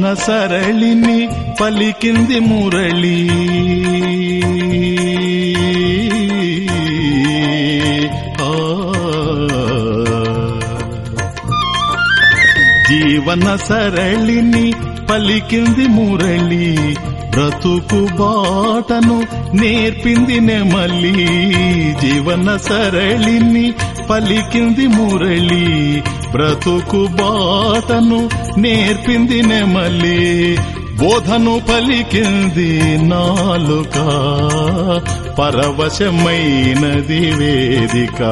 జీవన సరళిని పలికింది మురళి. ఆ. జీవన సరళిని పలికింది మురళి. బ్రతుకు బాటను నేర్పింది నెమలి. జీవన సరళిని పలికింది మురళి. బ్రతుకు బాటను నేర్పింది నెమలి బోధను పలికింది నాలుక. పరవశమైనది వేదిక.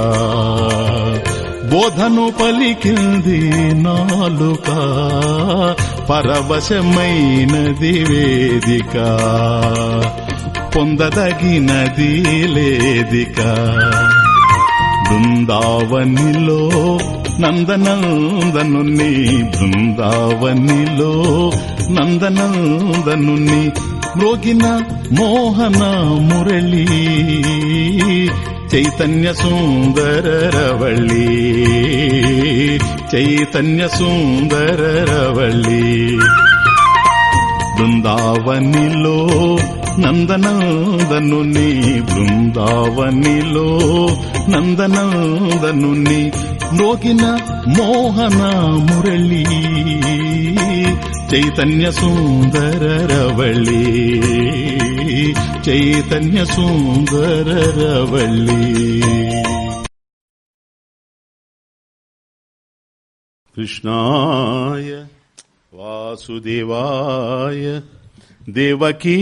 బోధను పలికింది నాలుక. పరవశమైనది వేదిక. పొందదగినది లేదిక. బృందావనిలో నందనందను బృందావనిలో నందనందను మ్రోగిన మోహన మురళి చైతన్య సుందర రవళి చైతన్య సుందర రవళి. బృందావనిలో నందనందనుని బృందావనిలో నందనందనుని మోగిన మోహన మురళి చైతన్య సుందర రవళి చైతన్య సుందర రవళి. కృష్ణాయ వాసుదేవాయ దేవకీ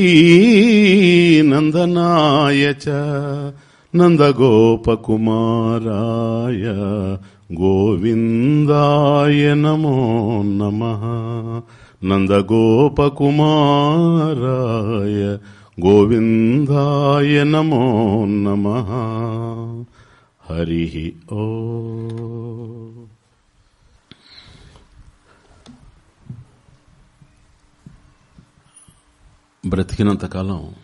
నందనాయ చ నందగోపకుమారాయ గోవిందాయ నమో నమ. నందగోపకుమారాయ గోవిందాయ నమో నమ. హరి బ్రతికినంతకాలం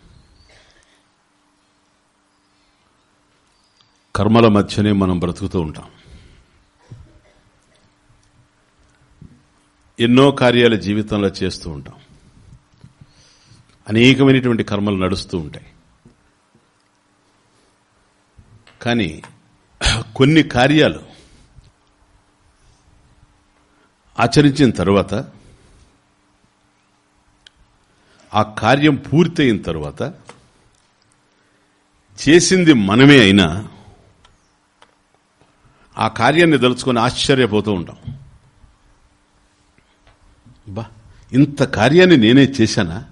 కర్మల మధ్యనే మనం బ్రతుకుతూ ఉంటాం. ఎన్నో కార్యాలు జీవితంలో చేస్తూ ఉంటాం. అనేకమైనటువంటి కర్మలు నడుస్తూ ఉంటాయి. కానీ కొన్ని కార్యాలు ఆచరించిన తరువాత ఆ కార్యం పూర్తయిన తర్వాత చేసింది మనమే అయినా ఆ కార్యాన్ని దలుచుకొని ఆశ్చర్యపోతూ ఉంటాం. బా ఇంత కార్యాన్ని నేనే చేశానా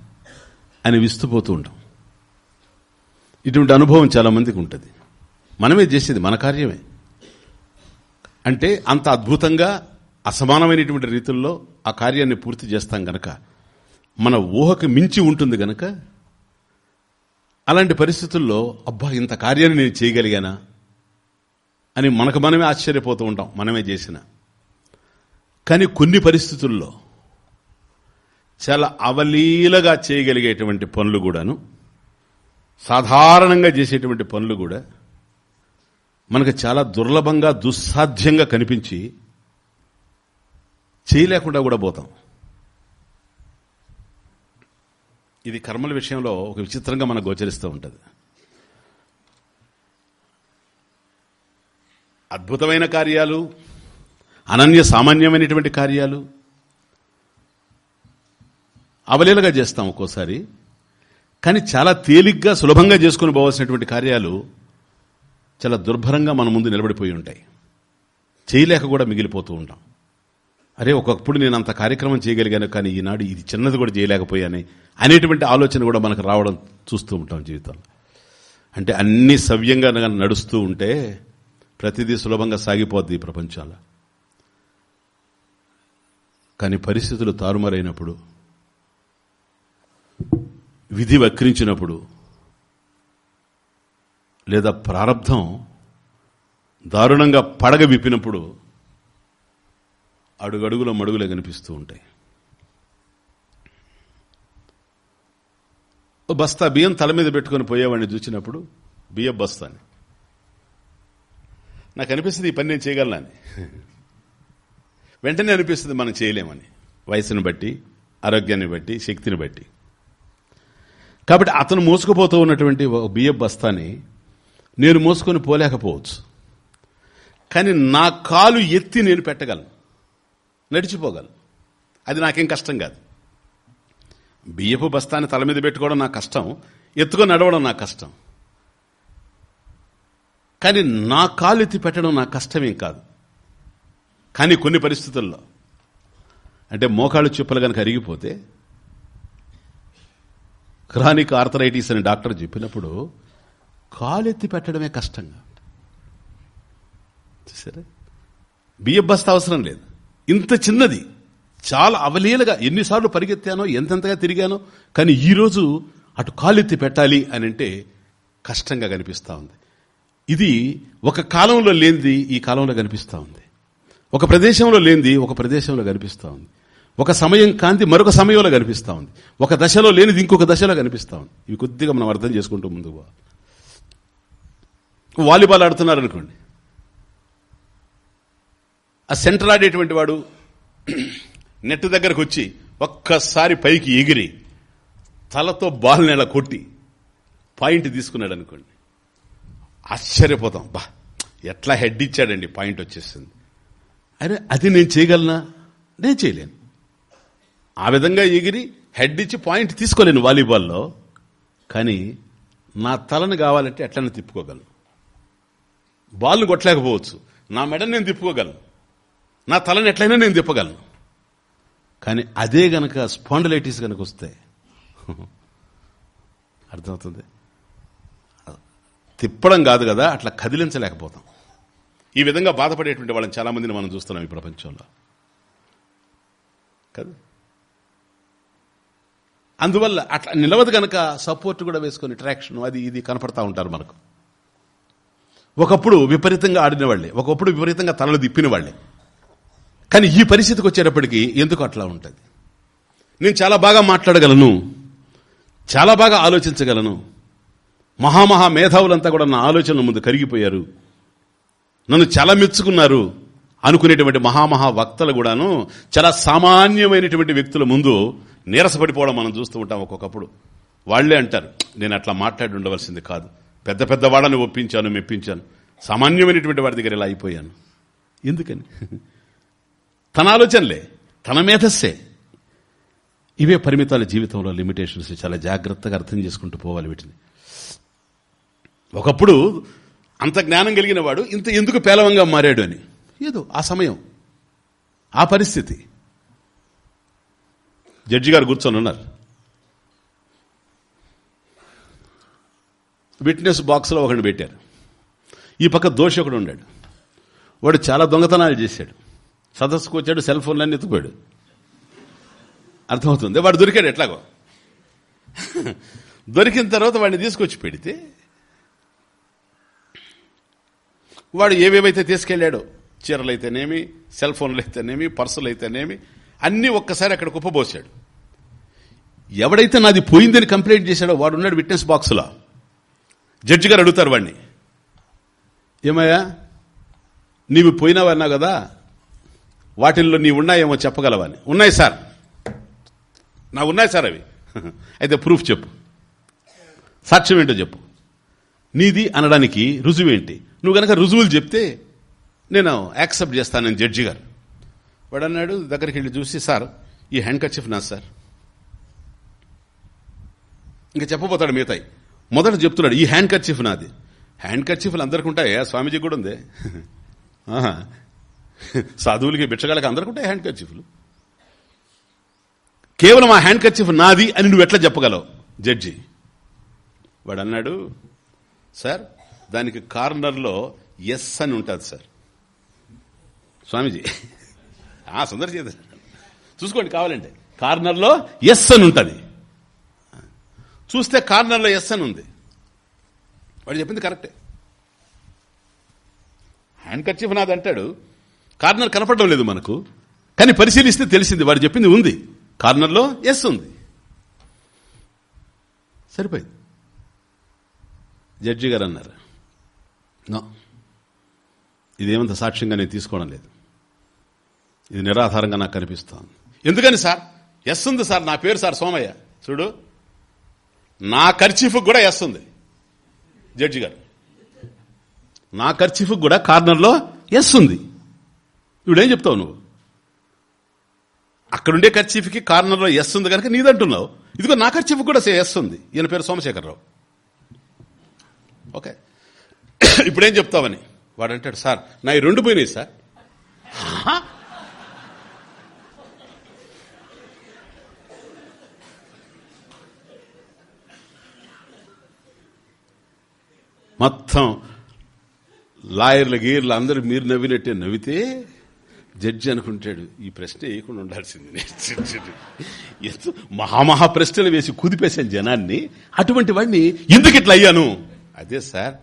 అని విస్తుపోతూ ఉంటాం. ఇటువంటి అనుభవం చాలా మందికి ఉంటుంది. మనమే చేసేది మన కార్యమే. అంటే అంత అద్భుతంగా అసమానమైనటువంటి రీతుల్లో ఆ కార్యాన్ని పూర్తి చేస్తాం గనక మన ఊహకు మించి ఉంటుంది గనక? అలాంటి పరిస్థితుల్లో అబ్బా ఇంత కార్యాన్ని నేను చేయగలిగానా? అని మనకు మనమే ఆశ్చర్యపోతూ ఉంటాం మనమే చేసిన. కానీ కొన్ని పరిస్థితుల్లో చాలా అవలీలగా చేయగలిగేటువంటి పనులు కూడాను సాధారణంగా చేసేటువంటి పనులు కూడా మనకు చాలా దుర్లభంగా దుస్సాధ్యంగా కనిపించి చేయలేకుండా కూడా పోతాం. ఇది కర్మల విషయంలో ఒక విచిత్రంగా మనకు గోచరిస్తూ ఉంటుంది. అద్భుతమైన కార్యాలు అనన్య సామాన్యమైనటువంటి కార్యాలు అవలీలగా చేస్తాం ఒక్కోసారి కానీ చాలా తేలిగ్గా సులభంగా చేసుకుని పోవాల్సినటువంటి కార్యాలు చాలా దుర్భరంగా మన ముందు నిలబడిపోయి ఉంటాయి. చేయలేక కూడా మిగిలిపోతూ ఉంటాం. అరే ఒకప్పుడు నేను అంత కార్యక్రమం చేయగలిగాను కానీ ఈనాడు ఇది చిన్నది కూడా చేయలేకపోయానే అనేటువంటి ఆలోచన కూడా మనకు రావడం చూస్తూ ఉంటాం జీవితంలో. అంటే అన్ని సవ్యంగా నడుస్తూ ఉంటే ప్రతిదీ సులభంగా సాగిపోద్ది ఈ ప్రపంచంలో. కానీ పరిస్థితులు తారుమారైనప్పుడు విధి వక్రించినప్పుడు లేదా ప్రారంధం దారుణంగా పడగ విప్పినప్పుడు అడుగడుగుల మడుగులే కనిపిస్తూ ఉంటాయి. బస్తా బియ్యం తల మీద పెట్టుకొని పోయేవాడిని చూసినప్పుడు బియ్యం బస్తాని. నాకు అనిపిస్తుంది ఈ పని నేను చేయగలనని వెంటనే అనిపిస్తుంది మనం చేయలేమని. వయసును బట్టి ఆరోగ్యాన్ని బట్టి శక్తిని బట్టి. కాబట్టి అతను మోసుకుపోతూ ఉన్నటువంటి ఒక బియ్య బస్తాని నేను మోసుకొని పోలేకపోవచ్చు. కానీ నా కాలు ఎత్తి నేను పెట్టగలను. నడిచిపోగలను. అది నాకేం కష్టం కాదు. బియ్యపు బస్తాన్ని తల మీద పెట్టుకోవడం నా కష్టం ఎత్తుకొని నడవడం నా కష్టం. కానీ నా కాలు ఎత్తి పెట్టడం నా కష్టమేం కాదు. కానీ కొన్ని పరిస్థితుల్లో అంటే మోకాళ్ళు చెప్పులు కనుక అరిగిపోతే క్రానిక్ ఆర్థరైటిస్ అని డాక్టర్ చెప్పినప్పుడు కాలెత్తి పెట్టడమే కష్టంగా చూసారా? బియ్య బస్తా అవసరం లేదు. ఇంత చిన్నది. చాలా అవలీలగా ఎన్నిసార్లు పరిగెత్తానో ఎంతెంతగా తిరిగానో కానీ ఈరోజు అటు కాలెత్తి పెట్టాలి అని అంటే కష్టంగా కనిపిస్తూ ఉంది. ఇది ఒక కాలంలో లేనిది ఈ కాలంలో కనిపిస్తూ ఉంది. ఒక ప్రదేశంలో లేనిది ఒక ప్రదేశంలో కనిపిస్తూ ఉంది. ఒక సమయం కాంతి మరొక సమయంలో కనిపిస్తూ ఉంది. ఒక దశలో లేనిది ఇంకొక దశలో కనిపిస్తూ ఉంది. ఇవి కొద్దిగా మనం అర్థం చేసుకుంటూ ముందుగా వాలీబాల్ ఆడుతున్నారు అనుకోండి. ఆ సెంటర్ ఆడేటువంటి వాడు నెట్ దగ్గరకు వచ్చి ఒక్కసారి పైకి ఎగిరి తలతో బాల్ నెల కొట్టి పాయింట్ తీసుకున్నాడు అనుకోండి. ఆశ్చర్యపోతాం. బా ఎట్లా హెడ్ ఇచ్చాడండి పాయింట్ వచ్చేసింది. అరే అది నేను చేయగలనా? నేను చేయలేను. ఆ విధంగా ఎగిరి హెడ్ ఇచ్చి పాయింట్ తీసుకోలేను వాలీబాల్లో. కానీ నా తలను కావాలంటే ఎట్లనే తిప్పుకోగలను. బాల్ను కొట్టలేకపోవచ్చు. నా మెడని నేను తిప్పుకోగలను. నా తలను ఎట్లయినా నేను తిప్పగలను. కానీ అదే గనక స్పాండలైటిస్ కనుక వస్తే అర్థమవుతుంది? తిప్పడం కాదు కదా అట్లా కదిలించలేకపోతాం. ఈ విధంగా బాధపడేటువంటి వాళ్ళని చాలామందిని మనం చూస్తున్నాం ఈ ప్రపంచంలో. కదా? అందువల్ల అట్లా నిలవదు కనుక సపోర్ట్ కూడా వేసుకొని ట్రాక్షన్ అది ఇది కనపడతా ఉంటారు మనకు. ఒకప్పుడు విపరీతంగా ఆడిన వాళ్ళే ఒకప్పుడు విపరీతంగా తలలు తిప్పిన వాళ్ళే కానీ ఈ పరిస్థితికి వచ్చేటప్పటికి ఎందుకు అట్లా ఉంటుంది? నేను చాలా బాగా మాట్లాడగలను చాలా బాగా ఆలోచించగలను. మహామహా మేధావులంతా కూడా నా ఆలోచనల ముందు కరిగిపోయారు. నన్ను చాలా మెచ్చుకున్నారు అనుకునేటువంటి మహామహా వక్తలు కూడాను చాలా సామాన్యమైనటువంటి వ్యక్తుల ముందు నీరసపడిపోవడం మనం చూస్తూ ఉంటాం ఒక్కొక్కప్పుడు. వాళ్ళే అంటారు నేను అట్లా మాట్లాడి ఉండవలసింది కాదు. పెద్ద పెద్ద వాళ్ళని ఒప్పించాను మెప్పించాను. సామాన్యమైనటువంటి వాడి దగ్గర ఇలా అయిపోయాను. ఎందుకని? తన ఆలోచనలే తన మేధస్సే. ఇవే పరిమితాల జీవితంలో లిమిటేషన్స్ చాలా జాగ్రత్తగా అర్థం చేసుకుంటూ పోవాలి వీటిని. ఒకప్పుడు అంత జ్ఞానం కలిగిన వాడు ఇంత ఎందుకు పేలవంగా మారాడు అని? ఏదో ఆ సమయం ఆ పరిస్థితి. జడ్జి గారు కూర్చొని ఉన్నారు. విట్నెస్ బాక్స్లో ఒకడిని పెట్టారు. ఈ పక్క దోషి ఒకడు ఉన్నాడు వాడు చాలా దొంగతనాలు చేశాడు. సదస్సుకు వచ్చాడు సెల్ ఫోన్లన్నీ ఎత్తుకుపోయాడు. అర్థమవుతుంది? వాడు దొరికాడు ఎట్లాగో. దొరికిన తర్వాత వాడిని తీసుకొచ్చి పెడితే వాడు ఏవేవైతే తీసుకెళ్ళాడో చీరలు అయితేనేమి సెల్ ఫోన్లు అయితేనేమి పర్సులు అయితేనేమి అన్నీ ఒక్కసారి అక్కడ కుప్పబోసాడు. ఎవడైతే నాది పోయిందని కంప్లైంట్ చేశాడో వాడు ఉన్నాడు విట్నెస్ బాక్స్లో. జడ్జి గారు అడుగుతారు వాడిని. ఏమయ్యా? నీవు పోయినావన్నా కదా? వాటిల్లో నీ ఉన్నాయేమో చెప్పగలవని. ఉన్నాయి సార్. నా ఉన్నాయి సార్ అవి. అయితే ప్రూఫ్ చెప్పు. సాక్ష్యం ఏంటో చెప్పు. నీది అనడానికి రుజువేంటి నువ్వు కనుక రుజువులు చెప్తే నేను యాక్సెప్ట్ చేస్తానని జడ్జి గారు. వాడు అన్నాడు దగ్గరికి వెళ్ళి చూసి సార్ ఈ హ్యాండ్ కర్చిఫ్ నా సార్. ఇంకా చెప్పబోతాడు మిగతాయి. మొదట చెప్తున్నాడు ఈ హ్యాండ్ కర్చిఫ్ నాది. హ్యాండ్ కర్చిఫ్లు అందరికి ఉంటాయి స్వామీజీ కూడా ఉంది. ఆహా. సాధువులకి బిచ్చగాళ్ళకి అందరికీ ఉంటాయి హ్యాండ్ కర్చీఫ్లు కేవలం ఆ హ్యాండ్ కర్చీఫ్ నాది అని నువ్వు ఎట్లా చెప్పగలవు? జడ్జి. వాడు అన్నాడు సార్ దానికి కార్నర్లో ఎస్ అని ఉంటుంది సార్. స్వామీజీ ఆ సుందర చేత. చూసుకోండి కావాలంటే. కార్నర్లో ఎస్ అని ఉంటుంది. చూస్తే కార్నర్లో ఎస్ అని ఉంది. వాడు చెప్పింది కరెక్టే. హ్యాండ్ కర్చీఫ్ నాది అంటాడు కార్నర్ కనపడడం లేదు మనకు. కానీ పరిశీలిస్తే తెలిసింది వాడు చెప్పింది ఉంది. కార్నర్లో ఎస్ ఉంది. సరిపోయింది. జడ్జి గారు అన్నారు. నో. ఇదేమంత సాక్ష్యంగా నేను తీసుకోవడం లేదు. ఇది నిరాధారంగా నాకు కనిపిస్తోంది. ఎందుకని సార్? ఎస్ ఉంది సార్ నా పేరు సార్ సోమయ్య. చూడు. నా ఖర్చీఫ్ కూడా ఎస్ ఉంది. జడ్జి గారు. నా ఖర్చీఫ్ కూడా కార్నర్లో ఎస్ ఉంది. ఇప్పుడేం చెప్తావు నువ్వు? అక్కడుండే ఖర్చీఫ్కి కార్నర్లో ఎస్ ఉంది కనుక నీదంటున్నావు. ఇదిగో నా ఖర్చీఫ్ కూడా ఎస్ ఉంది. ఈయన పేరు సోమశేఖరరావు. ఓకే. ఇప్పుడేం చెప్తావని? వాడు అంటాడు సార్ నా ఈ రెండు పోయినాయి సార్. మొత్తం లాయర్లు గీర్లు అందరూ మీరు నవ్వినట్టే నవ్వితే జడ్జి అనుకుంటాడు ఈ ప్రశ్న వేయకుండా ఉండాల్సింది ఎంతో మహామహా ప్రశ్నలు వేసి కుదిపేశాను జనాన్ని అటువంటి వాడిని ఎందుకు ఇట్లా అయ్యాను? అదే సార్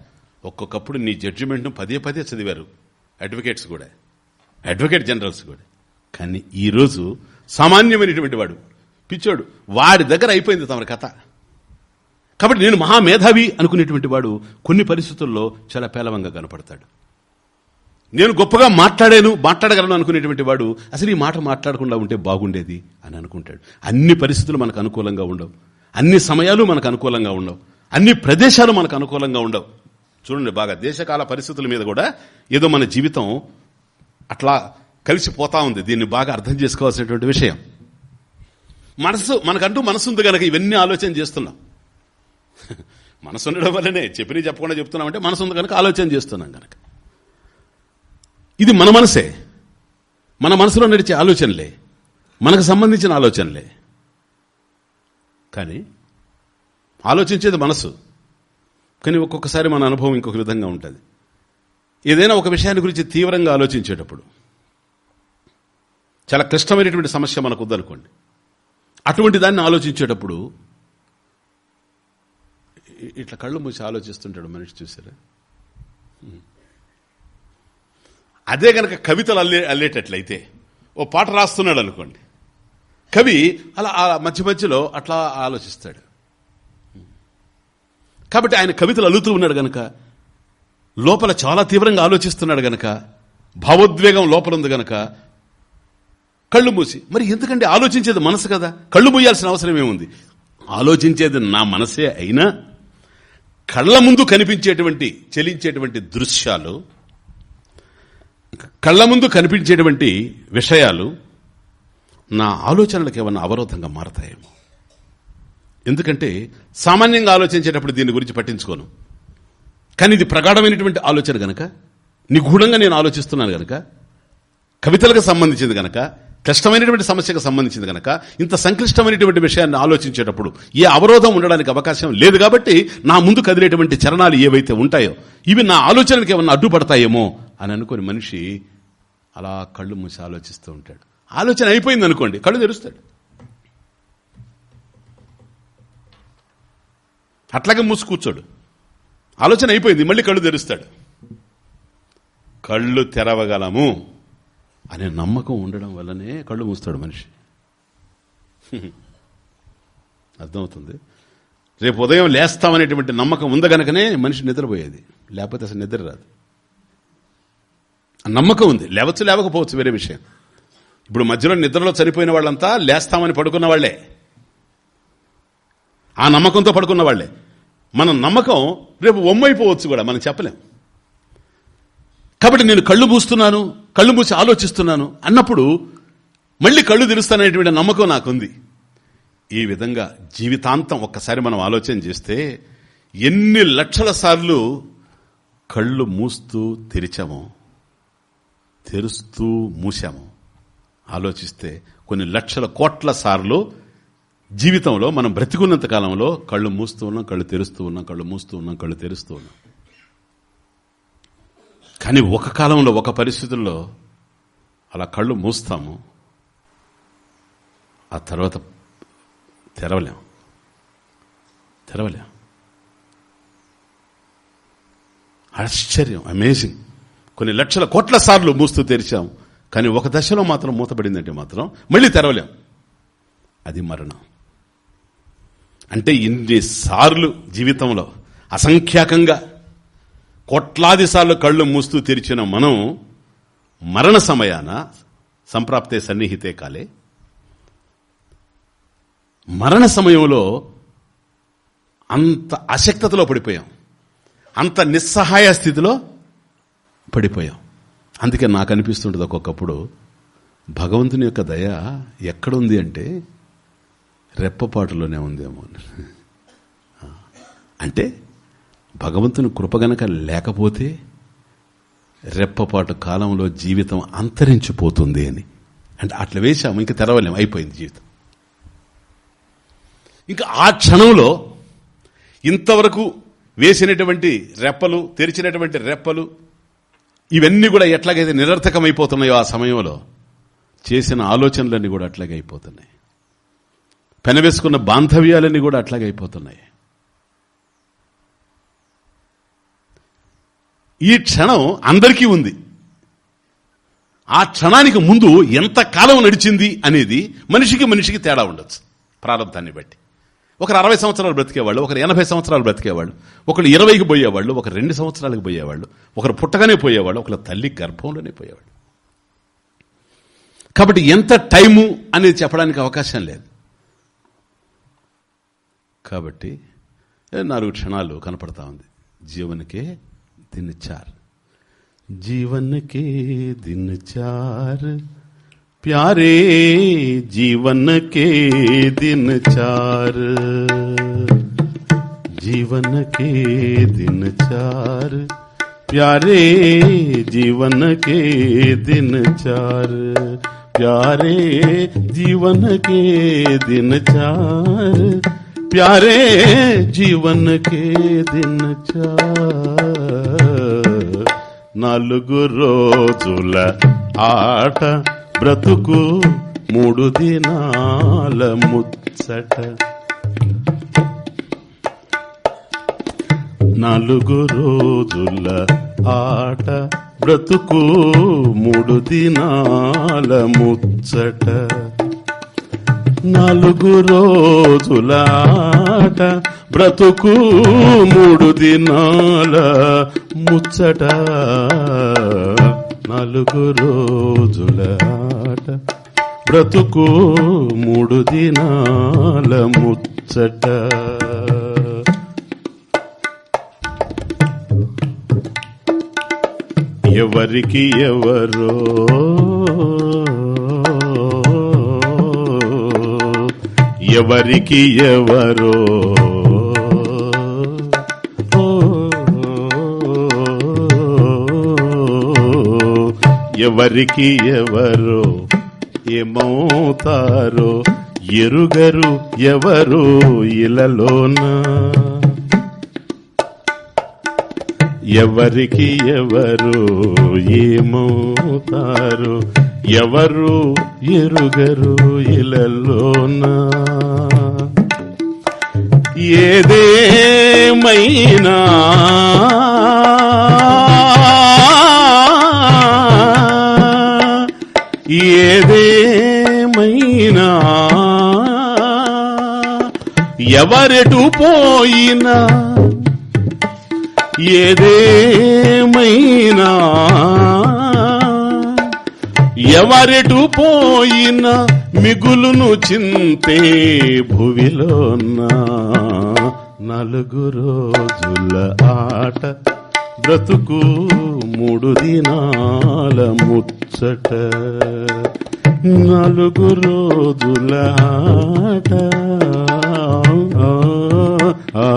ఒక్కొక్కప్పుడు నీ జడ్జిమెంట్ను పదే పదే చదివారు అడ్వకేట్స్ కూడా అడ్వకేట్ జనరల్స్ కూడా. కానీ ఈరోజు సామాన్యమైనటువంటి వాడు పిచ్చోడు వాడి దగ్గర అయిపోయింది తమ కథ. కాబట్టి నేను మహామేధావి అనుకునేటువంటి వాడు కొన్ని పరిస్థితుల్లో చాలా పేలవంగా కనపడతాడు. నేను గొప్పగా మాట్లాడాను మాట్లాడగలను అనుకునేటువంటి వాడు అసలు ఈ మాట మాట్లాడకుండా ఉంటే బాగుండేది అని అనుకుంటాడు. అన్ని పరిస్థితులు మనకు అనుకూలంగా ఉండవు. అన్ని సమయాలు మనకు అనుకూలంగా ఉండవు. అన్ని ప్రదేశాలు మనకు అనుకూలంగా ఉండవు. చూడండి బాగా దేశకాల పరిస్థితుల మీద కూడా ఏదో మన జీవితం అట్లా కలిసిపోతా ఉంది. దీన్ని బాగా అర్థం చేసుకోవాల్సినటువంటి విషయం. మనసు మనకంటూ మనసు ఉంది కనుక ఇవన్నీ ఆలోచన చేస్తున్నాం. మనసు ఉండడం వల్లనే చెప్పిన చెప్పకుండా చెప్తున్నామంటే మనసు ఉంది కనుక ఆలోచన చేస్తున్నాం కనుక ఇది మన మనసే. మన మనసులో నడిచే ఆలోచనలే. మనకు సంబంధించిన ఆలోచనలే. కానీ ఆలోచించేది మనసు. కానీ ఒక్కొక్కసారి మన అనుభవం ఇంకొక విధంగా ఉంటుంది. ఏదైనా ఒక విషయాన్ని గురించి తీవ్రంగా ఆలోచించేటప్పుడు చాలా క్లిష్టమైనటువంటి సమస్య మనకు ఉందనుకోండి అటువంటి దాన్ని ఆలోచించేటప్పుడు ఇట్లా కళ్ళు మూసి ఆలోచిస్తుంటాడు మనిషి చూసారా? అదే గనక కవితలు అల్లే అల్లేటట్లయితే ఓ పాట రాస్తున్నాడు అనుకోండి. కవి అలా మధ్య మధ్యలో అట్లా ఆలోచిస్తాడు. కాబట్టి ఆయన కవితలు అల్లుతూ ఉన్నాడు గనక లోపల చాలా తీవ్రంగా ఆలోచిస్తున్నాడు గనక భావోద్వేగం లోపల ఉంది గనక కళ్ళు మూసి మరి ఎందుకంటే ఆలోచించేది మనసు కదా? కళ్ళు మూయాల్సిన అవసరం ఏముంది? ఆలోచించేది నా మనసే అయినా కళ్ళ ముందు కనిపించేటువంటి చెలించేటువంటి దృశ్యాలు కళ్ళ ముందు కనిపించేటువంటి విషయాలు నా ఆలోచనలకు ఏమన్నా అవరోధంగా మారతాయేమో. ఎందుకంటే సామాన్యంగా ఆలోచించేటప్పుడు దీని గురించి పట్టించుకోను. కానీ ఇది ప్రగాఢమైనటువంటి ఆలోచన గనక నిగూఢంగా నేను ఆలోచిస్తున్నాను గనక కవితలకు సంబంధించింది గనక క్లిష్టమైనటువంటి సమస్యకు సంబంధించింది గనక ఇంత సంక్లిష్టమైనటువంటి విషయాన్ని ఆలోచించేటప్పుడు ఏ అవరోధం ఉండడానికి అవకాశం లేదు కాబట్టి నా ముందు కదిలేటువంటి చరణాలు ఏవైతే ఉంటాయో ఇవి నా ఆలోచనలకు ఏమన్నా అడ్డుపడతాయేమో అని అనుకుని మనిషి అలా కళ్ళు మూసి ఆలోచిస్తూ ఉంటాడు. ఆలోచన అయిపోయింది అనుకోండి కళ్ళు తెరుస్తాడు. అట్లాగే మూసి కూర్చోడు. ఆలోచన అయిపోయింది మళ్ళీ కళ్ళు తెరుస్తాడు. కళ్ళు తెరవగలము అనే నమ్మకం ఉండడం వల్లనే కళ్ళు మూస్తాడు మనిషి. అర్థమవుతుంది? రేపు ఉదయం లేస్తామనేటువంటి నమ్మకం ఉంది గనకనే మనిషి నిద్రపోయేది. లేకపోతే అసలు నిద్ర రాదు. నమ్మకం ఉంది. లేవచ్చు లేవకపోవచ్చు వేరే విషయం. ఇప్పుడు మధ్యలో నిద్రలో చనిపోయిన వాళ్ళంతా లేస్తామని పడుకున్న వాళ్ళే ఆ నమ్మకంతో పడుకున్న వాళ్ళే మన నమ్మకం రేపు ఒమ్మైపోవచ్చు కూడా మనం చెప్పలేం. కాబట్టి నేను కళ్ళు మూస్తున్నాను కళ్ళు మూసి ఆలోచిస్తున్నాను అన్నప్పుడు మళ్ళీ కళ్ళు తెరుస్తాననేటువంటి నమ్మకం నాకుంది. ఈ విధంగా జీవితాంతం ఒక్కసారి మనం ఆలోచన చేస్తే ఎన్ని లక్షల సార్లు కళ్ళు మూస్తూ తెరిచామో తెరుస్తూ మూసాము ఆలోచిస్తే కొన్ని లక్షల కోట్ల సార్లు జీవితంలో మనం బ్రతికున్నంత కాలంలో కళ్ళు మూస్తూ ఉన్నాం కళ్ళు తెరుస్తూ ఉన్నాం కళ్ళు మూస్తూ ఉన్నాం కళ్ళు తెరుస్తూ ఉన్నాం. కానీ ఒక కాలంలో ఒక పరిస్థితుల్లో అలా కళ్ళు మూస్తాము. ఆ తర్వాత తెరవలేం. తెరవలేం. ఆశ్చర్యం అమేజింగ్ కొన్ని లక్షల కోట్ల సార్లు మూస్తూ తెరిచాం. కానీ ఒక దశలో మాత్రం మూతపడిందంటే మాత్రం మళ్ళీ తెరవలేం. అది మరణం. అంటే ఇన్నిసార్లు జీవితంలో అసంఖ్యాకంగా కోట్లాది సార్లు కళ్ళు మూస్తూ తెరిచిన మనం మరణ సమయాన సంప్రాప్తే సన్నిహితే కాలే మరణ సమయంలో అంత అశక్తతలో పడిపోయాం. అంత నిస్సహాయ స్థితిలో పడిపోయాం. అందుకే నాకు అనిపిస్తుంటుంది ఒక్కొక్కప్పుడు భగవంతుని యొక్క దయ ఎక్కడుంది అంటే రెప్పపాటులోనే ఉందేమో అంటే భగవంతుని కృప గనక లేకపోతే రెప్పపాటు కాలంలో జీవితం అంతరించిపోతుంది అని. అంటే అట్లా వేశాము ఇంకా తెరవలేము అయిపోయింది జీవితం. ఇంకా ఆ క్షణంలో ఇంతవరకు వేసినటువంటి రెప్పలు తెరిచినటువంటి రెప్పలు ఇవన్నీ కూడా ఎట్లాగైతే నిరర్థకమైపోతున్నాయో ఆ సమయంలో చేసిన ఆలోచనలన్నీ కూడా అట్లాగే అయిపోతున్నాయి. పెనవేసుకున్న బాంధవ్యాలన్నీ కూడా అట్లాగే అయిపోతున్నాయి. ఈ క్షణం అందరికీ ఉంది. ఆ క్షణానికి ముందు ఎంత కాలం నడిచింది అనేది మనిషికి మనిషికి తేడా ఉండొచ్చు ప్రారంభాన్ని బట్టి. ఒకరు అరవై సంవత్సరాలు బ్రతికేవాళ్ళు ఒకరు ఎనభై సంవత్సరాలు బ్రతికేవాళ్ళు ఒకరు ఇరవైకి పోయేవాళ్ళు ఒకరు రెండు సంవత్సరాలకు పోయేవాళ్ళు ఒకరు పుట్టగానే పోయేవాళ్ళు ఒకరు తల్లి గర్భంలోనే పోయేవాళ్ళు. కాబట్టి ఎంత టైము అనేది చెప్పడానికి అవకాశం లేదు. కాబట్టి నాలుగు క్షణాలు కనపడతా ఉంది. జీవనకే దినచార్ జీవనకే దినచార్ प्यारे जीवन के दिन चार जीवन के दिन चार प्यारे जीवन के दिन चार प्यारे जीवन के दिन चार प्यारे जीवन के दिन నాలుగు రోజుల ఆట బ్రతుకు మూడు దినాల ముచ్చట. నాలుగు రోజుల ఆట బ్రతుకు మూడు దినాల ముచ్చట. నాలుగు రోజుల ఆట బ్రతుకు మూడు దినాల ముచ్చట. నాలుగు రోజుల ఆట బ్రతుకు మూడు దినాల ముచ్చట. ఎవరికి ఎవరో ఎవరికి ఎవరో ఎవరికి ఎవరో ఏమవుతారో? ఎరుగరు ఎవరు ఇలలోన? ఎవరికి ఎవరు ఏమవుతారు? ఎవరు ఎరుగరు ఇలలోన? ఏదేమైనా ఏదేమైనా? ఎవరెటు పోయినా? ఏదేమైనా? ఎవరెటు పోయినా? మిగులును చింతే భువిలోన నలుగు రోజుల ఆట బ్రతుకు మూడు దినాల ముచ్చట. నలుగు రోజుల ఆట. ఆ, ఆ,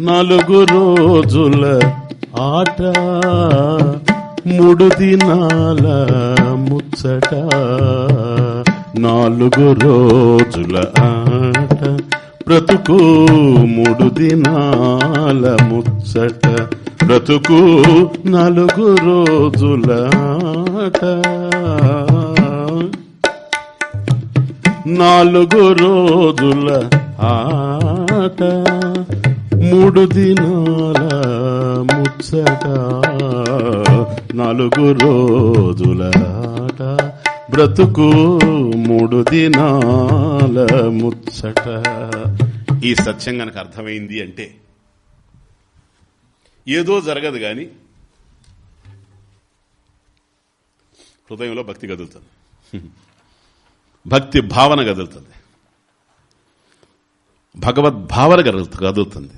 నాలుగు రోజుల ఆట. మూడు దినాల ముచ్చట. నాలుగు రోజుల ఆట. బ్రతుకు మూడు దినాల ముచ్చట. బ్రతుకు నాలుగు రోజుల నాలుగు రోజుల ఆట. మూడు దినాల ముచ్చట. నాలుగు రోజుల ఆట. బ్రతుకు మూడు దినాల ముచ్చట. ఈ సత్యం గనక అర్థమైంది అంటే ఏదో జరగదు కానీ హృదయంలో భక్తి కదులుతుంది. భక్తి భావన కదులుతుంది. భగవద్భావన కదులుతుంది.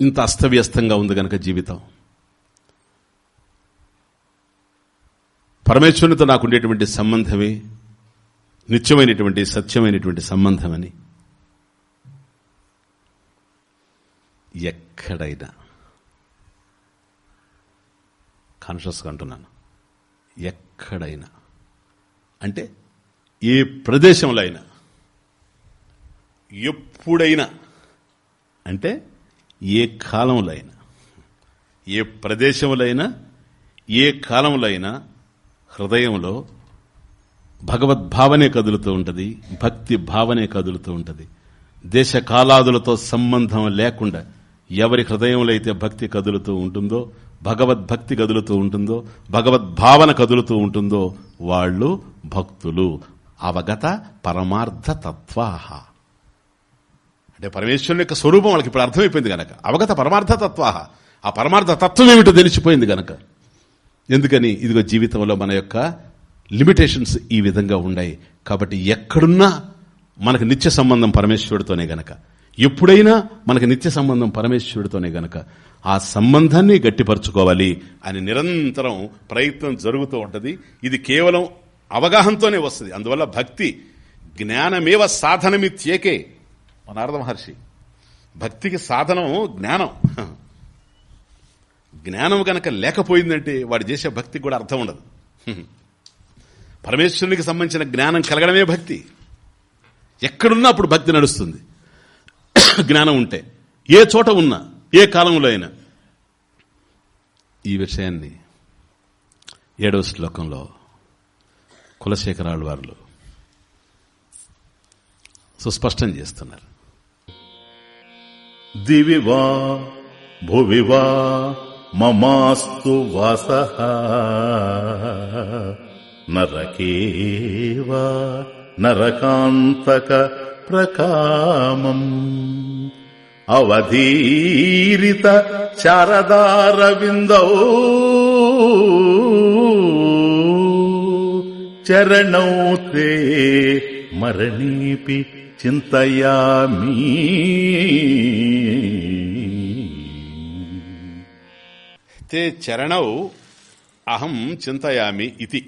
ఇంత అస్తవ్యస్తంగా ఉంది గనక జీవితం. పరమేశ్వరునితో నాకు ఉండేటువంటి సంబంధమే నిత్యమైనటువంటి సత్యమైనటువంటి సంబంధమని. ఎక్కడైనా. కాన్షియస్గా అంటున్నాను. ఎక్కడైనా. అంటే ఏ ప్రదేశంలో అయినా. ఎప్పుడైనా. అంటే ఏ కాలంలో అయినా. ఏ ప్రదేశంలో అయినా ఏ కాలంలో అయినా హృదయంలో భగవద్భావనే కదులుతూ ఉంటుంది భక్తి భావనే కదులుతూ ఉంటుంది. దేశ కాలాదులతో సంబంధం లేకుండా ఎవరి హృదయంలో అయితే భక్తి కదులుతూ ఉంటుందో భగవద్భక్తి కదులుతూ ఉంటుందో భగవద్భావన కదులుతూ ఉంటుందో వాళ్ళు భక్తులు. అవగత పరమార్థ తత్వాహ. అంటే పరమేశ్వరుని యొక్క స్వరూపం వాళ్ళకి ఇప్పుడు అర్థమైపోయింది గనక. అవగత పరమార్థ తత్వాహ. ఆ పరమార్థ తత్వం ఏమిటో తెలిసిపోయింది గనక. ఎందుకని? ఇదిగో జీవితంలో మన యొక్క లిమిటేషన్స్ ఈ విధంగా ఉన్నాయి కాబట్టి ఎక్కడున్నా మనకు నిత్య సంబంధం పరమేశ్వరుడితోనే గనక. ఎప్పుడైనా మనకు నిత్య సంబంధం పరమేశ్వరుడితోనే గనక ఆ సంబంధాన్ని గట్టిపరచుకోవాలి అని నిరంతరం ప్రయత్నం జరుగుతూ ఉంటుంది. ఇది కేవలం అవగాహనతోనే వస్తుంది. అందువల్ల భక్తి జ్ఞానమేవ సాధనమిత్యేకే. నారద మహర్షి భక్తికి సాధనం జ్ఞానం. జ్ఞానం గనక లేకపోయిందంటే వాడు చేసే భక్తికి కూడా అర్థం ఉండదు. పరమేశ్వరునికి సంబంధించిన జ్ఞానం కలగడమే భక్తి. ఎక్కడున్నా అప్పుడు భక్తి నడుస్తుంది. జ్ఞానం ఉంటే. ఏ చోట ఉన్నా ఏ కాలంలో అయినా. ఈ విషయాన్ని ఏడవ శ్లోకంలో కులశేఖరాలు వారు సుస్పష్టం చేస్తున్నారు. దివివా భువివా మమాస్తు వాస. నరకేవా నరకాంతక ప్రకామం. అవధీరిత శారదారవిందౌ చరణౌ తే మరణీపి చింతయామి. తే చరణౌ అహం చింతయామి ఇది.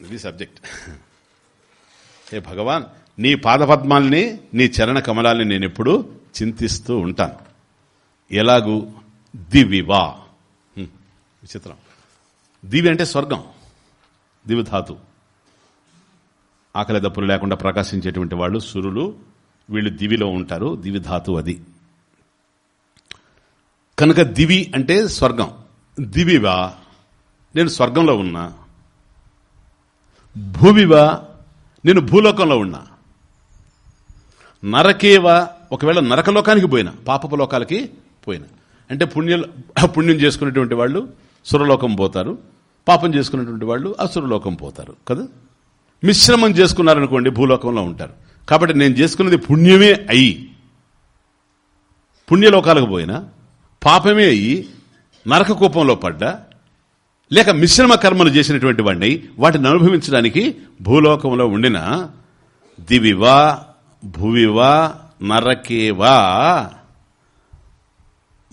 ఇది సబ్జెక్ట్ హే భగవాన్ నీ పాదపద్మాల్ని నీ చరణ కమలాల్ని నేను ఎప్పుడు చింతిస్తూ ఉంటాను. ఎలాగూ? దివివా. విచిత్రం. దివి అంటే స్వర్గం. దివిధాతు ఆకలి దప్పులు లేకుండా ప్రకాశించేటువంటి వాళ్ళు సురులు వీళ్ళు దివిలో ఉంటారు. దివిధాతు అది. కనుక దివి అంటే స్వర్గం. దివివా? నేను స్వర్గంలో ఉన్నా. భూమివా నేను భూలోకంలో ఉన్నా. నరకేవా ఒకవేళ నరకలోకానికి పోయినా పాపపు లోకాలకి పోయినా. అంటే పుణ్య పుణ్యం చేసుకునేటువంటి వాళ్ళు సురలోకం పోతారు పాపం చేసుకునేటువంటి వాళ్ళు అసురలోకం పోతారు కదా? మిశ్రమం చేసుకున్నారనుకోండి భూలోకంలో ఉంటారు. కాబట్టి నేను చేసుకున్నది పుణ్యమే అయి పుణ్యలోకాలకు పోయినా పాపమే అయ్యి నరక కూపంలో పడ్డా లేక మిశ్రమ కర్మలు చేసినటువంటి వాడిని వాటిని అనుభవించడానికి భూలోకంలో ఉండిన దివివా భువివా నరకేవా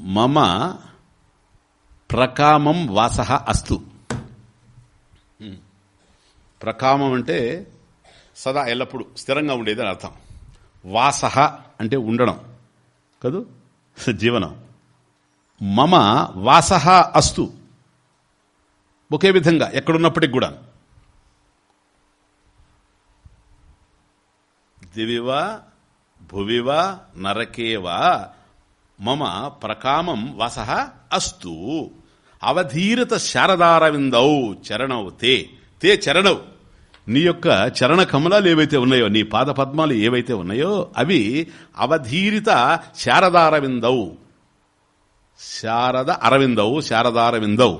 మమ ప్రకామం వాస అస్తు. ప్రకామం అంటే సదా ఎల్లప్పుడూ స్థిరంగా ఉండేది అని అర్థం. వాస అంటే ఉండడం. కదూ? జీవనం. మమ వాస అస్తు. ఒకే విధంగా ఎక్కడున్నప్పటికి కూడా దివివా భువివా నరకేవా మమ ప్రకామం వస అస్తు. అవధీరత శారదారవిందౌ చరణౌ తే. తే చరణౌ. నీ యొక్క చరణ కమలాలు ఏవైతే ఉన్నాయో నీ పాద పద్మాలు ఏవైతే ఉన్నాయో అవి అవధీరిత శారదారవిందౌ. శారద అరవిందౌ శారదారవిందౌ.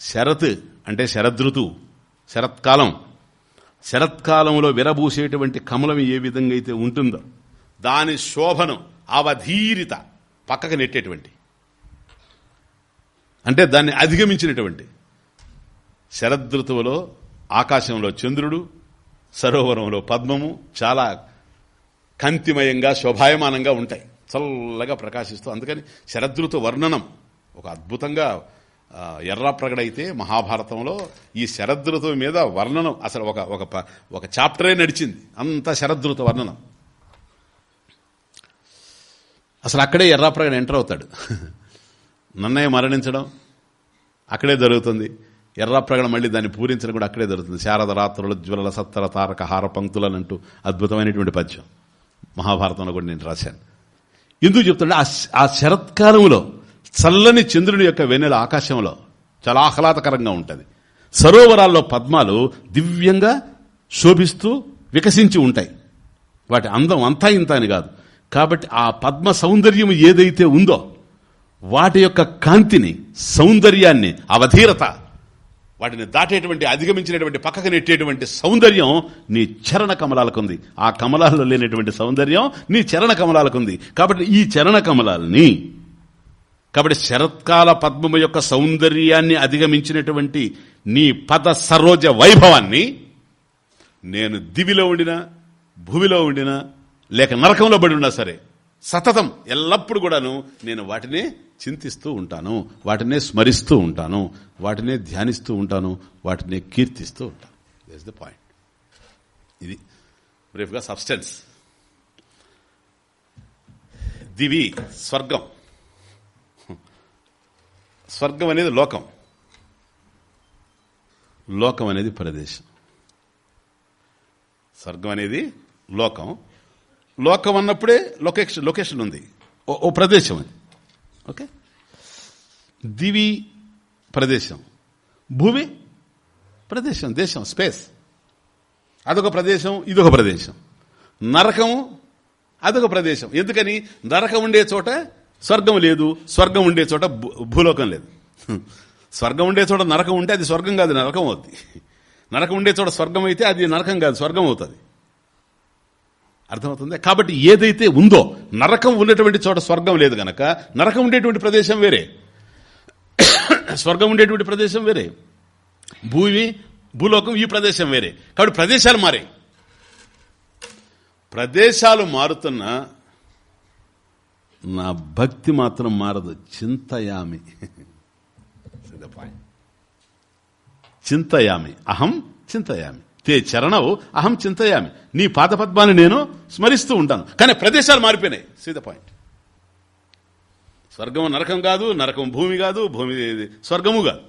శరత్ అంటే శరదృతు శరత్కాలం శరత్కాలంలో విరబూసేటువంటి కమలం ఏ విధంగా అయితే ఉంటుందో దాని శోభను అవధీరిత పక్కకు నెట్టేటువంటి. అంటే దాన్ని అధిగమించినటువంటి. శరదృతువులో ఆకాశంలో చంద్రుడు సరోవరంలో పద్మము చాలా కాంతిమయంగా శోభాయమానంగా ఉంటాయి. చల్లగా ప్రకాశిస్తూ అందుకని శరదృతు వర్ణనం ఒక అద్భుతంగా ఆ, అయితే మహాభారతంలో ఈ శరదృతువు మీద వర్ణనం అసలు ఒక ఒక ప- ఒక చాప్టరే నడిచింది. అంత శరదృత వర్ణనం. అసలు అక్కడే ఎర్రాప్రగడ ఎంటర్ అవుతాడు. నన్నయ్య మరణించడం అక్కడే జరుగుతుంది. ఎర్రాప్రగడ మళ్ళీ దాన్ని పూరించడం కూడా అక్కడే జరుగుతుంది. శారద రాత్రులు జ్వలల సత్తర తారక హార పంక్తులను అంటూ అద్భుతమైనటువంటి పద్యం. మహాభారతంలో కూడా నేను రాశాను. ఎందుకు చెప్తుంటే ఆ ఆ శరత్కాలంలో చల్లని చంద్రుని యొక్క వెన్నెల ఆకాశంలో చాలా ఆహ్లాదకరంగా ఉంటుంది. సరోవరాల్లో పద్మాలు దివ్యంగా శోభిస్తూ వికసించి ఉంటాయి. వాటి అందం అంతా ఇంత అని కాదు. కాబట్టి ఆ పద్మ సౌందర్యం ఏదైతే ఉందో వాటి యొక్క కాంతిని సౌందర్యాన్ని అవధీరత వాటిని దాటేటువంటి అధిగమించినటువంటి పక్కకు నెట్టేటువంటి సౌందర్యం నీ చరణ కమలాలకుంది. ఆ కమలాల్లో లేనటువంటి సౌందర్యం నీ చరణ కమలాలకుంది. కాబట్టి ఈ చరణ కమలాలని కాబట్టి శరత్కాల పద్మము యొక్క సౌందర్యాన్ని అధిగమించినటువంటి నీ పద సరోజ వైభవాన్ని నేను దివిలో ఉండినా భూమిలో ఉండినా లేక నరకంలో పడి ఉన్నా సరే సతతం ఎల్లప్పుడు కూడాను నేను వాటినే చింతిస్తూ ఉంటాను వాటినే స్మరిస్తూ ఉంటాను వాటినే ధ్యానిస్తూ ఉంటాను వాటినే కీర్తిస్తూ ఉంటాను. దస్ ద పాయింట్ ఇది బ్రీఫ్గా సబ్స్టెన్స్. దివి స్వర్గం. స్వర్గం అనేది లోకం. లోకం అనేది ప్రదేశం. స్వర్గం అనేది లోకం. లోకం అన్నప్పుడే లొకేషన్ లొకేషన్ ఉంది. ఓ- ఓ ప్రదేశం అది. ఓకే? దివి ప్రదేశం. భూమి ప్రదేశం దేశం స్పేస్. అదొక ప్రదేశం ఇదొక ప్రదేశం. నరకము అదొక ప్రదేశం. ఎందుకని? నరకం ఉండే చోట స్వర్గం లేదు స్వర్గం ఉండే చోట భూ- భూలోకం లేదు. స్వర్గం ఉండే చోట నరకం ఉంటే అది స్వర్గం కాదు నరకం అవుతుంది నరకం ఉండే చోట స్వర్గం అయితే అది నరకం కాదు స్వర్గం అవుతుంది. అర్థమవుతుంది? కాబట్టి ఏదైతే ఉందో నరకం ఉన్నటువంటి చోట స్వర్గం లేదు గనక నరకం ఉండేటువంటి ప్రదేశం వేరే. స్వర్గం ఉండేటువంటి ప్రదేశం వేరే. భూమి భూలోకం ఈ ప్రదేశం వేరే. కాబట్టి ప్రదేశాలు మారాయి ప్రదేశాలు మారుతున్నా నా భక్తి మాత్రం మారదు. చింతయామి. చింతయామి. అహం చింతయామి. తే చరణవు అహం చింతయామి. నీ పాదపద్మాన్ని నేను స్మరిస్తూ ఉంటాను. కానీ ప్రదేశాలు మారిపోయినాయి. సీ ద పాయింట్ స్వర్గం నరకం కాదు నరకం భూమి కాదు భూమి స్వర్గము కాదు.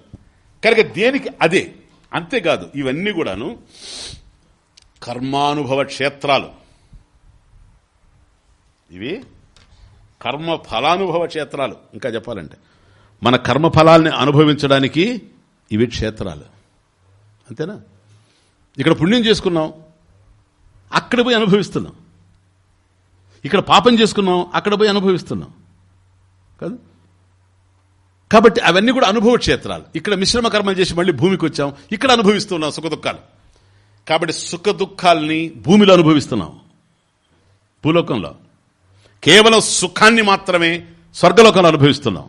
కనుక దేనికి అదే? అంతేకాదు ఇవన్నీ కూడాను కర్మానుభవ క్షేత్రాలు. ఇవి కర్మ ఫలానుభవ క్షేత్రాలు ఇంకా చెప్పాలంటే. మన కర్మ ఫలాల్ని అనుభవించడానికి ఇవి క్షేత్రాలు. అంతేనా? ఇక్కడ పుణ్యం చేసుకున్నాం అక్కడ పోయి అనుభవిస్తున్నాం. ఇక్కడ పాపం చేసుకున్నాం అక్కడ పోయి అనుభవిస్తున్నాం. కాదు? కాబట్టి అవన్నీ కూడా అనుభవ క్షేత్రాలు ఇక్కడ మిశ్రమ కర్మలు చేసి మళ్ళీ భూమికి వచ్చాం ఇక్కడ అనుభవిస్తున్నాం సుఖ దుఃఖాలు కాబట్టి సుఖ దుఃఖాల్ని భూమిలో అనుభవిస్తున్నాం. భూలోకంలో. కేవలం సుఖాన్ని మాత్రమే స్వర్గలోకంలో అనుభవిస్తున్నాం.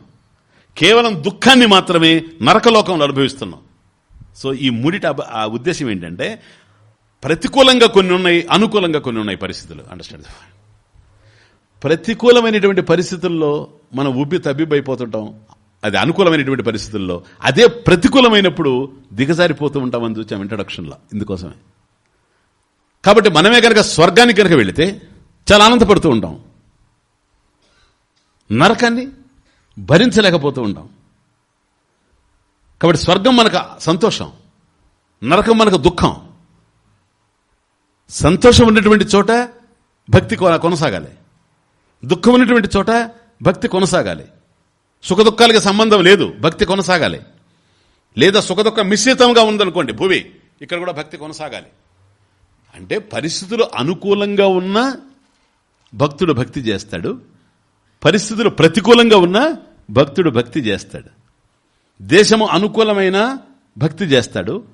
కేవలం దుఃఖాన్ని మాత్రమే నరకలోకంలో అనుభవిస్తున్నాం. సో ఈ ముడిట ఆ ఉద్దేశం ఏంటంటే ప్రతికూలంగా కొన్ని ఉన్నాయి అనుకూలంగా కొన్ని ఉన్నాయి పరిస్థితులు. అండర్స్టాండ్ ప్రతికూలమైనటువంటి పరిస్థితుల్లో మనం ఉబ్బి తబ్బిబ్బైపోతుంటాం. అది అనుకూలమైనటువంటి పరిస్థితుల్లో అదే ప్రతికూలమైనప్పుడు దిగజారిపోతూ ఉంటామని చూసాం ఇంట్రడక్షన్లో ఇందుకోసమే. కాబట్టి మనమే కనుక స్వర్గానికి కనుక వెళితే చాలా ఆనందపడుతూ ఉంటాం. నరకాన్ని భరించలేకపోతూ ఉంటాం. కాబట్టి స్వర్గం మనకు సంతోషం నరకం మనకు దుఃఖం. సంతోషం ఉన్నటువంటి చోట భక్తి కొనసాగాలి. దుఃఖం ఉన్నటువంటి చోట భక్తి కొనసాగాలి. సుఖదుఖాలకి సంబంధం లేదు భక్తి కొనసాగాలి. లేదా సుఖదుఖ మిశ్రితంగా ఉందనుకోండి భూమి ఇక్కడ కూడా భక్తి కొనసాగాలి. అంటే పరిస్థితులు అనుకూలంగా ఉన్నా భక్తుడు భక్తి చేస్తాడు పరిస్థితులు ప్రతికూలంగా ఉన్నా భక్తుడు భక్తి చేస్తాడు. దేశము అనుకూలమైన భక్తి చేస్తాడు.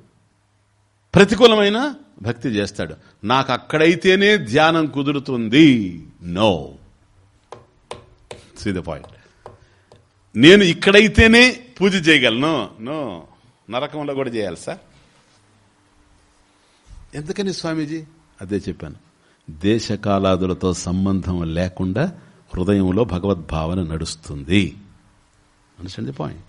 ప్రతికూలమైన భక్తి చేస్తాడు. నాకు అక్కడైతేనే ధ్యానం కుదురుతుంది. నో. సీ ద పాయింట్ నేను ఇక్కడైతేనే పూజ చేయగలను. నో. నరకంలో కూడా చేయాలి సార్. ఎందుకని స్వామీజీ? అదే చెప్పాను. దేశకాలాదులతో సంబంధం లేకుండా హృదయంలో భగవద్భావన నడుస్తుంది. అండర్స్టాండ్ పాయింట్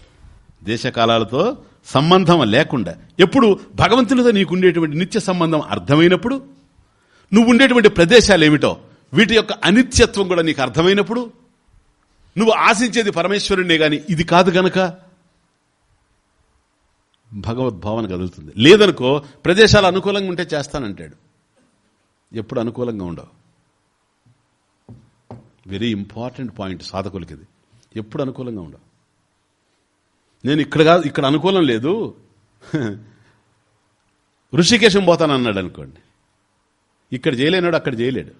దేశకాలాలతో సంబంధం లేకుండా ఎప్పుడు భగవంతునితో నీకుండేటువంటి నిత్య సంబంధం అర్థమైనప్పుడు నువ్వు ఉండేటువంటి ప్రదేశాలు ఏమిటో వీటి యొక్క అనిత్యత్వం కూడా నీకు అర్థమైనప్పుడు నువ్వు ఆశించేది పరమేశ్వరుణ్ణే గాని ఇది కాదు గనక. భగవద్భావన కదులుతుంది. లేదనుకో ప్రదేశాలు అనుకూలంగా ఉంటే చేస్తానంటాడు. ఎప్పుడు అనుకూలంగా ఉండవు. వెరీ ఇంపార్టెంట్ పాయింట్ సాధకులకి ఇది ఎప్పుడు అనుకూలంగా ఉండవు. నేను ఇక్కడ కాదు ఇక్కడ అనుకూలం లేదు. ఋషికేశం పోతాను అన్నాడు అనుకోండి. ఇక్కడ చేయలేనాడు అక్కడ చేయలేడు.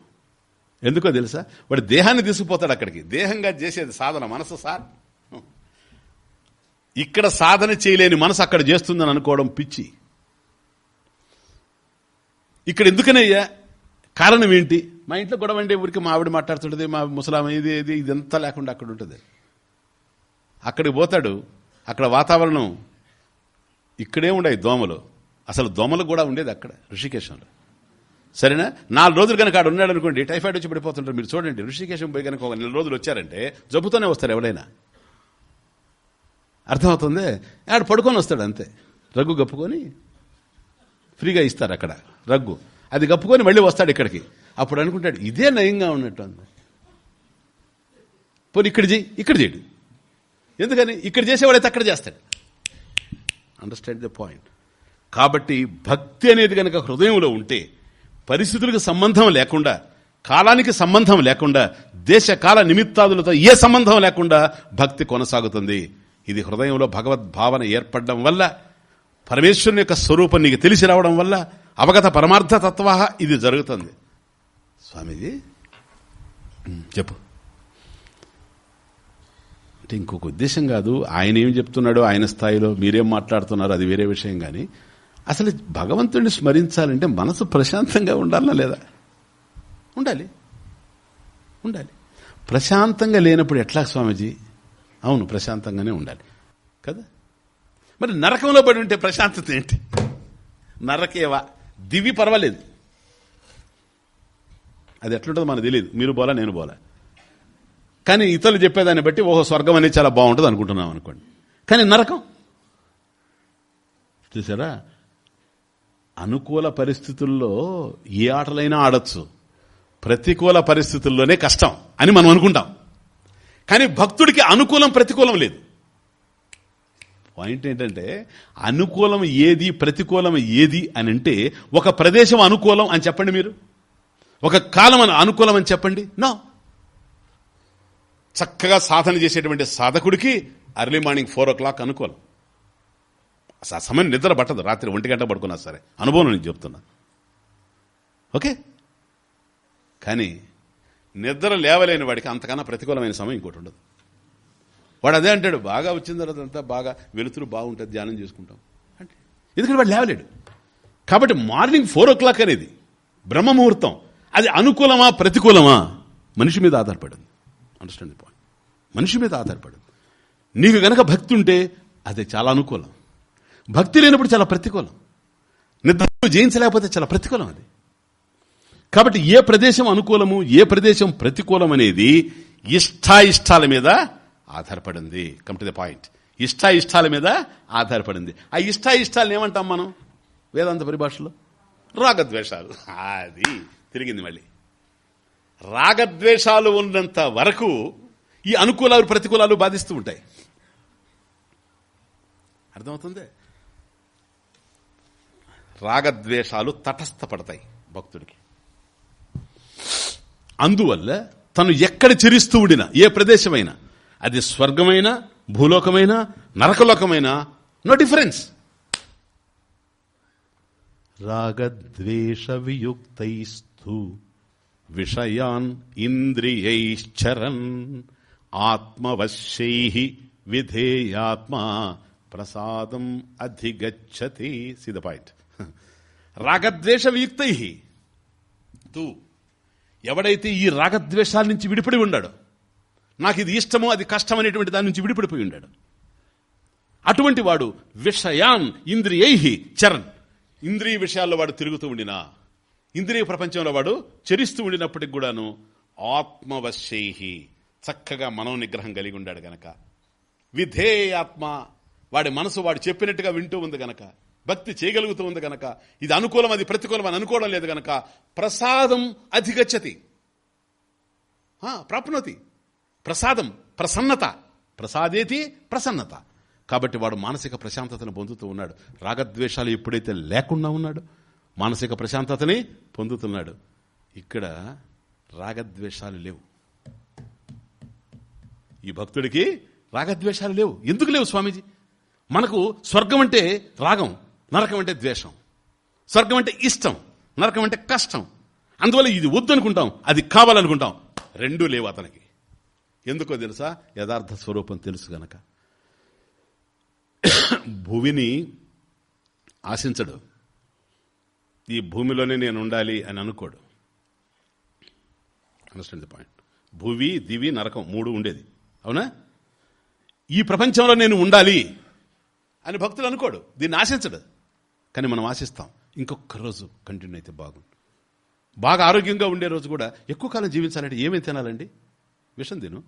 ఎందుకో తెలుసా? వాడు దేహాన్ని తీసుకుపోతాడు అక్కడికి. దేహంగా చేసేది సాధన మనసు సార్. ఇక్కడ సాధన చేయలేని మనసు అక్కడ చేస్తుందని అనుకోవడం పిచ్చి. ఇక్కడ ఎందుకనయ్యా? కారణం ఏంటి? మా ఇంట్లో గొడవ అంటే ఊరికి మా ఆవిడ మాట్లాడుతుంటుంది మా ముసలామ ఇది ఇది ఇదంతా లేకుండా అక్కడ ఉంటుంది. అక్కడికి పోతాడు అక్కడ వాతావరణం ఇక్కడే ఉండేవి దోమలు. అసలు దోమలు కూడా ఉండేది అక్కడ ఋషికేశంలో. సరేనా? నాలుగు రోజులు కనుక ఆడు ఉన్నాడు అనుకోండి టైఫాయిడ్ వచ్చి పడిపోతుంటారు మీరు చూడండి. ఋషికేశం పోయి కనుక ఒక నెల రోజులు వచ్చారంటే జబ్బుతోనే వస్తారు ఎవడైనా అర్థమవుతుంది? ఆడు పడుకొని వస్తాడు అంతే. రగ్గు కప్పుకొని ఫ్రీగా ఇస్తారు అక్కడ రగ్గు. అది కప్పుకొని మళ్ళీ వస్తాడు ఇక్కడికి. అప్పుడు అనుకుంటాడు ఇదే నయంగా ఉన్నట్టు అంది. పోనీ ఇక్కడ చేయి ఇక్కడ చేయడు ఎందుకని? ఇక్కడ చేసేవాడైతే అక్కడ చేస్తాడు. అండర్స్టాండ్ ద పాయింట్ కాబట్టి భక్తి అనేది కనుక హృదయంలో ఉంటే పరిస్థితులకు సంబంధం లేకుండా కాలానికి సంబంధం లేకుండా దేశ కాల నిమిత్తాదులతో ఏ సంబంధం లేకుండా భక్తి కొనసాగుతుంది. ఇది హృదయంలో భగవద్భావన ఏర్పడడం వల్ల పరమేశ్వరుని యొక్క స్వరూపం నీకు తెలిసి రావడం వల్ల అవగత పరమార్థ తత్వ ఇది జరుగుతుంది. స్వామీజీ? చెప్పు. అంటే ఇంకొక ఉద్దేశం కాదు ఆయన ఏం చెప్తున్నాడో ఆయన స్థాయిలో మీరేం మాట్లాడుతున్నారో అది వేరే విషయం కానీ అసలు భగవంతుడిని స్మరించాలంటే మనసు ప్రశాంతంగా ఉండాలా లేదా? ఉండాలి. ఉండాలి. ప్రశాంతంగా లేనప్పుడు ఎట్లా స్వామీజీ? అవును ప్రశాంతంగానే ఉండాలి. కదా? మరి నరకంలో పడి ఉంటే ప్రశాంతత ఏంటి? నరకేవా? దివి పర్వాలేదు. అది ఎట్లుంటుందో మనకు తెలియదు మీరు బోలా నేను బోలా. కానీ ఇతరులు చెప్పేదాన్ని బట్టి ఓహో స్వర్గం అనేది చాలా బాగుంటుంది అనుకుంటున్నాం అనుకోండి. కానీ నరకం. చూసారా? అనుకూల పరిస్థితుల్లో ఏ ఆటలైనా ఆడొచ్చు. ప్రతికూల పరిస్థితుల్లోనే కష్టం అని మనం అనుకుంటాం. కానీ భక్తుడికి అనుకూలం ప్రతికూలం లేదు. పాయింట్ ఏంటంటే అనుకూలం ఏది ప్రతికూలం ఏది అని అంటే ఒక ప్రదేశం అనుకూలం అని చెప్పండి మీరు. ఒక కాలం అనుకూలం అని చెప్పండి. నా. చక్కగా సాధన చేసేటువంటి సాధకుడికి early morning four o'clock అనుకూలం. అసలు ఆ సమయం నిద్ర పట్టదు. రాత్రి ఒంటి గంట పడుకున్నా సరే. అనుభవం నేను చెప్తున్నా. ఓకే? కానీ నిద్ర లేవలేని వాడికి అంతకన్నా ప్రతికూలమైన సమయం ఇంకోటి ఉండదు. వాడు అదే అంటాడు బాగా వచ్చిన తర్వాత అంతా బాగా వెలుతురు బాగుంటుంది ధ్యానం చేసుకుంటాం. అంటే ఎందుకంటే వాడు లేవలేడు. కాబట్టి మార్నింగ్ ఫోర్ ఓ క్లాక్ అనేది బ్రహ్మ ముహూర్తం అది అనుకూలమా ప్రతికూలమా? మనిషి మీద ఆధారపడింది. అండర్స్టాండ్ పాయింట్ మనిషి మీద ఆధారపడింది. నీకు గనక భక్తి ఉంటే అది చాలా అనుకూలం. భక్తి లేనప్పుడు చాలా ప్రతికూలం. నిద్ర జయించలేకపోతే చాలా ప్రతికూలం అది. కాబట్టి ఏ ప్రదేశం అనుకూలము ఏ ప్రదేశం ప్రతికూలం అనేది ఇష్టాయిష్టాల మీద ఆధారపడింది. కమ్ టు ద పాయింట్ ఇష్టాయిష్టాల మీద ఆధారపడింది. ఆ ఇష్టాయిష్టాలను ఏమంటాం మనం? వేదాంత పరిభాషలో? రాగద్వేషాలు. అది తిరిగింది మళ్ళీ. రాగద్వేషాలు ఉన్నంత వరకు ఈ అనుకూలాలు ప్రతికూలాలు బాధిస్తూ ఉంటాయి. అర్థమవుతుంది? రాగద్వేషాలు తటస్థపడతాయి భక్తుడికి. అందువల్ల తను ఎక్కడ చిరిస్తూ ఉండినా ఏ ప్రదేశమైనా అది స్వర్గమైనా భూలోకమైనా నరకలోకమైనా నో డిఫరెన్స్ రాగద్వేష వియుక్తైస్తు విషయాన్ ఇంద్రియైశ్చరన్ ఆత్మవశ్యై విధేయాత్మా ప్రసాదం అధిగచ్చతి. సి ద పాయింట్ రాగద్వేష వియుక్తై తూ ఎవడైతే ఈ రాగద్వేషాల నుంచి విడిపడి ఉన్నాడో నాకు ఇది ఇష్టమో అది కష్టం అనేటువంటి దాని నుంచి విడిపడిపోయి ఉన్నాడు అటువంటి వాడు విషయాన్ ఇంద్రియై చరణ్ ఇంద్రియ విషయాల్లో వాడు తిరుగుతూ ఉండినా ఇంద్రియ ప్రపంచంలో వాడు చరిస్తూ ఉండినప్పటికి కూడాను ఆత్మవశ్యై చక్కగా మనో నిగ్రహం కలిగి ఉండాడు గనక. విధేయాత్మ వాడి మనసు వాడు చెప్పినట్టుగా వింటూ ఉంది గనక భక్తి చేయగలుగుతూ ఉంది గనక ఇది అనుకూలం అది ప్రతికూలం అని అనుకోవడం లేదు గనక ప్రసాదం అధిగచ్చతి. ప్రాప్నోతి. ప్రసాదం ప్రసన్నత. ప్రసాదేతి ప్రసన్నత. కాబట్టి వాడు మానసిక ప్రశాంతతను పొందుతూ ఉన్నాడు. రాగద్వేషాలు ఎప్పుడైతే లేకుండా ఉన్నాడు మానసిక ప్రశాంతతని పొందుతున్నాడు. ఇక్కడ రాగద్వేషాలు లేవు. ఈ భక్తుడికి రాగద్వేషాలు లేవు. ఎందుకు లేవు స్వామీజీ? మనకు స్వర్గం అంటే రాగం నరకం అంటే ద్వేషం. స్వర్గం అంటే ఇష్టం నరకం అంటే కష్టం. అందువల్ల ఇది వద్దనుకుంటాం అది కావాలనుకుంటాం. రెండూ లేవు అతనికి. ఎందుకో తెలుసా? యథార్థ స్వరూపం తెలుసు గనక. భూమిని ఆశించడు. ఈ భూమిలోనే నేను ఉండాలి అని అనుకోడు. అండర్స్టాండ్ ది పాయింట్ భూవి దివి నరకం మూడు ఉండేది. అవునా? ఈ ప్రపంచంలో నేను ఉండాలి అని భక్తులు అనుకోడు. దీన్ని ఆశించడు. కానీ మనం ఆశిస్తాం. ఇంకొక రోజు కంటిన్యూ అయితే బాగుంది బాగా ఆరోగ్యంగా ఉండే రోజు కూడా ఎక్కువ కాలం జీవించాలంటే ఏమేమి తినాలండి? విషం తిను.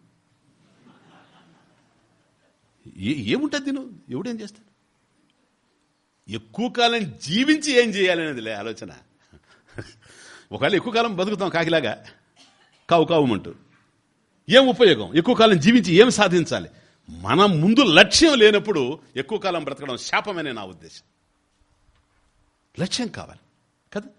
ఏ ఏముంటుంది తిను? ఎవడేం చేస్తాడు? ఎక్కువ కాలం జీవించి ఏం చేయాలనేదిలే ఆలోచన. ఒకవేళ ఎక్కువ కాలం బతుకుతాం కాకిలాగా కావు కావుమంటూ. ఏం ఉపయోగం? ఎక్కువ కాలం జీవించి ఏం సాధించాలి? మన ముందు లక్ష్యం లేనప్పుడు ఎక్కువ కాలం బ్రతకడం శాపమనే నా ఉద్దేశం. లక్ష్యం కావాలి కదా?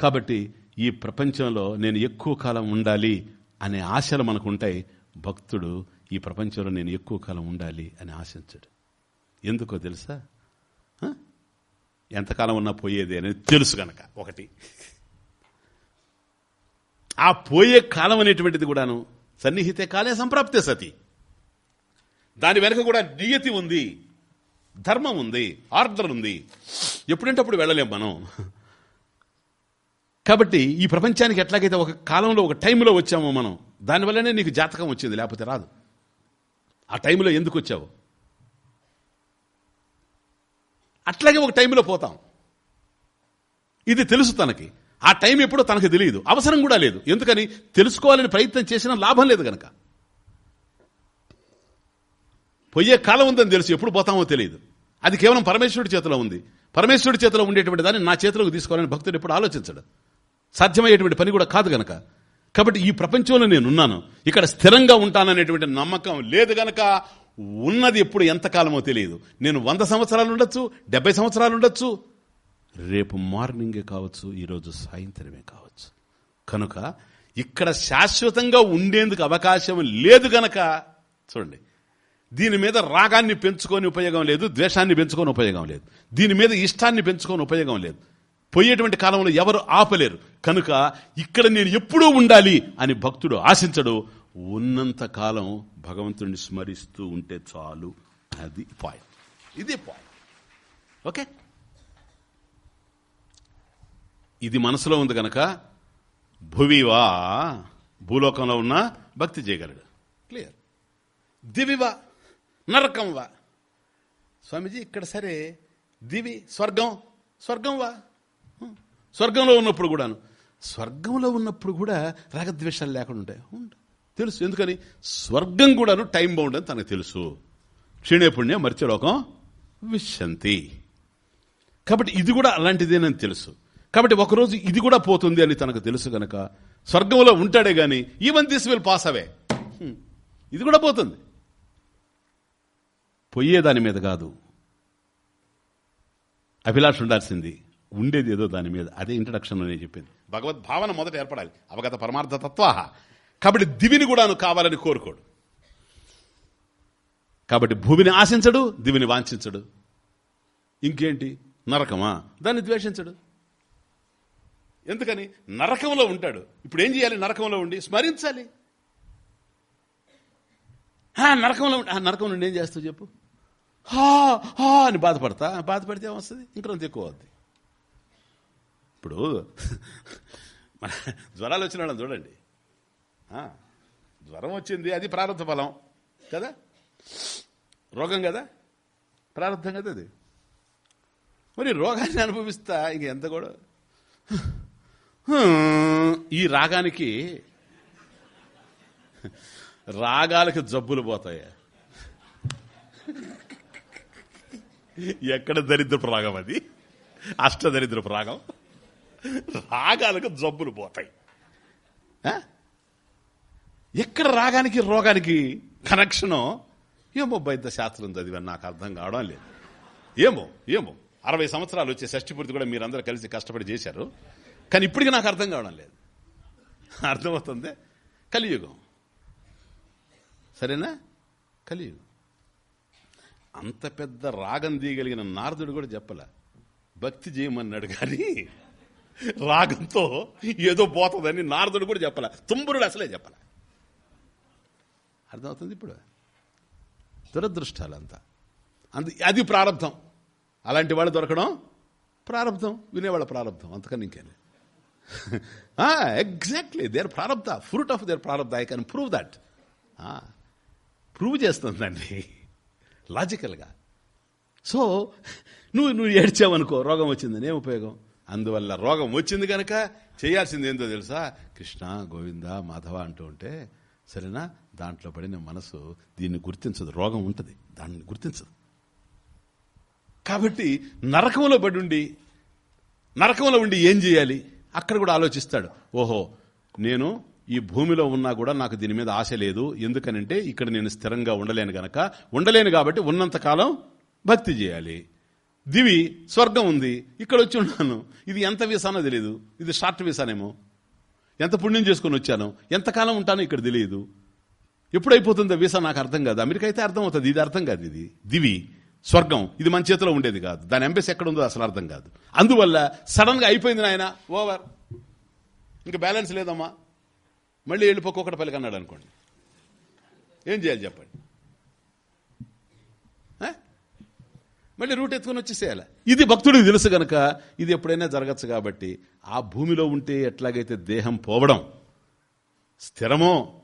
కాబట్టి ఈ ప్రపంచంలో నేను ఎక్కువ కాలం ఉండాలి అనే ఆశలు మనకు ఉంటాయి భక్తుడు ఈ ప్రపంచంలో నేను ఎక్కువ కాలం ఉండాలి అని ఆశించడు. ఎందుకో తెలుసా? ఎంతకాలం ఉన్నా పోయేది అనేది తెలుసు గనక ఒకటి. ఆ పోయే కాలం అనేటువంటిది కూడాను సన్నిహితే కాలే సంప్రాప్తే సతి. దాని వెనక కూడా నియతి ఉంది ధర్మం ఉంది ఆర్డర్ ఉంది ఎప్పుడంటే అప్పుడు వెళ్ళలేం మనం. కాబట్టి ఈ ప్రపంచానికి ఎట్లాగైతే ఒక కాలంలో ఒక టైంలో వచ్చామో మనం దానివల్లనే నీకు జాతకం వచ్చింది లేకపోతే రాదు. ఆ టైంలో ఎందుకు వచ్చావు? అట్లాగే ఒక టైంలో పోతాం. ఇది తెలుసు తనకి. ఆ టైం ఎప్పుడో తనకు తెలియదు. అవసరం కూడా లేదు. ఎందుకని? తెలుసుకోవాలని ప్రయత్నం చేసినా లాభం లేదు కనుక పోయే కాలం ఉందని తెలుసు. ఎప్పుడు పోతామో తెలియదు. అది కేవలం పరమేశ్వరుడి చేతిలో ఉంది. పరమేశ్వరుడి చేతిలో ఉండేటువంటి దాన్ని నా చేతిలోకి తీసుకోవాలని భక్తుడు ఎప్పుడు ఆలోచించడు. సాధ్యమయ్యేటువంటి పని కూడా కాదు గనక. కాబట్టి ఈ ప్రపంచంలో నేనున్నాను. ఇక్కడ స్థిరంగా ఉంటాననేటువంటి నమ్మకం లేదు గనక ఉన్నది ఎప్పుడు ఎంతకాలమో తెలియదు. నేను వంద సంవత్సరాలు ఉండొచ్చు డెబ్బై సంవత్సరాలు ఉండొచ్చు. రేపు మార్నింగే కావచ్చు ఈరోజు సాయంత్రమే కావచ్చు. కనుక ఇక్కడ శాశ్వతంగా ఉండేందుకు అవకాశం లేదు గనక చూడండి. దీని మీద రాగాన్ని పెంచుకొని ఉపయోగం లేదు ద్వేషాన్ని పెంచుకొని ఉపయోగం లేదు. దీని మీద ఇష్టాన్ని పెంచుకొని ఉపయోగం లేదు. పోయేటువంటి కాలంలో ఎవరు ఆపలేరు. కనుక ఇక్కడ నేను ఎప్పుడూ ఉండాలి అని భక్తుడు ఆశించడు. ఉన్నంత కాలం భగవంతుడిని స్మరిస్తూ ఉంటే చాలు. అది పాయింట్ ఇది పాయింట్ ఓకే ఇది మనసులో ఉంది గనక భువివా భూలోకంలో ఉన్న భక్తి చేయగలడు. క్లియర్ దివివా నరకంవా. స్వామీజీ ఇక్కడ సరే దివి స్వర్గం స్వర్గంవా? స్వర్గంలో ఉన్నప్పుడు కూడాను. స్వర్గంలో ఉన్నప్పుడు కూడా రాగద్వేషాలు లేకుండా ఉంటాయి. ఉండు. తెలుసు. ఎందుకని? స్వర్గం కూడాను టైం బౌండ్ అని తనకు తెలుసు. క్షీణేపుణ్యం మర్చిలోకం విశంతి కాబట్టి ఇది కూడా అలాంటిదేనని తెలుసు. కాబట్టి ఒకరోజు ఇది కూడా పోతుంది అని తనకు తెలుసు గనక స్వర్గంలో ఉంటాడే గాని even this will pass away. ఇది కూడా పోతుంది. పోయేదాని మీద కాదు. అభిలాష ఉండాల్సింది. ఉండేది ఏదో దాని మీద. అదే ఇంట్రడక్షన్ నేను చెప్పింది. భగవద్భావన మొదట ఏర్పడాలి. అవగత పరమార్థ తత్వాహ. కాబట్టి దివిని కూడాను కావాలని కోరుకోడు. కాబట్టి భూమిని ఆశించడు దివిని వాంఛించడు. ఇంకేంటి? నరకమా? దాన్ని ద్వేషించడు. ఎందుకని? నరకంలో ఉంటాడు. ఇప్పుడు ఏం చేయాలి? నరకంలో ఉండి స్మరించాలి. నరకంలో ఉండి- ఆ, నరకంలో ఏం చేస్తావు చెప్పు? హా హా అని బాధపడతా. బాధపడితే ఏమొస్తుంది? ఇంకొంత ఎక్కువ అవుద్ది. ఇప్పుడు మన జ్వరాలు వచ్చిన వాళ్ళని చూడండి. జ్వరం వచ్చింది అది ప్రారంభ ఫలం కదా? రోగం కదా? ప్రారంభం కదా అది. మరి రోగాన్ని అనుభవిస్తా ఇంక ఎంత కూడా? ఈ రాగానికి రాగాలకి జబ్బులు పోతాయా? ఎక్కడ దరిద్రపు రాగం అది? అష్టదరిద్రపు రాగం? రాగాలకు జబ్బులు పోతాయి. ఎక్కడ రాగానికి రోగానికి కనెక్షను ఏమో వైద్య శాస్త్రం చదివాను నాకు అర్థం కావడం లేదు. ఏమో ఏమో. అరవై సంవత్సరాలు వచ్చే షష్టి పూర్తి కూడా మీరందరూ కలిసి కష్టపడి చేశారు. కానీ ఇప్పటికీ నాకు అర్థం కావడం లేదు. అర్థమవుతుంది? కలియుగం. సరేనా? కలియుగం. అంత పెద్ద రాగం తీయగలిగిన నారదుడు కూడా చెప్పలే భక్తి చేయమన్నాడు కానీ రాగంతో ఏదో పోతుందని నారదుడు కూడా చెప్పలే. తుమ్మురుడు అసలే చెప్పలే. అర్థమవుతుంది ఇప్పుడు? దురదృష్టాలంతా. అందు అది ప్రారంధం అలాంటి వాళ్ళు దొరకడం ప్రారంధం వినేవాళ్ళ ప్రారంధం అంతకని ఇంకేనే ఎగ్జాక్ట్లీ దేర్ ప్రారంధ ఫ్రూట్ ఆఫ్ దేర్ ప్రారంధ I can prove that. Prove చేస్తుందండి. లాజికల్గా. సో నువ్వు నువ్వు ఏడ్చావనుకో రోగం వచ్చిందని ఏం ఉపయోగం? అందువల్ల రోగం వచ్చింది కనుక చేయాల్సింది ఏందో తెలుసా? కృష్ణ గోవింద మాధవ అంటూ ఉంటే సరేనా? దాంట్లో పడిన మనసు దీన్ని గుర్తించదు. రోగం ఉంటుంది. దాన్ని గుర్తించదు. కాబట్టి నరకంలో పడి ఉండి నరకంలో ఉండి ఏం చేయాలి? అక్కడ కూడా ఆలోచిస్తాడు. ఓహో నేను ఈ భూమిలో ఉన్నా కూడా నాకు దీని మీద ఆశ లేదు. ఎందుకనంటే ఇక్కడ నేను స్థిరంగా ఉండలేను గనక ఉండలేను కాబట్టి ఉన్నంతకాలం భక్తి చేయాలి. దివి స్వర్గం ఉంది. ఇక్కడ వచ్చి ఉన్నాను. ఇది ఎంత వీసానో తెలియదు ఇది షార్ట్ వీసానేమో. ఎంత పుణ్యం చేసుకుని వచ్చాను. ఎంతకాలం ఉంటానో ఇక్కడ తెలియదు. ఎప్పుడైపోతుందో వీసా నాకు అర్థం కాదు. అమెరికా అయితే అర్థం అవుతుంది. ఇది అర్థం కాదు ఇది. దివి స్వర్గం ఇది మన చేతిలో ఉండేది కాదు. దాని ఎంబెస్ ఎక్కడ ఉందో అసలు అర్థం కాదు. అందువల్ల సడన్గా అయిపోయింది నాయన. ఓవర్ ఇంకా బ్యాలెన్స్ లేదమ్మా. మళ్ళీ వెళ్ళిపోకొకటి పలికి అన్నాడు అనుకోండి. ఏం చేయాలి చెప్పండి ఆ? మళ్ళీ రూట్ ఎత్తుకొని వచ్చేసేయాలి. ఇది భక్తుడికి తెలుసు గనక ఇది ఎప్పుడైనా జరగచ్చు కాబట్టి ఆ భూమిలో ఉంటే ఎట్లాగైతే దేహం పోవడం స్థిరమో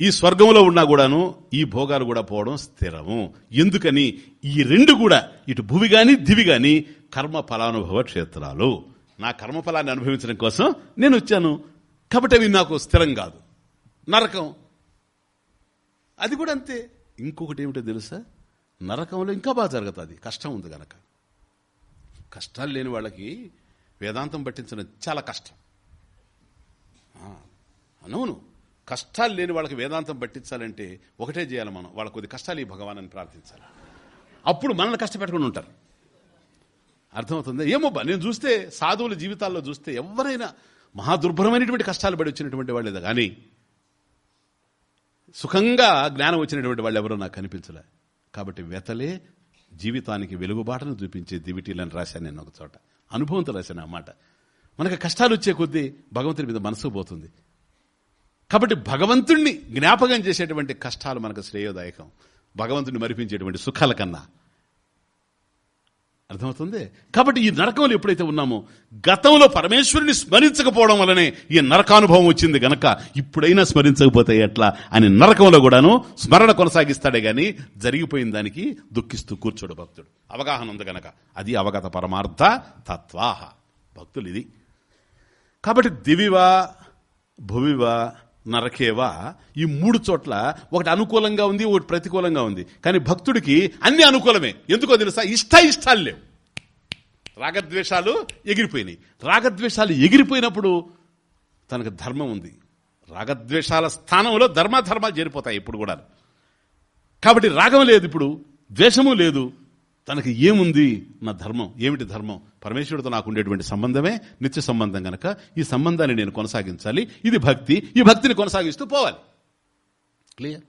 ఈ స్వర్గంలో ఉన్నా కూడాను ఈ భోగాలు కూడా పోవడం స్థిరము. ఎందుకని? ఈ రెండు కూడా ఇటు భూమి గాని దివి గాని కర్మ ఫలానుభవ క్షేత్రాలు. నా కర్మ ఫలాన్ని అనుభవించడం కోసం నేను వచ్చాను. కాబట్టి అవి నాకు స్థిరం కాదు. నరకం. అది కూడా అంతే. ఇంకొకటి ఏమిటో తెలుసా? నరకంలో ఇంకా బాగా జరుగుతుంది. కష్టం ఉంది గనక. కష్టాలు లేని వాళ్ళకి వేదాంతం పట్టించడం చాలా కష్టం. అవును కష్టాలు లేని వాళ్ళకి వేదాంతం పట్టించాలంటే ఒకటే చేయాలి మనం. వాళ్ళ కొద్ది కష్టాలు ఈ భగవాన్ అని ప్రార్థించాలి. అప్పుడు మనల్ని కష్టపెట్టుకుని ఉంటారు. అర్థమవుతుంది? ఏమోబ్బా నేను చూస్తే సాధువుల జీవితాల్లో చూస్తే ఎవరైనా మహాదుర్భరమైనటువంటి కష్టాలు పడి వచ్చినటువంటి వాళ్ళేదా? కానీ సుఖంగా జ్ఞానం వచ్చినటువంటి వాళ్ళు ఎవరో నాకు కనిపించలే. కాబట్టి వెతలే జీవితానికి వెలుగుబాటను చూపించే దివిటీలని రాశాను నేను ఒక చోట. అనుభవంతో రాశాను అన్నమాట మనకు కష్టాలు వచ్చే కొద్దీ భగవంతుని మీద మనసు పోతుంది. కాబట్టి భగవంతుణ్ణి జ్ఞాపకం చేసేటువంటి కష్టాలు మనకు శ్రేయోదాయకం. భగవంతుని మరిపించేటువంటి సుఖాల కన్నా. అర్థమవుతుంది? కాబట్టి ఈ నరకంలో ఎప్పుడైతే ఉన్నామో గతంలో పరమేశ్వరుని స్మరించకపోవడం వల్లనే ఈ నరకానుభవం వచ్చింది గనక ఇప్పుడైనా స్మరించకపోతే ఎట్లా? అని నరకంలో కూడాను స్మరణ కొనసాగిస్తాడే గాని జరిగిపోయిన దానికి దుఃఖిస్తూ కూర్చోడు భక్తుడు. అవగాహన ఉంది గనక. అది అవగత పరమార్థ తత్వాహ. భక్తులు ఇది కాబట్టి దివివా భువివా నరకేవా? ఈ మూడు చోట్ల ఒకటి అనుకూలంగా ఉంది ఒకటి ప్రతికూలంగా ఉంది. కానీ భక్తుడికి అన్ని అనుకూలమే. ఎందుకో తెలుసా? ఇష్ట ఇష్టాలు లేవు. రాగద్వేషాలు ఎగిరిపోయినాయి. రాగద్వేషాలు ఎగిరిపోయినప్పుడు తనకు ధర్మం ఉంది. రాగద్వేషాల స్థానంలో ధర్మాధర్మాలు చేరిపోతాయి ఇప్పుడు కూడా కాబట్టి రాగం లేదు ఇప్పుడు ద్వేషము లేదు. తనకి ఏముంది నా ధర్మం? ఏమిటి ధర్మం? పరమేశ్వరుడితో నాకు ఉండేటువంటి సంబంధమే నిత్య సంబంధం గనక. ఈ సంబంధాన్ని నేను కొనసాగించాలి. ఇది భక్తి. ఈ భక్తిని కొనసాగిస్తూ పోవాలి. క్లియర్?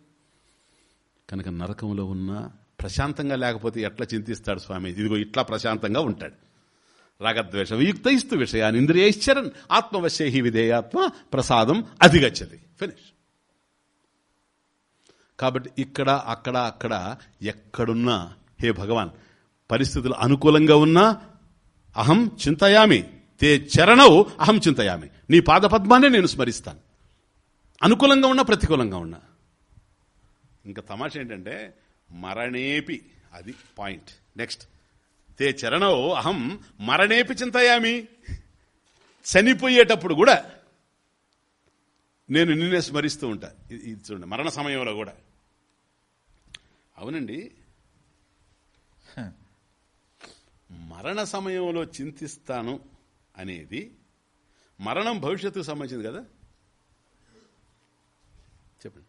కనుక నరకంలో ఉన్న ప్రశాంతంగా లేకపోతే ఎట్లా చింతిస్తాడు స్వామి ఇదిగో ఇట్లా ప్రశాంతంగా ఉంటాడు. రాగద్వేష వియుక్తయిస్తు విషయాన్ని ఇంద్రియైశ్చరన్. ఆత్మవశ్యహి విధేయాత్మ ప్రసాదం అధిగచ్చది. ఫినిష్. కాబట్టి ఇక్కడ అక్కడ అక్కడ ఎక్కడున్నా హే భగవాన్ పరిస్థితులు అనుకూలంగా ఉన్నా అహం చింతయామి. తే చరణవు అహం చింతయామి. నీ పాదపద్మాన్నే నేను స్మరిస్తాను. అనుకూలంగా ఉన్నా ప్రతికూలంగా ఉన్నా. ఇంకా తమాష ఏంటంటే మరణేపి. అది పాయింట్. నెక్స్ట్. తే చరణవు అహం మరణేపి చింతయామి. చనిపోయేటప్పుడు కూడా నేను నిన్నే స్మరిస్తూ ఉంటా. ఇది చూడండి మరణ సమయంలో కూడా. అవునండి. మరణ సమయంలో చింతిస్తాను అనేది మరణం భవిష్యత్తుకు సంబంధించింది కదా? చెప్పండి.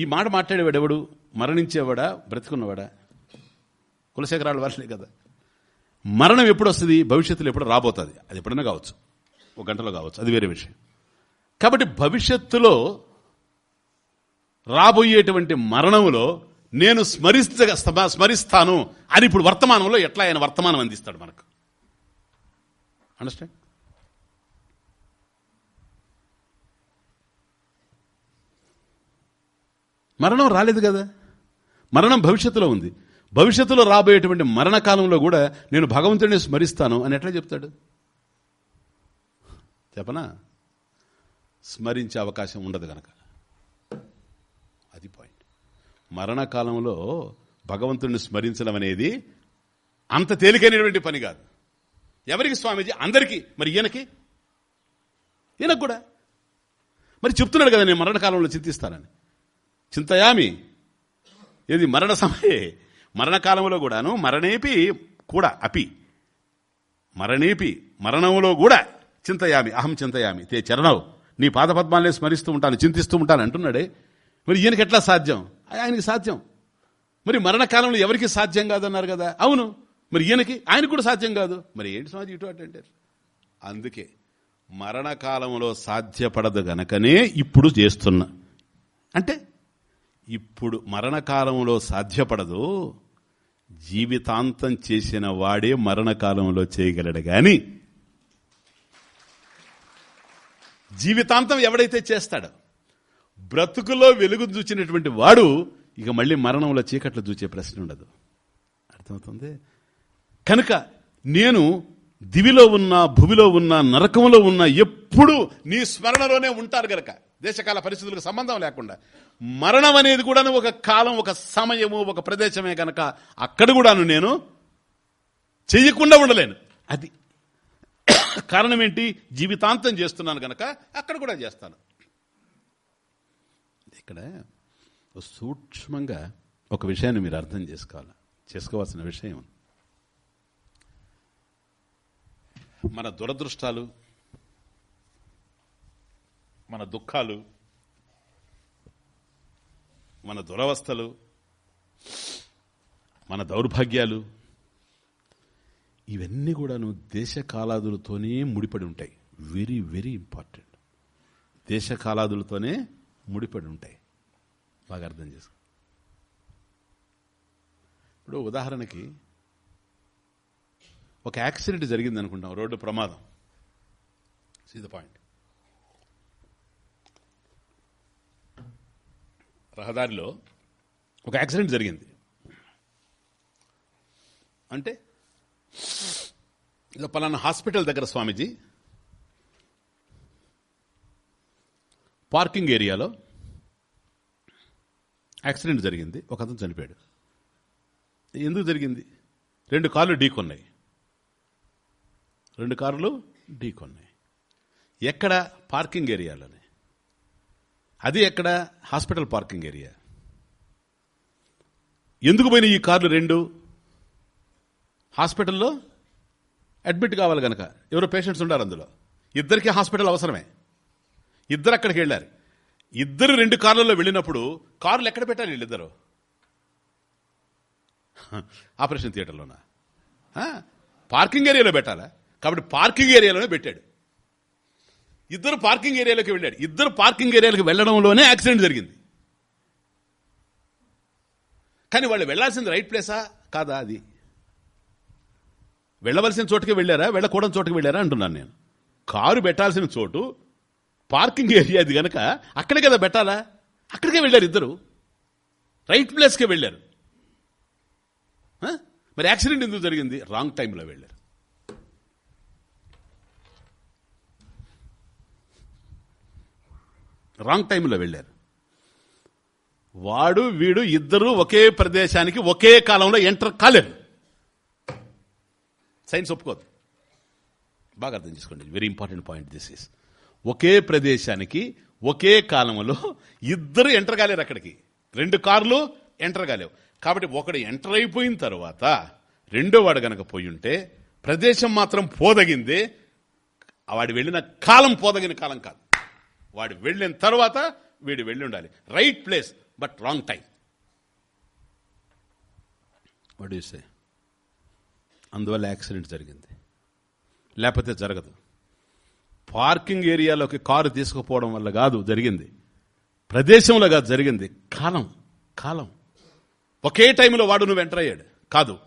ఈ మాట మాట్లాడేవాడు ఎవడు మరణించేవాడా? బ్రతుకున్నవాడా? కులశేఖరాల వారిలే కదా. మరణం ఎప్పుడు వస్తుంది భవిష్యత్తులో ఎప్పుడు రాబోతుంది? అది ఎప్పుడైనా కావచ్చు. ఒక గంటలో కావచ్చు. అది వేరే విషయం. కాబట్టి భవిష్యత్తులో రాబోయేటువంటి మరణంలో నేను స్మరిస్త స్మరిస్తాను అని ఇప్పుడు వర్తమానంలో ఎట్లా ఆయన వర్తమానం అందిస్తాడు మనకు? అండర్స్టాండ్ మరణం రాలేదు కదా? మరణం భవిష్యత్తులో ఉంది. భవిష్యత్తులో రాబోయేటువంటి మరణకాలంలో కూడా నేను భగవంతుడిని స్మరిస్తాను అని ఎట్లా చెప్తాడు? చెప్పనా? స్మరించే అవకాశం ఉండదు కనుక మరణకాలంలో భగవంతుడిని స్మరించడం అనేది అంత తేలికైనటువంటి పని కాదు. ఎవరికి స్వామీజీ? అందరికీ. మరి ఈయనకి? ఈయనకు కూడా. మరి చెప్తున్నాడు కదా నేను మరణకాలంలో చింతిస్తానని. చింతయామి ఏది మరణ సమయే. మరణకాలంలో కూడాను మరణేపి కూడా అపి. మరణేపి మరణంలో కూడా చింతయామి అహం చింతయామి. తే చరణవు నీ పాదపద్మాలనే స్మరిస్తూ ఉంటాను చింతిస్తూ ఉంటాను అంటున్నాడే. మరి ఈయనకి ఎట్లా సాధ్యం? ఆయనకి సాధ్యం. మరి మరణకాలంలో ఎవరికి సాధ్యం కాదన్నారు కదా? అవును. మరి ఈయనకి ఆయనకు కూడా సాధ్యం కాదు. మరి ఏంటి స్వామి ఇటు అటు అంటారు? అందుకే మరణకాలంలో సాధ్యపడదు గనకనే ఇప్పుడు చేస్తున్నా. అంటే ఇప్పుడు మరణకాలంలో సాధ్యపడదు. జీవితాంతం చేసిన వాడే మరణకాలంలో చేయగలడు కానీ జీవితాంతం ఎవడైతే చేస్తాడో బ్రతుకులో వెలుగు చూచినటువంటి వాడు ఇక మళ్ళీ మరణంలో చీకట్లు చూచే ప్రశ్న ఉండదు. అర్థమవుతుంది? కనుక నేను దివిలో ఉన్న భూమిలో ఉన్న నరకంలో ఉన్న ఎప్పుడు నీ స్మరణలోనే ఉంటారు గనక. దేశకాల పరిస్థితులకు సంబంధం లేకుండా. మరణం అనేది కూడా ఒక కాలం ఒక సమయము ఒక ప్రదేశమే గనక అక్కడ కూడాను నేను చెయ్యకుండా ఉండలేను. అది కారణం ఏంటి? జీవితాంతం చేస్తున్నాను గనక అక్కడ కూడా చేస్తాను. ఇక్కడ సూక్ష్మంగా ఒక విషయాన్ని మీరు అర్థం చేసుకోవాలి. చేసుకోవాల్సిన విషయం మన దురదృష్టాలు మన దుఃఖాలు మన దురవస్థలు మన దౌర్భాగ్యాలు ఇవన్నీ కూడాను దేశ కాలాదులతోనే ముడిపడి ఉంటాయి. వెరీ వెరీ ఇంపార్టెంట్ దేశ కాలాదులతోనే ముడిపడి ఉంటాయి. బాగా అర్థం చేసుకో. ఇప్పుడు ఉదాహరణకి ఒక యాక్సిడెంట్ జరిగింది అనుకుంటాం రోడ్డు ప్రమాదం. సీ ద పాయింట్ రహదారిలో ఒక యాక్సిడెంట్ జరిగింది. అంటే ఇదో పలానా హాస్పిటల్ దగ్గర స్వామీజీ పార్కింగ్ ఏరియాలో యాక్సిడెంట్ జరిగింది. ఒక అతను చనిపోయాడు. ఎందుకు జరిగింది? రెండు కార్లు ఢీకొన్నాయి రెండు కార్లు ఢీకొన్నాయి ఎక్కడ పార్కింగ్ ఏరియాలోనే? అది ఎక్కడ? Hospital parking area. ఎందుకు పోయిన ఈ కార్లు రెండు? హాస్పిటల్లో అడ్మిట్ కావాలి కనుక ఎవరో పేషెంట్స్ ఉండారు అందులో. ఇద్దరికీ హాస్పిటల్ అవసరమే. ఇద్దరు అక్కడికి వెళ్ళారు. ఇద్దరు రెండు కార్లలో వెళ్ళినప్పుడు కార్లు ఎక్కడ పెట్టాలి వీళ్ళిద్దరు? ఆపరేషన్ థియేటర్లోనా? పార్కింగ్ ఏరియాలో పెట్టాలా? కాబట్టి పార్కింగ్ ఏరియాలోనే పెట్టాడు. ఇద్దరు పార్కింగ్ ఏరియాలోకి వెళ్ళాడు. ఇద్దరు పార్కింగ్ ఏరియాలోకి వెళ్ళడంలోనే యాక్సిడెంట్ జరిగింది. కానీ వాళ్ళు వెళ్ళాల్సింది రైట్ ప్లేసా? కాదా అది? వెళ్ళవలసిన చోటుకి వెళ్ళారా? వెళ్ళకూడని చోటుకి వెళ్ళారా? అంటున్నాను నేను. కారు పెట్టాల్సిన చోటు పార్కింగ్ ఏరియా అది గనక అక్కడే కదా పెట్టాలా? అక్కడికే వెళ్ళారు ఇద్దరు. రైట్ ప్లేస్కే వెళ్ళారు. మరి యాక్సిడెంట్ ఎందుకు జరిగింది? రాంగ్ టైంలో వెళ్ళారు. రాంగ్ టైంలో వెళ్ళారు. వాడు వీడు ఇద్దరు ఒకే ప్రదేశానికి ఒకే కాలంలో ఎంటర్ కాలేరు సైన్స్ ఒప్పుకోదు బాగా అర్థం చేసుకోండి. Very important point this is ఒకే ప్రదేశానికి ఒకే కాలంలో ఇద్దరు ఎంటర్ కాలేరు అక్కడికి. రెండు కార్లు ఎంటర్ కాలేవు. కాబట్టి ఒకడు ఎంటర్ అయిపోయిన తర్వాత రెండో వాడు గనక పోయి ఉంటే ప్రదేశం మాత్రం పోదగింది. వాడు వెళ్ళిన కాలం పోదగిన కాలం కాదు. వాడు వెళ్ళిన తర్వాత వీడు వెళ్ళి ఉండాలి. Right place but wrong time వాడు సే అందువల్ల యాక్సిడెంట్ జరిగింది. లేకపోతే జరగదు. పార్కింగ్ ఏరియాలోకి కారు తీసుకుపోవడం వల్ల కాదు జరిగింది. ప్రదేశంలో కాదు జరిగింది. కాలం కాలం. ఒకే టైంలో వాడు నువ్వు ఎంటర్ అయ్యాడు. కాదు.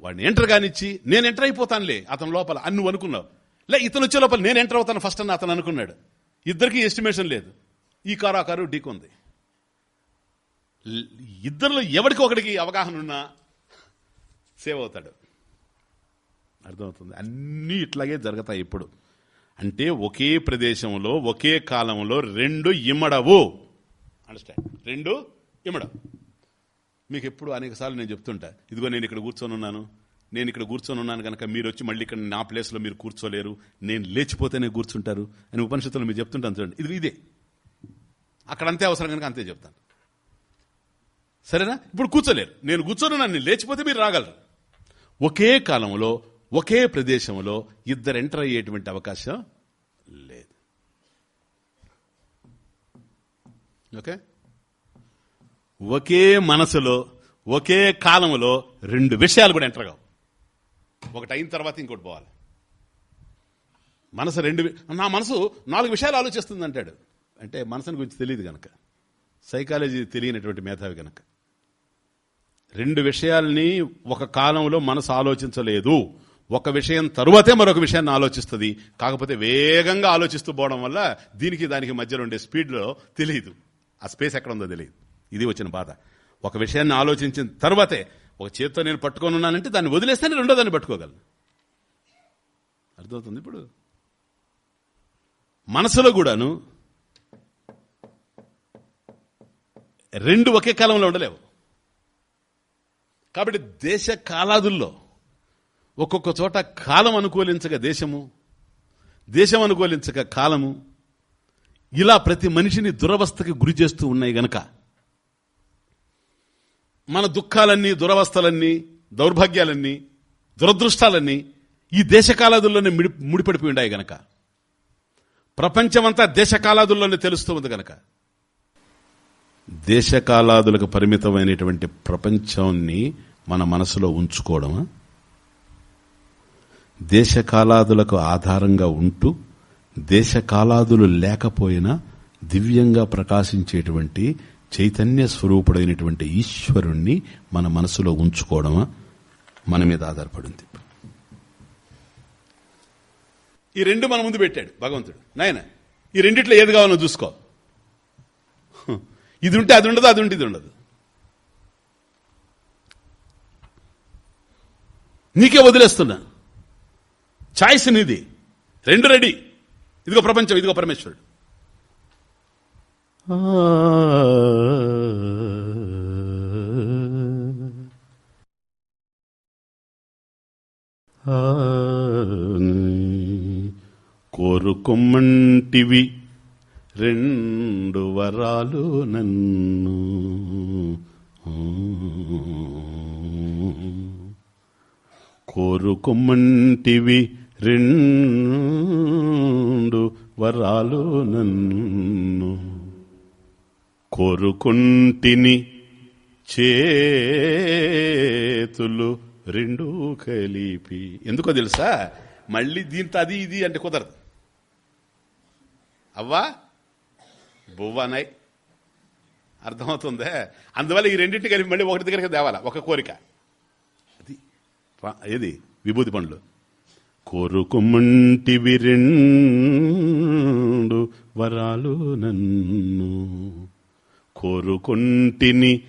వాడిని ఎంటర్ కానిచ్చి నేను ఎంటర్ అయిపోతానులే. అతని లోపల అని నువ్వు అనుకున్నావు. లే ఇతను వచ్చే లోపల నేను ఎంటర్ అవుతాను ఫస్ట్ అని అతను అనుకున్నాడు. ఇద్దరికి ఎస్టిమేషన్ లేదు. ఈ కారు ఆ కారు ఢీకొంది ఇద్దరిలో ఎవరికి ఒకడికి అవగాహన ఉన్నా సేవ్ అవుతాడు. అర్థమవుతుంది? అన్నీ ఇట్లాగే జరుగుతాయి ఇప్పుడు. అంటే ఒకే ప్రదేశంలో ఒకే కాలంలో రెండు ఇమ్మడవు అండర్స్టాండ్ రెండు ఇమ్మడవు మీకు ఎప్పుడు అనేకసార్లు నేను చెప్తుంటా ఇదిగో నేను ఇక్కడ కూర్చొని ఉన్నాను నేను ఇక్కడ కూర్చొని ఉన్నాను కనుక మీరు వచ్చి మళ్ళీ ఇక్కడ నా ప్లేస్లో మీరు కూర్చోలేరు నేను లేచిపోతేనే కూర్చుంటారు అని ఉపనిషత్తులు మీరు చెప్తుంటాను చూడండి. ఇది ఇదే. అక్కడ అంతే అవసరం కనుక అంతే చెప్తాను. సరేనా? ఇప్పుడు కూర్చోలేరు. నేను కూర్చొని ఉన్నాను నేను లేచిపోతే మీరు రాగలరు. ఒకే కాలంలో ఒకే ప్రదేశంలో ఇద్దరు ఎంటర్ అయ్యేటువంటి అవకాశం లేదు. ఓకే? ఒకే మనసులో ఒకే కాలంలో రెండు విషయాలు కూడా ఎంటర్ కావు. ఒకటి అయిన తర్వాత ఇంకోటి పోవాలి. మనసు రెండు నా మనసు నాలుగు విషయాలు ఆలోచిస్తుంది అంటాడు. అంటే మనసుని గురించి తెలియదు కనుక సైకాలజీ తెలియనటువంటి మేధావి కనుక రెండు విషయాల్ని ఒక కాలంలో మనసు ఆలోచించలేదు. ఒక విషయం తరువాతే మరొక విషయాన్ని ఆలోచిస్తుంది. కాకపోతే వేగంగా ఆలోచిస్తూ పోవడం వల్ల దీనికి దానికి మధ్యలో ఉండే స్పీడ్లో తెలియదు ఆ స్పేస్ ఎక్కడ ఉందో తెలియదు ఇది వచ్చిన బాధ. ఒక విషయాన్ని ఆలోచించిన తర్వాతే ఒక చేతితో నేను పట్టుకొని ఉన్నానంటే దాన్ని వదిలేస్తే నేను రెండో దాన్ని పట్టుకోగలను. అర్థమవుతుంది ఇప్పుడు? మనసులో కూడాను రెండు ఒకే కాలంలో ఉండలేవు. కాబట్టి దేశ కాలాదుల్లో ఒక్కొక్క చోట కాలం అనుకూలించక దేశము దేశం అనుకూలించక కాలము. ఇలా ప్రతి మనిషిని దురవస్థకి గురి చేస్తూ ఉన్నాయి గనక. మన దుఃఖాలన్నీ దురవస్థలన్నీ దౌర్భాగ్యాలన్నీ దురదృష్టాలన్నీ ఈ దేశకాలాదుల్లోనే మిడి ముడిపడిపోయి ఉన్నాయి గనక. ప్రపంచమంతా దేశకాలాదుల్లోనే తెలుస్తూ ఉంది గనక. దేశకాలాదులకు పరిమితమైనటువంటి ప్రపంచాన్ని మన మనసులో ఉంచుకోవడమా? దేశకాలాదులకు ఆధారంగా ఉంటూ దేశకాలాదులు లేకపోయినా దివ్యంగా ప్రకాశించేటువంటి చైతన్య స్వరూపుడైనటువంటి ఈశ్వరుణ్ణి మన మనసులో ఉంచుకోవడమా మన మీద ఆధారపడింది. ఈ రెండు మన ముందు పెట్టాడు భగవంతుడు. నాయన ఈ రెండిట్లో ఏది కావాలో చూసుకో. ఇది ఉంటే అది ఉండదు అది ఉంటే ఇది ఉండదు. నీకే వదిలేస్తున్నా. చాయిస్ నీది రెండు రెడీ. ఇదిగో ప్రపంచం ఇదిగో పరమేశ్వరుడు. కోరుకొమ్మంటివి రెండు వరాలు నన్ను. కోరుకొమ్మంటివి రెండు వరాలు నన్ను కోరుకుంటిని చేతులు రెండు కలిపి. ఎందుకో తెలుసా? మళ్ళీ దీంతో అది ఇది అంటే కుదరదు. అవ్వా? బువ్వనై అర్థమవుతుందే? అందువల్ల ఈ రెండింటి కలిపి మళ్ళీ ఒకటి దగ్గరికి తేవాలా? ఒక కోరిక. అది ఏది? విభూతి పండ్లు. కోరుకుమంటివి రెండు వరాలు నన్ను. కోరుకుంటిని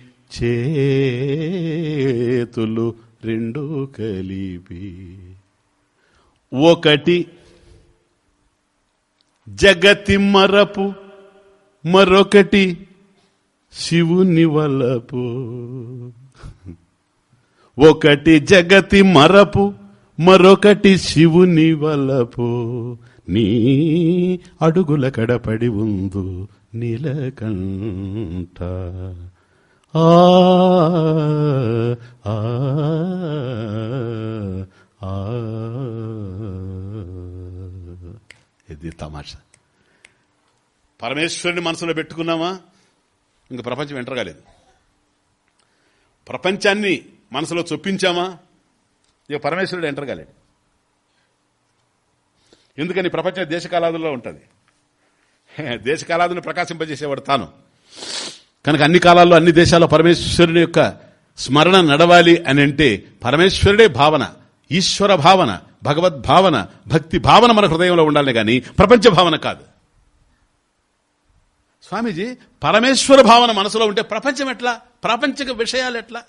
చేతులు రెండు కలిపి. ఒకటి జగతి మరపు మరొకటి శివుని వలపు. ఒకటి జగతి మరపు మరొకటి శివుని వలపు నీ అడుగుల కడపడి ఉందు నీలకంఠ. ఆ ఆ, ఆ. ఇది తమాషా. పరమేశ్వరుని మనసులో పెట్టుకున్నామా? ఇంక ప్రపంచం ఎంటర్ కాలేదు. ప్రపంచాన్ని మనసులో చొప్పించామా? ఇక పరమేశ్వరుడు ఎంటర్ కాలేడు ఎందుకని ప్రపంచం దేశకాలాదుల్లో ఉంటుంది. దేశకాలాదులను ప్రకాశింపజేసేవాడు తాను. కనుక అన్ని కాలాల్లో అన్ని దేశాల్లో పరమేశ్వరుని యొక్క స్మరణ నడవాలి అని అంటే పరమేశ్వరుడే భావన ఈశ్వర భావన భగవద్ భావన భక్తి భావన మన హృదయంలో ఉండాలి కానీ ప్రపంచ భావన కాదు. స్వామీజీ పరమేశ్వర భావన మనసులో ఉంటే ప్రపంచం ఎట్లా? ప్రాపంచిక విషయాలు ఎట్లా?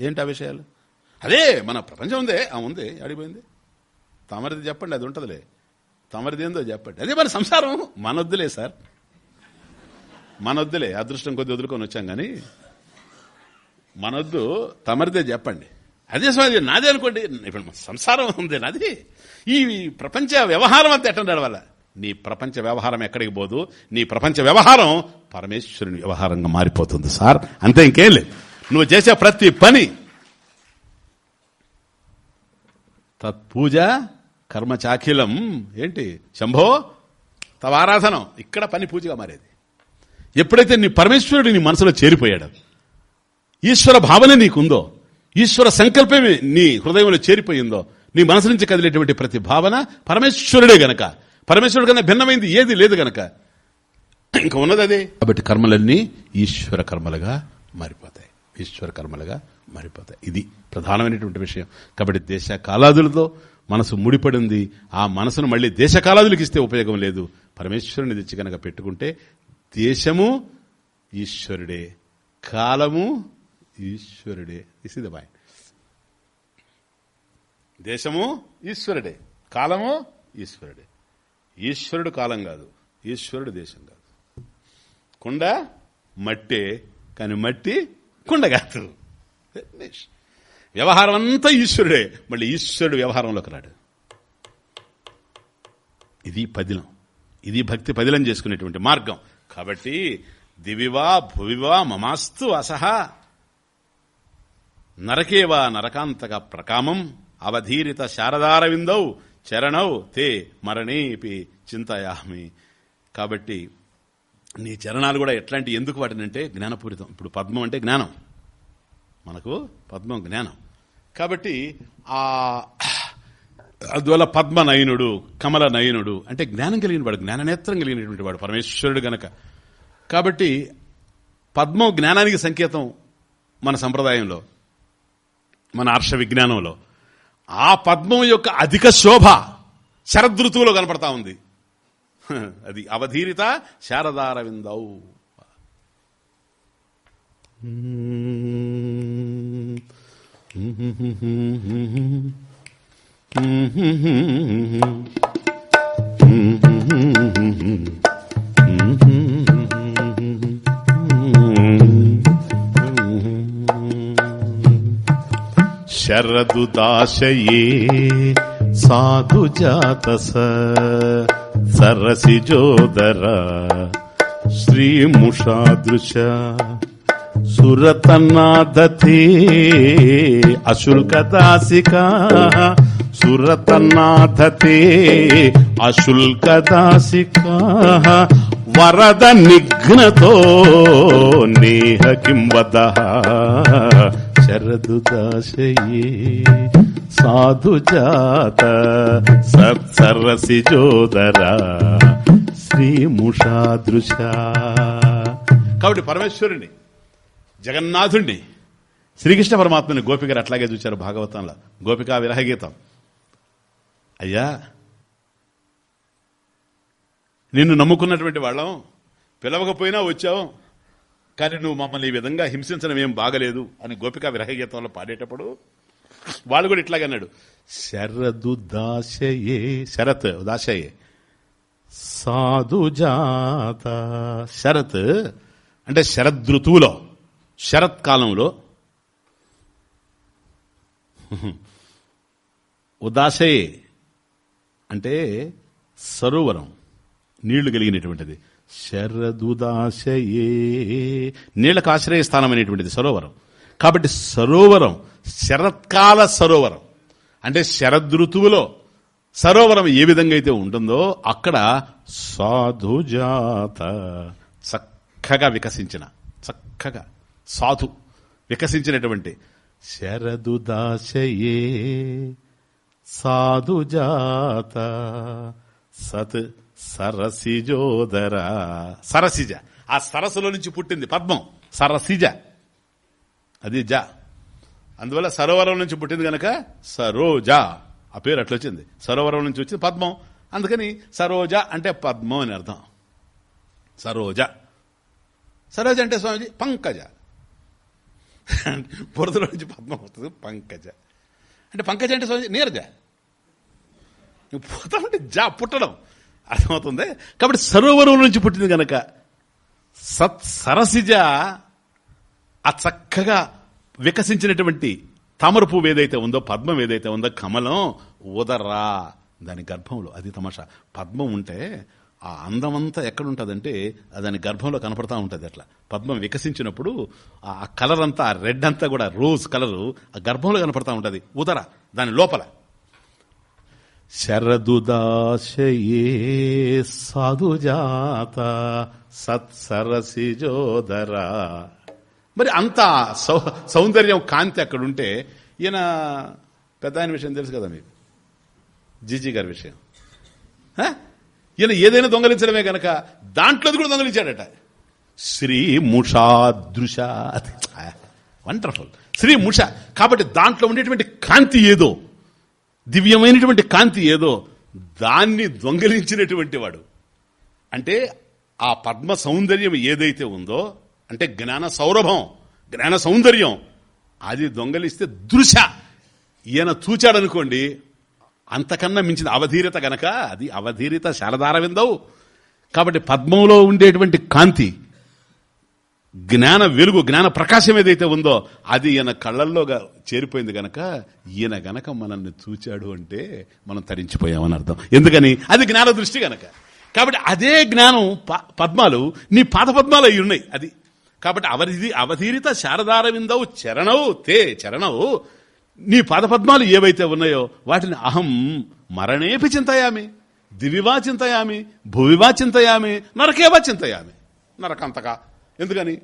ఏంటి ఆ విషయాలు? అదే మన ప్రపంచం ఉందే. ఆ ఉంది. ఆడిపోయింది. తమరిది చెప్పండి అది ఉంటుందిలే. తమరిది ఏందో చెప్పండి. అదే మన సంసారం. మనొద్దులే సార్. మనొద్దులే. అదృష్టం కొద్ది వదులుకొని వచ్చాం కానీ మనొద్దు తమరిదే చెప్పండి. అదే స్వామి నాదే అనుకోండి. ఇప్పుడు సంసారం ఉంది నాది. ఈ ప్రపంచ వ్యవహారం అంతా ఎట్టండి నడవాల నీ ప్రపంచ వ్యవహారం ఎక్కడికి పోదు? నీ ప్రపంచ వ్యవహారం పరమేశ్వరుని వ్యవహారంగా మారిపోతుంది సార్. అంతే ఇంకేం లేదు. నువ్వు చేసే ప్రతి పని తత్పూజ కర్మ చాఖిలం ఏంటి? శంభో తవ ఆరాధనం. ఇక్కడ పని పూజగా మారేది. ఎప్పుడైతే నీ పరమేశ్వరుడు నీ మనసులో చేరిపోయాడు ఈశ్వర భావన నీకుందో ఈశ్వర సంకల్పమే నీ హృదయంలో చేరిపోయిందో నీ మనసు నుంచి కదిలేటువంటి ప్రతి భావన పరమేశ్వరుడే గనక. పరమేశ్వరుడు కన్నా భిన్నమైంది ఏది లేదు గనక. ఇంకా ఉన్నది అదే. కాబట్టి కర్మలన్నీ ఈశ్వర కర్మలుగా మారిపోతాయి. ఈశ్వర కర్మలుగా మారిపోతాయి. ఇది ప్రధానమైనటువంటి విషయం. కాబట్టి దేశ కాలాదులతో మనసు ముడిపడింది. ఆ మనసును మళ్ళీ దేశ కాలాదులకు ఇస్తే ఉపయోగం లేదు. పరమేశ్వరుని తెచ్చి కనుక పెట్టుకుంటే దేశము ఈశ్వరుడే కాలము ఈశ్వరుడే. దిస్ ఇస్ దేశము ఈశ్వరుడే కాలము ఈశ్వరుడే. ఈశ్వరుడు కాలం కాదు ఈశ్వరుడు దేశం కాదు. కుండ మట్టే కానీ మట్టి కుండ కాదు. వ్యవహారం అంతా ఈశ్వరుడే. మళ్ళీ ఈశ్వరుడు వ్యవహారంలోకి రాడు. ఇది పదిలం. ఇది భక్తి పదిలం చేసుకునేటువంటి మార్గం. కాబట్టి దివివా భువివా మమాస్తు అసహ. నరకేవా నరకాంతక ప్రకామం. అవధీరిత శారదారవిందౌ చరణౌ తే మరణేపి చింతయామి. కాబట్టి నీ చరణాలు కూడా ఎట్లాంటి ఎందుకు వాటినంటే జ్ఞానపూరితం. ఇప్పుడు పద్మం అంటే జ్ఞానం. మనకు పద్మం జ్ఞానం. కాబట్టి ఆ అందువల్ల పద్మ నయనుడు కమల నయనుడు అంటే జ్ఞానం కలిగిన వాడు జ్ఞాననేత్రం కలిగినటువంటి వాడు పరమేశ్వరుడు గనక. కాబట్టి పద్మం జ్ఞానానికి సంకేతం మన సంప్రదాయంలో మన హర్ష విజ్ఞానంలో. ఆ పద్మం యొక్క అధిక శోభ శరదృతువులో కనపడతా ఉంది. అది అవధీరిత శారదారవిందౌ. శరదు దాశయే సాధు జాత సరసి జోదరా శ్రీముషాదృశ సురతనాదతే అశుల్కదాసికా. సురతనాథతే అశుల్కదాసికా. వరద నిఘ్నతో నేహ కింవద శరదు దాశయే సాధు జాత సత్సరసి జోదర శ్రీముషాదృశ కాబట్టి పరమేశ్వరుని జగన్నాథుణ్ణి. శ్రీకృష్ణ పరమాత్మని గోపికలు గారు అట్లాగే చూచారు భాగవతంలో. గోపికా విరహగీతం. అయ్యా నిన్ను నమ్ముకున్నటువంటి వాళ్ళం పిలవకపోయినా వచ్చావు కానీ నువ్వు మమ్మల్ని ఈ విధంగా హింసించడం ఏం బాగలేదు అని గోపికా విరహగీతంలో పాడేటప్పుడు వాళ్ళు కూడా ఇట్లాగే అన్నాడు. శరదు దాశయే శరత్ దాశయే సాధు జాత శరత్ అంటే శరదృతువులో శరత్కాలంలో ఉదాసే అంటే సరోవరం నీళ్ళు కలిగినటువంటిది. శరదుదాశయే నీళ్ళకు ఆశ్రయస్థానం అనేటువంటిది సరోవరం. కాబట్టి సరోవరం శరత్కాల సరోవరం. అంటే శరదృతువులో సరోవరం ఏ విధంగా అయితే ఉంటుందో అక్కడ సాధుజాత చక్కగా వికసించిన చక్కగా. సాధు వికసించినటువంటి. శరదుదాశయే సాధుజాత సత్ సరసిజోదర సరసిజ. ఆ సరస్సులో నుంచి పుట్టింది పద్మం. సరసిజ. అది జ. అందువల్ల సరోవరం నుంచి పుట్టింది గనక సరోజ. ఆ పేరు అట్లా వచ్చింది. సరోవరం నుంచి వచ్చింది పద్మం. అందుకని సరోజ అంటే పద్మం అని అర్థం. సరోజ. సరోజ అంటే స్వామిజీ పంకజ. బురదలో నుంచి పద్మం వస్తుంది పంకజ. అంటే పంకజ అంటే స్వామిజీ నీరజ. పోతాం అంటే జా పుట్టడం. అర్థమవుతుంది? కాబట్టి సరోవరం నుంచి పుట్టింది కనుక సత్ సరసిజ ఆ చక్కగా వికసించినటువంటి తామర పువ్వు ఏదైతే ఉందో పద్మం ఏదైతే ఉందో కమలం ఉదరా. దాని గర్భంలో అది తమాషా. పద్మం ఉంటే ఆ అందమంతా ఎక్కడుంటుందంటే దాని గర్భంలో కనపడతా ఉంటుంది అట్లా. పద్మం వికసించినప్పుడు ఆ కలర్ అంతా ఆ రెడ్ అంతా కూడా రోజ్ కలరు ఆ గర్భంలో కనపడతా ఉంటుంది. ఉదర దాని లోపల. శరదుదాశయే సాధుజాత సత్సరసిజోదర మరి అంత సౌ సౌందర్యం కాంతి అక్కడ ఉంటే ఈయన పెద్ద ఆయన విషయం తెలుసు కదా మీకు? జీజీ గారి విషయం? ఈయన ఏదైనా దొంగలించడమే గనక దాంట్లోది కూడా దొంగలించాడట. శ్రీ ముషాదృశ వండర్ఫుల్. శ్రీ ముష. కాబట్టి దాంట్లో ఉండేటువంటి కాంతి ఏదో దివ్యమైనటువంటి కాంతి ఏదో దాన్ని దొంగలించినటువంటి వాడు. అంటే ఆ పద్మ సౌందర్యం ఏదైతే ఉందో అంటే జ్ఞాన సౌరభం జ్ఞాన సౌందర్యం అది దొంగలిస్తే దృశ. ఈయన చూచాడనుకోండి అంతకన్నా మించిన అవధీరత గనక అది అవధీరిత శారదార విందవు కాబట్టి పద్మంలో ఉండేటువంటి కాంతి జ్ఞాన వెలుగు జ్ఞాన ప్రకాశం ఏదైతే ఉందో అది ఈయన కళ్ళల్లోగా చేరిపోయింది గనక ఈయన గనక మనల్ని చూచాడు అంటే మనం తరించిపోయామని అర్థం. ఎందుకని? అది జ్ఞాన దృష్టి గనక. కాబట్టి అదే జ్ఞానం ప- పద్మాలు నీ పాద పద్మాలు అయి ఉన్నాయి. అది. కాబట్టి అవధి అవధీరిత శారదార విందవు చరణవు తే చరణవు నీ పాదపద్మాలు ఏవైతే ఉన్నాయో వాటిని అహం మరణేపి చింతయామి దివివా చింతయామి భువివా చింతయామి నరకేవా చింతయామి. నరకంతగా ఎందుకని?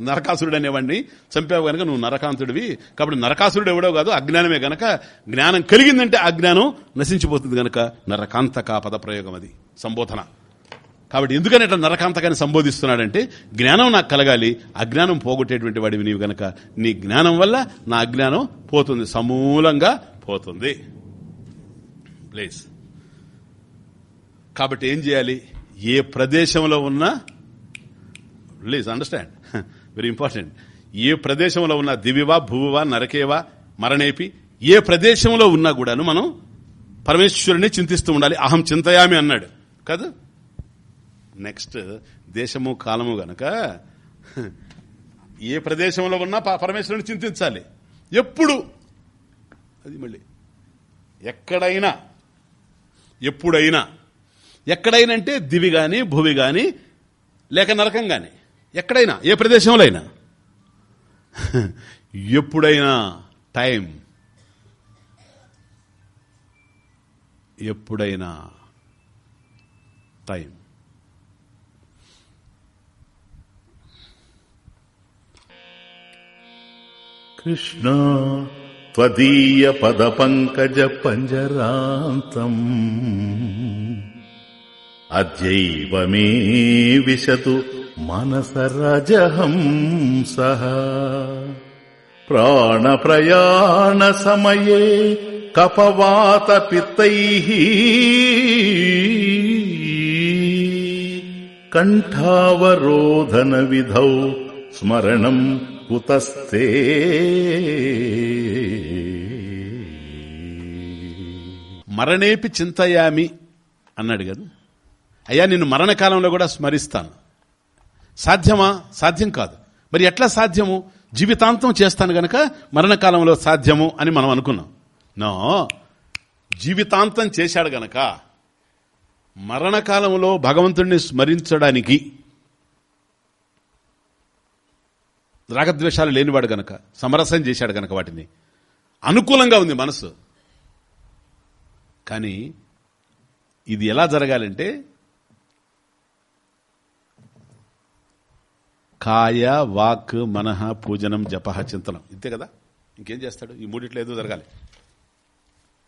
నరకాసురుడు అనేవాడిని చంపావు గనక నువ్వు నరకాంతుడివి. కాబట్టి నరకాసురుడు ఎవడో కాదు అజ్ఞానమే గనక. జ్ఞానం కలిగిందంటే అజ్ఞానం నశించిపోతుంది గనక నరకాంతక పద ప్రయోగం అది సంబోధన. కాబట్టి ఎందుకని ఇట్లా నరకాంతకాన్ని సంబోధిస్తున్నాడంటే జ్ఞానం నాకు కలగాలి అజ్ఞానం పోగొట్టేటువంటి వాడివి నీవు గనక. నీ జ్ఞానం వల్ల నా అజ్ఞానం పోతుంది సమూలంగా పోతుంది. ప్లీజ్. కాబట్టి ఏం చేయాలి? ఏ ప్రదేశంలో ఉన్నా ప్లీజ్ అండర్స్టాండ్ వెరీ ఇంపార్టెంట్ ఏ ప్రదేశంలో ఉన్నా దివివా భూవా నరకేవా మరణేపి ఏ ప్రదేశంలో ఉన్నా కూడాను మనం పరమేశ్వరుని చింతిస్తూ ఉండాలి. అహం చింతయామి అన్నాడు. కాదు? నెక్స్ట్ దేశము కాలము గనక ఏ ప్రదేశంలో ఉన్నా పరమేశ్వరుని చింతించాలి. ఎప్పుడు? అది మళ్ళీ. ఎక్కడైనా ఎప్పుడైనా. ఎక్కడైనా అంటే దివి గాని భువి గాని లేక నరకం గాని. ఎక్కడైనా ఏ ప్రదేశంలో అయినా. ఎప్పుడైనా టైం. ఎప్పుడైనా టైం. కృష్ణ త్వదీయ పద పంకజ పంజరాంతం. అద్యైవ మే విశతు మనసరజహంస సహ ప్రాణ ప్రయాణ సమయే కపవాత పిత్తై. కంఠావరోధన విధౌ స్మరణం కుతస్తే మరణేపి చింతయామి అన్నాడు కదా. అయ్యా నిన్ను మరణకాలంలో కూడా స్మరిస్తాను. సాధ్యమా? సాధ్యం కాదు. మరి ఎట్లా సాధ్యము? జీవితాంతం చేస్తాను గనక మరణకాలంలో సాధ్యము అని మనం అనుకున్నాం. నో. జీవితాంతం చేశాడు గనక మరణకాలంలో భగవంతుడిని స్మరించడానికి రాగద్వేషాలు లేనివాడు గనక సమరసం చేశాడు గనక వాటిని. అనుకూలంగా ఉంది మనసు. కానీ ఇది ఎలా జరగాలంటే కాయ వాక్ మనహ పూజనం జప చింతనం. ఇంతే కదా? ఇంకేం చేస్తాడు? ఈ మూడిట్లో ఏదో జరగాలి.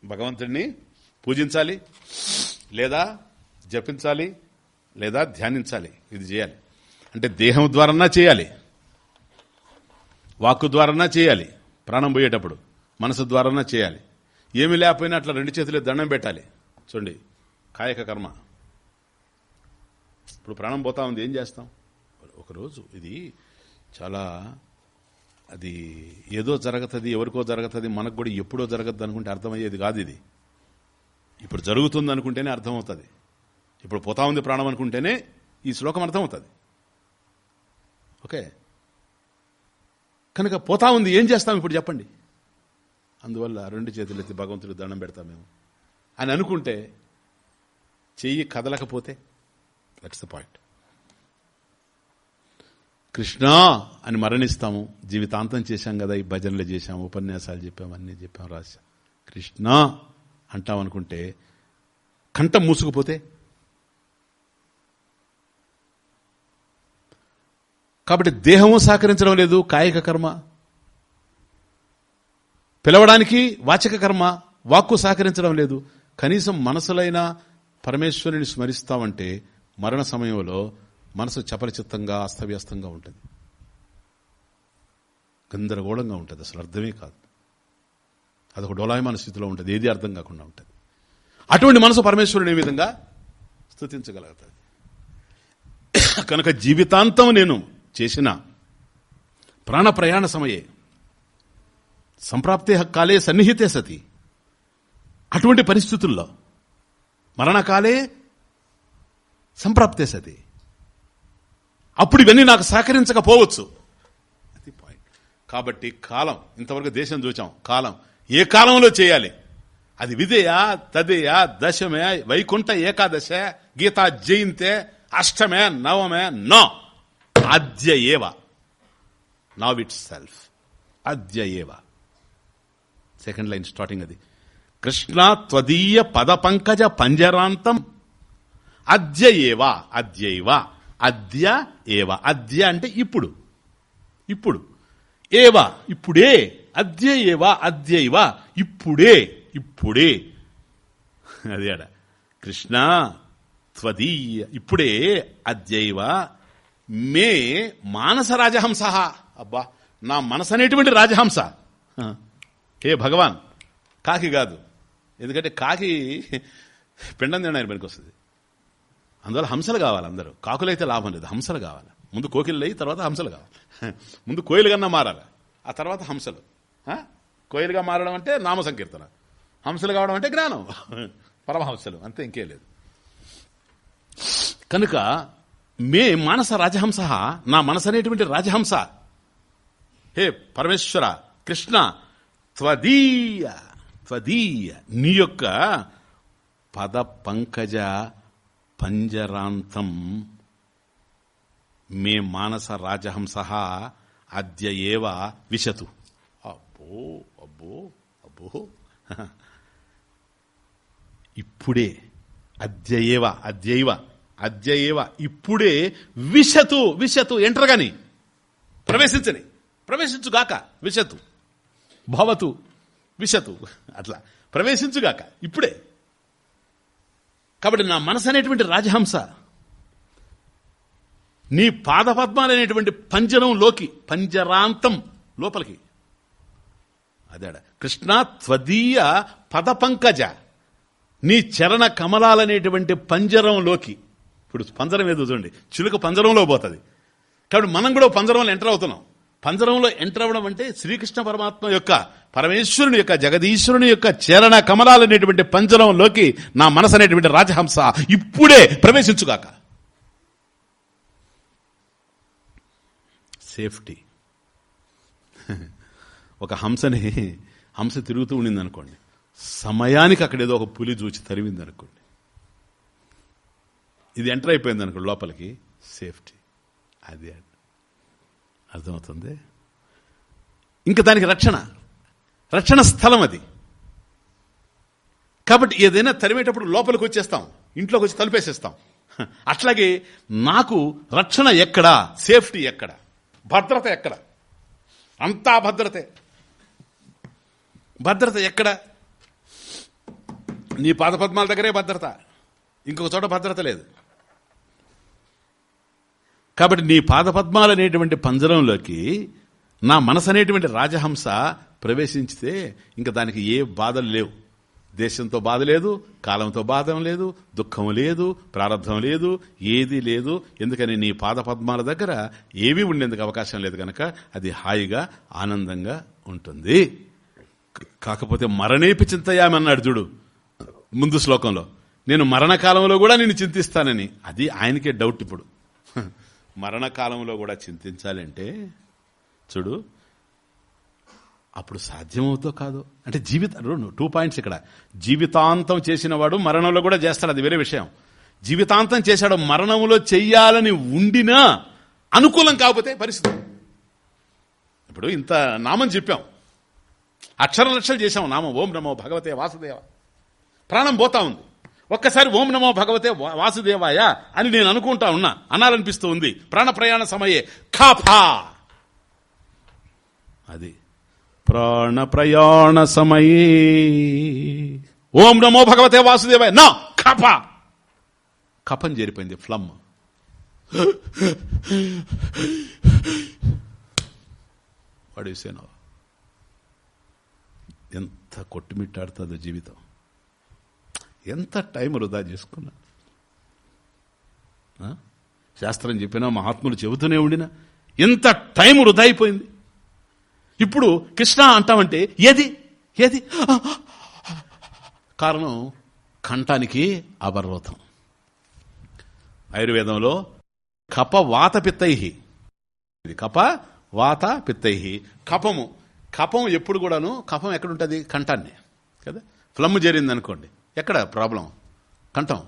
భగవంతుడిని పూజించాలి లేదా జపించాలి లేదా ధ్యానించాలి. ఇది చేయాలి. అంటే దేహం ద్వారానా చేయాలి. వాక్కు ద్వారానా చేయాలి? ప్రాణం పోయేటప్పుడు మనసు ద్వారానా చేయాలి? ఏమి లేకపోయినా అట్లా రెండు చేతులు దండం పెట్టాలి. చూడండి కాయక కర్మ. ఇప్పుడు ప్రాణం పోతా ఉంది ఏం చేస్తాం? ఒకరోజు ఇది చాలా అది ఏదో జరుగుతుంది ఎవరికో జరుగుతుంది మనకు కూడా ఎప్పుడో జరగద్దు అనుకుంటే అర్థమయ్యేది కాదు ఇది. ఇప్పుడు జరుగుతుంది అనుకుంటేనే అర్థమవుతుంది. ఇప్పుడు పోతా ఉంది ప్రాణం అనుకుంటేనే ఈ శ్లోకం అర్థమవుతుంది. ఓకే? కనుక పోతా ఉంది ఏం చేస్తాం ఇప్పుడు చెప్పండి? అందువల్ల రెండు చేతులు ఎత్తి భగవంతుడికి దండం పెడతాం మేము. అని అనుకుంటే చెయ్యి కదలకపోతే దట్స్ ద పాయింట్ కృష్ణ అని మరణిస్తాము జీవితాంతం చేశాం కదా ఈ భజనలు చేశాం ఉపన్యాసాలు చెప్పాం అన్నీ చెప్పాం రాశాం. కృష్ణ అంటాం అనుకుంటే కంఠం మూసుకుపోతే కాబట్టి దేహము సహకరించడం లేదు కాయిక కర్మ. పిలవడానికి వాచక కర్మ వాక్కు సహకరించడం లేదు. కనీసం మనసులైన పరమేశ్వరుని స్మరిస్తామంటే మరణ సమయంలో మనసు చపలచిత్తంగా అస్తవ్యస్తంగా ఉంటుంది. గందరగోళంగా ఉంటుంది అసలు అర్థమే కాదు. అదొక డోలాయమాన స్థితిలో ఉంటుంది ఏది అర్థం కాకుండా ఉంటుంది. అటువంటి మనసు పరమేశ్వరుని ఏ విధంగా స్థుతించగలుగుతుంది? కనుక జీవితాంతం నేను చేసిన ప్రాణ ప్రయాణ సమయే. సంప్రాప్తే కాలే సన్నిహితే సతి. అటువంటి పరిస్థితుల్లో మరణకాలే సంప్రాప్తే సతి. అప్పుడు ఇవన్నీ నాకు సహకరించకపోవచ్చు. అది పాయింట్ కాబట్టి కాలం ఇంతవరకు దేశం చూచాం కాలం. ఏ కాలంలో చేయాలి? అది విధేయ తదేయ దశమే వైకుంఠ ఏకాదశ గీతా జయంతే అష్టమే నవమే నో. అద్య ఏవ నవ్ ఇట్ సెల్ఫ్ అద్య ఏవ సెకండ్ లైన్ స్టార్టింగ్ అది. కృష్ణ త్వదీయ పద పంకజ పంజరాంతం. అద్య ఏవ అద్యైవ. అద్య ఏవ. అద్య అంటే ఇప్పుడు. ఇప్పుడు. ఏవ. ఇప్పుడే. అద్య ఏవ అద్యైవ. ఇప్పుడే. ఇప్పుడే. అది అడ కృష్ణ త్వదీయ. ఇప్పుడే. అద్యైవ. మే మానస రాజహంస. అబ్బా నా మనసు అనేటువంటి రాజహంస హే భగవాన్ కాకి కాదు. ఎందుకంటే కాకి పిండం తినడానికి పనికి వస్తుంది. అందువల్ల హంసలు కావాలి అందరూ. కాకులైతే లాభం లేదు హంసలు కావాలి. ముందు కోకిళ్ళు అయ్యి తర్వాత హంసలు కావాలి. ముందు కోయిలు కన్నా మారాలి. ఆ తర్వాత హంసలు. కోయిలుగా మారడం అంటే నామ సంకీర్తన. హంసలు కావడం అంటే జ్ఞానం. పరమహంసలు అంతే ఇంకే లేదు. కనుక మే మానస రాజహంస నా మనసు అనేటువంటి రాజహంస. హే పరమేశ్వర కృష్ణ త్వదీయ త్వదీయ. నీ యొక్క పద పంకజ పంజరాంతం మే మానస రాజహంస అద్య ఏవ విశతు. అబ్బో అబ్బో అబ్బో. ఇప్పుడే అద్యయేవ అద్యైవ. అద్యయేవ ఇప్పుడే విశతు విశతు. ఎంటర్ గాని. ప్రవేశించని. ప్రవేశించుగాక విశతు. భవతు. విశతు. అట్లా. ప్రవేశించుగాక ఇప్పుడే. కాబట్టి నా మనసు అనేటువంటి రాజహంస నీ పాదపద్మాలు అనేటువంటి పంజరంలోకి పంజరాంతం లోపలికి. అదేడ. కృష్ణ త్వదీయ పదపంకజ నీ చరణ కమలాలనేటువంటి పంజరంలోకి ఇప్పుడు పంజరం ఏదో చూడండి. చిలుక పంజరంలో పోతుంది. కాబట్టి మనం కూడా పంజరంలో ఎంటర్ అవుతున్నాం. పంజరంలో ఎంటర్ అవ్వడం అంటే శ్రీకృష్ణ పరమాత్మ యొక్క పరమేశ్వరుని యొక్క జగదీశ్వరుని యొక్క చరణ కమలాలనేటువంటి పంజరంలోకి నా మనసు అనేటువంటి రాజహంస ఇప్పుడే ప్రవేశించుగాక. సేఫ్టీ. ఒక హంసని హంస తిరుగుతూ ఉండింది అనుకోండి సమయానికి అక్కడ ఏదో ఒక పులి చూచి తరివింది అనుకోండి ఇది ఎంటర్ అయిపోయింది అనుకో లోపలికి. సేఫ్టీ అది అర్థమవుతుంది? ఇంకా దానికి రక్షణ. రక్షణ స్థలం అది. కాబట్టి ఏదైనా తరిమేటప్పుడు లోపలికి వచ్చేస్తాం. ఇంట్లోకి వచ్చి తలుపేసేస్తాం. అట్లాగే నాకు రక్షణ ఎక్కడా? సేఫ్టీ ఎక్కడ? భద్రత ఎక్కడ? అంతా భద్రతే. భద్రత ఎక్కడ? నీ పాదపద్మాల దగ్గరే భద్రత. ఇంకొక చోట భద్రత లేదు. కాబట్టి నీ పాదపద్మాలు అనేటువంటి పంజరంలోకి నా మనసు అనేటువంటి రాజహంస ప్రవేశించితే ఇంకా దానికి ఏ బాధలు లేవు. దేశంతో బాధ లేదు కాలంతో బాధం లేదు దుఃఖం లేదు ప్రారంధం లేదు ఏది లేదు. ఎందుకని నీ పాదపద్మాల దగ్గర ఏమీ ఉండేందుకు అవకాశం లేదు కనుక అది హాయిగా ఆనందంగా ఉంటుంది. కాకపోతే మరణేపి చింతయామన్నాడు చూడు ముందు శ్లోకంలో. నేను మరణకాలంలో కూడా నేను చింతిస్తానని. అది ఆయనకే డౌట్ ఇప్పుడు. మరణకాలంలో కూడా చింతించాలంటే చూడు అప్పుడు సాధ్యమవుతో కాదు. అంటే జీవిత టూ పాయింట్స్ ఇక్కడ. జీవితాంతం చేసిన వాడు మరణంలో కూడా చేస్తాడు అది వేరే విషయం. జీవితాంతం చేశాడు మరణంలో చెయ్యాలని ఉండినా అనుకూలం కాకపోతే పరిస్థితి. ఇప్పుడు ఇంత నామం చెప్పాం. అక్షర లక్షలు చేశాం నామం. ఓం నమో భగవతే వాసుదేవ. ప్రాణం పోతా ఉంది. ఒక్కసారి ఓం నమో భగవతే వాసుదేవాయ అని నేను అనుకుంటా ఉన్నా. అనాలనిపిస్తూ ఉంది. ప్రాణ ప్రయాణ సమయే. ఖాఫా! అది. ప్రాణ ప్రయాణ సమయే. ఓం నమో భగవతే వాసుదేవాయ. నా! కప కపం చేరిపోయింది. ఫ్లమ్. వాడు ఎంత కొట్టుమిట్టాడుతుందో జీవితం. ఎంత టైం వృధా చేసుకున్నా? శాస్త్రం చెప్పినా మహాత్ములు చెబుతూనే ఉండినా ఎంత టైం వృధా అయిపోయింది. ఇప్పుడు కృష్ణ అంటామంటే ఏది? ఏది? కారణం కంఠానికి అపర్వతం. ఆయుర్వేదంలో కప వాత పిత్తై. ఇది కప వాత పిత్తై. కపము. కపం ఎప్పుడు కూడాను కపం ఎక్కడుంటుంది? కంఠాన్ని. కదా? ఫ్లమ్ జరిగింది అనుకోండి ఎక్కడ? ప్రాబ్లం. కంఠం.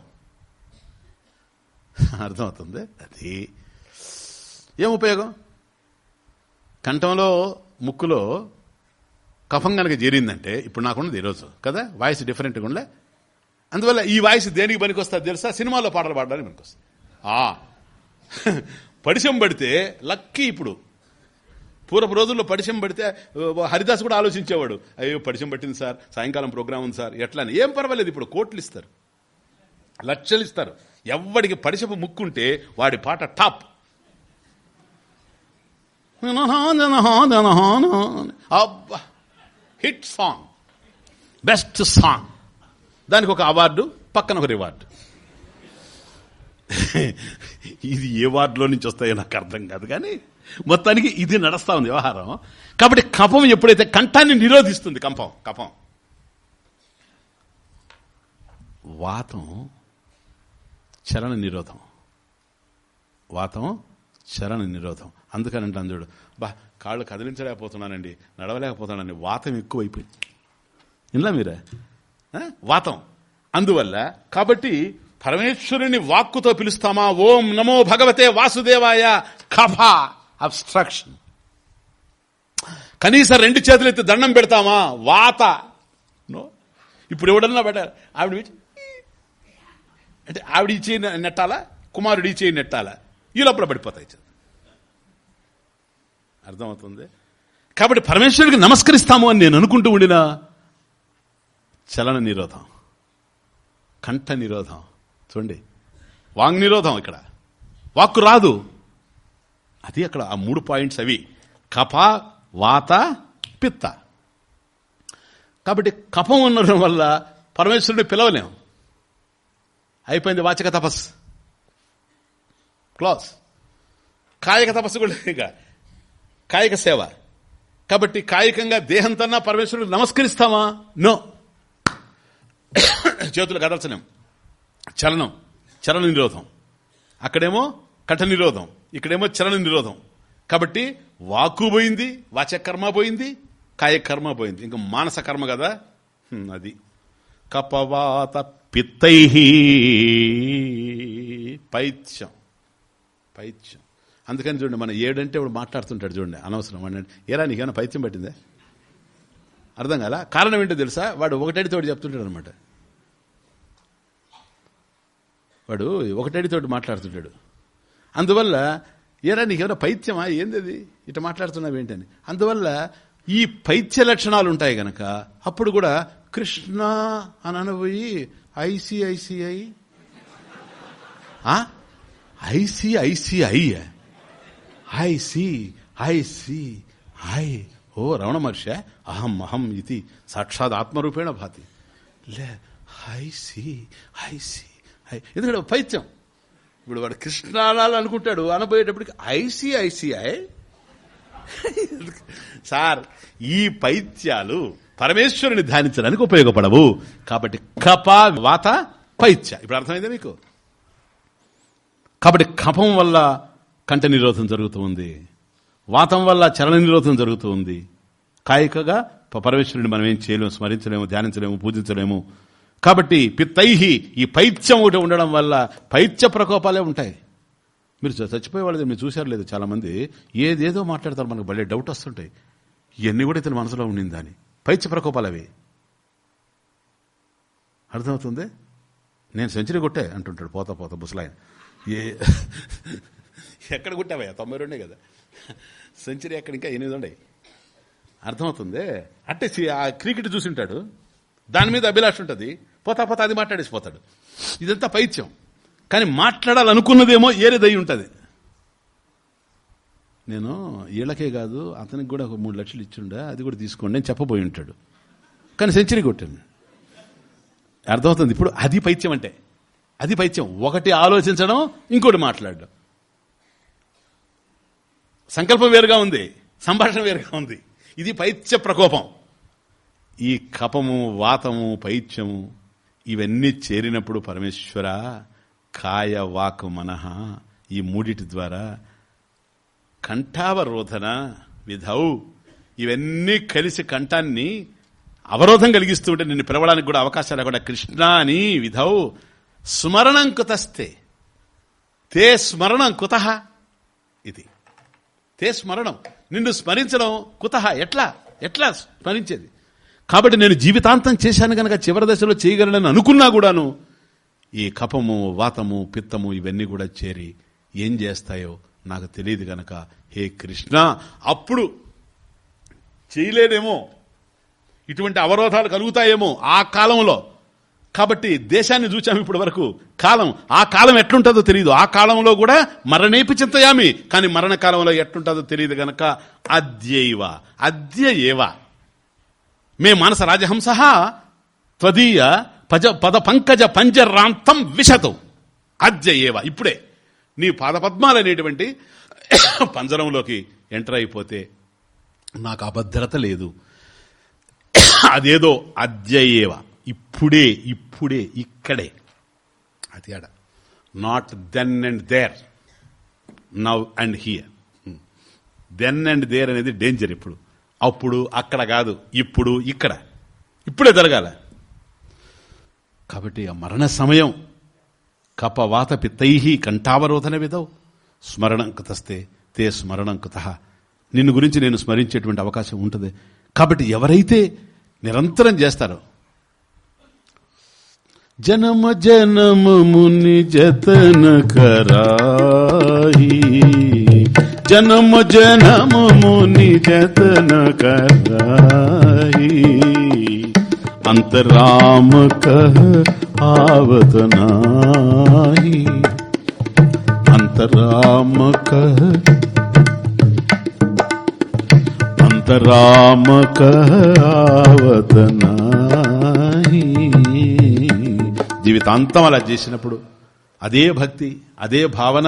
అర్థమవుతుంది? అది. ఏం ఉపయోగం? కంఠంలో ముక్కులో కఫం కనుక చేరిందంటే ఇప్పుడు నాకున్నది ఈరోజు కదా? వాయిస్ డిఫరెంట్గా ఉండలే అందువల్ల ఈ వాయిస్ దేనికి పనికొస్తుంది తెలుసా? సినిమాలో పాటలు పాడడానికి పనికొస్తుంది. ఆ. పడిశం పడితే లక్కీ ఇప్పుడు. పూర్వపు రోజుల్లో పరిచయం పడితే హరిదాస్ కూడా ఆలోచించేవాడు. అయ్యో పరిచయం పట్టింది సార్ సాయంకాలం ప్రోగ్రామ్ ఉంది సార్ ఎట్లా ఏం పర్వాలేదు ఇప్పుడు కోట్లు ఇస్తారు. లక్షలు ఇస్తారు. ఎవడికి పడిశపు ముక్కుంటే వాడి పాట టాప్. అబ్బా హిట్ సాంగ్. Best song. దానికి ఒక అవార్డు పక్కన ఒక రివార్డు. ఇది ఏ వార్డులో నుంచి వస్తాయో నాకు అర్థం కాదు కానీ మొత్తానికి ఇది నడుస్తా ఉంది వ్యవహారం. కాబట్టి కఫం ఎప్పుడైతే కంఠాన్ని నిరోధిస్తుంది కంపం కఫం వాతం చరణ నిరోధం. వాతం చరణ నిరోధం. అందుకని అంటాను చూడు బా కాళ్ళు కదిలించలేకపోతున్నానండి నడవలేకపోతున్నానండి వాతం ఎక్కువైపోయింది. ఇలా మీరే? వాతం. అందువల్ల కాబట్టి పరమేశ్వరుని వాక్కుతో పిలుస్తామా? ఓం నమో భగవతే వాసుదేవాయ కఫ అబ్స్ట్రక్షన్ కనీసం రెండు చేతులు ఎత్తి దండం పెడతామా? వాత. నో. ఇప్పుడు ఎవడన్నా పెట్టారు ఆవిడ అంటే ఆవిడ ఈ చేయి నెట్టాలా? కుమారుడు ఈ చేయి నెట్టాలా? ఈ లోపల పడిపోతాయి అర్థమవుతుంది? కాబట్టి పరమేశ్వరుడికి నమస్కరిస్తాము అని నేను అనుకుంటూ ఉండిన చలన నిరోధం. కంఠ నిరోధం. చూడండి. వాంగ్ నిరోధం ఇక్కడ. వాక్కు రాదు. అది అక్కడ ఆ మూడు పాయింట్స్ అవి. కప వాత పిత్త. కాబట్టి కఫం ఉండడం వల్ల పరమేశ్వరుడిని పిలవలేం. అయిపోయింది వాచక తపస్సు. క్లాస్. కాయక తపస్సు కూడా ఇక. కాయిక సేవ. కాబట్టి కాయికంగా దేహంతన్నా పరమేశ్వరుడికి నమస్కరిస్తామా? నో. చేతులు కదల్చలేం. చలనం. చలన నిరోధం. అక్కడేమో కఠ నిరోధం. ఇక్కడేమో చలన నిరోధం. కాబట్టి వాక్కు పోయింది వాచకర్మ పోయింది కాయకర్మ పోయింది. ఇంకా మానస కర్మ కదా? అది. కపవాత పిత్తై పైత్యం. పైత్యం. అందుకని చూడండి మన ఏడంటే ఇప్పుడు మాట్లాడుతుంటాడు చూడండి అనవసరం. అని ఏరా నీకేమైనా పైత్యం పట్టిందే? అర్థం కాలా? కారణం ఏంటో తెలుసా? వాడు ఒకటడితోటి చెప్తుంటాడు అనమాట వాడు ఒకటడితోటి మాట్లాడుతుంటాడు. అందువల్ల ఏరా నీకేమైనా పైత్యమా? ఏంది అది ఇట్లా మాట్లాడుతున్నావు ఏంటని. అందువల్ల ఈ పైత్య లక్షణాలు ఉంటాయి గనక అప్పుడు కూడా కృష్ణ అని అనబోయి ఐసిఐసిఐ. ఐసిఐసిఐ. ఐసి ఐసి ఐ ఓ రమణ మహర్షి అహం అహం ఇది సాక్షాత్ ఆత్మరూపేణ భాతి. లే ఐసి ఐసి ఐ ఎందుకంటే పైత్యం. ఇప్పుడు వాడు కృష్ణ అనాలి అనుకుంటాడు. అనబోయేటప్పటికి ఐసిఐసిఐ సార్ ఈ పైత్యాలు పరమేశ్వరుని ధ్యానించడానికి ఉపయోగపడవు. కాబట్టి కప వాత పైత్య. ఇప్పుడు అర్థమైందా మీకు? కాబట్టి కపం వల్ల కంఠ నిరోధం జరుగుతూ ఉంది. వాతం వల్ల చలన నిరోధం జరుగుతుంది కాయికగా ప- పరమేశ్వరుని మనం ఏం చేయలేము స్మరించలేము ధ్యానించలేము పూజించలేము. కాబట్టి పిత్తైహి ఈ పైత్యం ఒకటి ఉండడం వల్ల పైత్య ప్రకోపాలే ఉంటాయి. మీరు చచ్చిపోయే వాళ్ళది మీరు చూశారు లేదు చాలామంది. ఏదేదో మాట్లాడతారు మనకు భలే డౌట్ వస్తుంటాయి. ఇవన్నీ కూడా ఇతని మనసులో ఉండింది అని పైత్య ప్రకోపాలు అవి అర్థమవుతుంది? నేను సెంచరీ కొట్టే అంటుంటాడు పోతా పోతా ముసలాయన ఏ ఎక్కడ కొట్టావయ్యా? తొంభై రెండే కదా. సెంచరీ ఎక్కడ ఇంకా ఎనిమిది ఉండే అర్థమవుతుంది? అంటే ఆ క్రికెట్ చూసింటాడు. దాని మీద అభిలాష ఉంటుంది. పోతా పోతా అది మాట్లాడేసిపోతాడు. ఇదంతా పైత్యం. కానీ మాట్లాడాలనుకున్నదేమో ఏరేదై ఉంటుంది. నేను వీళ్ళకే కాదు అతనికి కూడా ఒక మూడు లక్షలు ఇచ్చిండే అది కూడా తీసుకోండి అని చెప్పబోయి ఉంటాడు. కానీ సెంచరీ కొట్టాను. అర్థమవుతుంది? ఇప్పుడు అది పైత్యం అంటే. అది పైత్యం. ఒకటి ఆలోచించడం ఇంకోటి మాట్లాడడం. సంకల్పం వేరుగా ఉంది. సంభాషణ వేరుగా ఉంది. ఇది పైత్య ప్రకోపం. ఈ కపము వాతము పైత్యము ఇవన్నీ చేరినప్పుడు పరమేశ్వర కాయ వాక్ మనహ ఈ మూడిటి ద్వారా కంఠావరోధన విధౌ. ఇవన్నీ కలిసి కంఠాన్ని అవరోధం కలిగిస్తూ ఉంటే నిన్ను పిలవడానికి కూడా అవకాశాలు లేకుండా కృష్ణ అని విధౌ స్మరణం కుతస్తే. తే స్మరణం కుత ఇది. తే స్మరణం. నిన్ను స్మరించడం కుత ఎట్లా? ఎట్లా స్మరించేది? కాబట్టి నేను జీవితాంతం చేశాను గనక చివరి దశలో చేయగలనని అనుకున్నా కూడాను ఈ కపము వాతము పిత్తము ఇవన్నీ కూడా చేరి ఏం చేస్తాయో నాకు తెలియదు గనక. హే కృష్ణ అప్పుడు చేయలేనేమో ఇటువంటి అవరోధాలు కలుగుతాయేమో ఆ కాలంలో. కాబట్టి దేశాన్ని చూచాము ఇప్పటి వరకు. కాలం ఆ కాలం ఎట్లుంటుందో తెలియదు ఆ కాలంలో కూడా మరణేపి చింతయామి. కానీ మరణ కాలంలో ఎట్లుంటుందో తెలియదు గనక. అద్యైవ అద్య ఏవా మే మానస రాజహంస త్వదీయ పజ పద పంకజ పంజరాంతం విశతు. అద్య ఏవ. ఇప్పుడే. నీ పాదపద్మాలు అనేటువంటి పంజరంలోకి ఎంటర్ అయిపోతే నాకు అభద్రత లేదు. అదేదో అద్యయేవ ఇప్పుడే ఇప్పుడే ఇక్కడే. అది ఆడ. Not then and there now and here then and there అనేది డేంజర్ ఇప్పుడు. అప్పుడు అక్కడ కాదు ఇప్పుడు ఇక్కడ. ఇప్పుడే జరగాల. కాబట్టి ఆ మరణ సమయం కపవాత పిత్తై కంఠావరోధన విధవు స్మరణం కుతస్తే తే స్మరణం కుత. నిన్ను గురించి నేను స్మరించేటువంటి అవకాశం ఉంటుంది. కాబట్టి ఎవరైతే నిరంతరం చేస్తారో జనమ జనమ ముని జతన కరాయి. జనమ జనమ ముని జతన कराई अंतराम कह आवत नाही अंतराम कह अंतराम कह आवत नाही జీవితాంతం అలా చేసినప్పుడు అదే భక్తి అదే భావన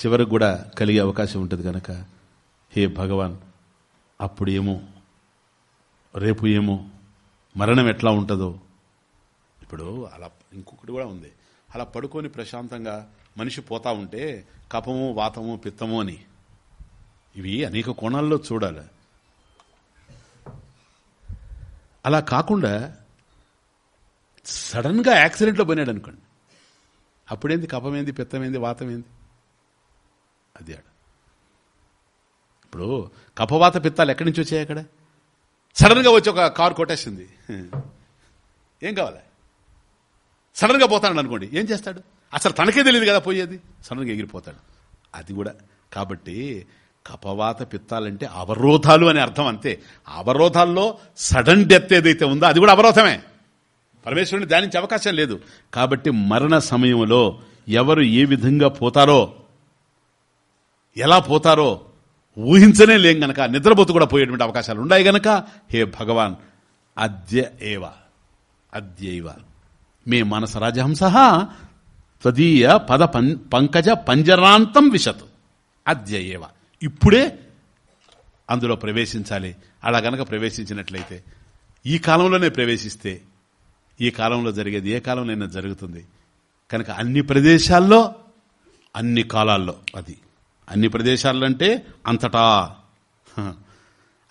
చివరికి కూడా కలిగే అవకాశం ఉంటుంది కనుక హే భగవాన్ అప్పుడు ఏమో రేపు ఏమో మరణం ఎట్లా ఉంటుందో. ఇప్పుడు అలా ఇంకొకటి కూడా ఉంది. అలా పడుకొని ప్రశాంతంగా మనిషి పోతా ఉంటే కపము వాతము పిత్తము అని. ఇవి అనేక కోణాల్లో చూడాలి. అలా కాకుండా సడన్గా యాక్సిడెంట్లో పోయినాడు అనుకోండి. అప్పుడేంది కపమేంది పిత్తమేంది వాతమేంది? అది ఆడ. ఇప్పుడు కపవాత పిత్తాలు ఎక్కడి నుంచి వచ్చాయి అక్కడ? సడన్గా వచ్చి ఒక కారు కొట్టేసింది. ఏం కావాలి? సడన్గా పోతాడు అనుకోండి. ఏం చేస్తాడు? అసలు తనకే తెలియదు కదా పోయేది. సడన్గా ఎగిరిపోతాడు. అది కూడా. కాబట్టి కపవాత పిత్తాలంటే అవరోధాలు అని అర్థం అంతే. అవరోధాల్లో సడన్ డెత్ ఏదైతే ఉందో అది కూడా అవరోధమే. పరమేశ్వరుని ధ్యానించే అవకాశం లేదు. కాబట్టి మరణ సమయంలో ఎవరు ఏ విధంగా పోతారో ఎలా పోతారో ఊహించనే లేం గనక. నిద్రపోతూ కూడా పోయేటువంటి అవకాశాలు ఉన్నాయి గనక. హే భగవాన్ అద్య ఏవ అద్యైవ. మే మనస రాజహంస త్వదీయ పద పం- పంకజ పంజరాంతం విశత్. అద్య ఏవ ఇప్పుడే అందులో ప్రవేశించాలి. అలా గనక ప్రవేశించినట్లయితే ఈ కాలంలోనే ప్రవేశిస్తే ఈ కాలంలో జరిగేది ఏ కాలంలోనైనా జరుగుతుంది. కనుక అన్ని ప్రదేశాల్లో అన్ని కాలాల్లో అది. అన్ని ప్రదేశాల్లో అంటే అంతటా.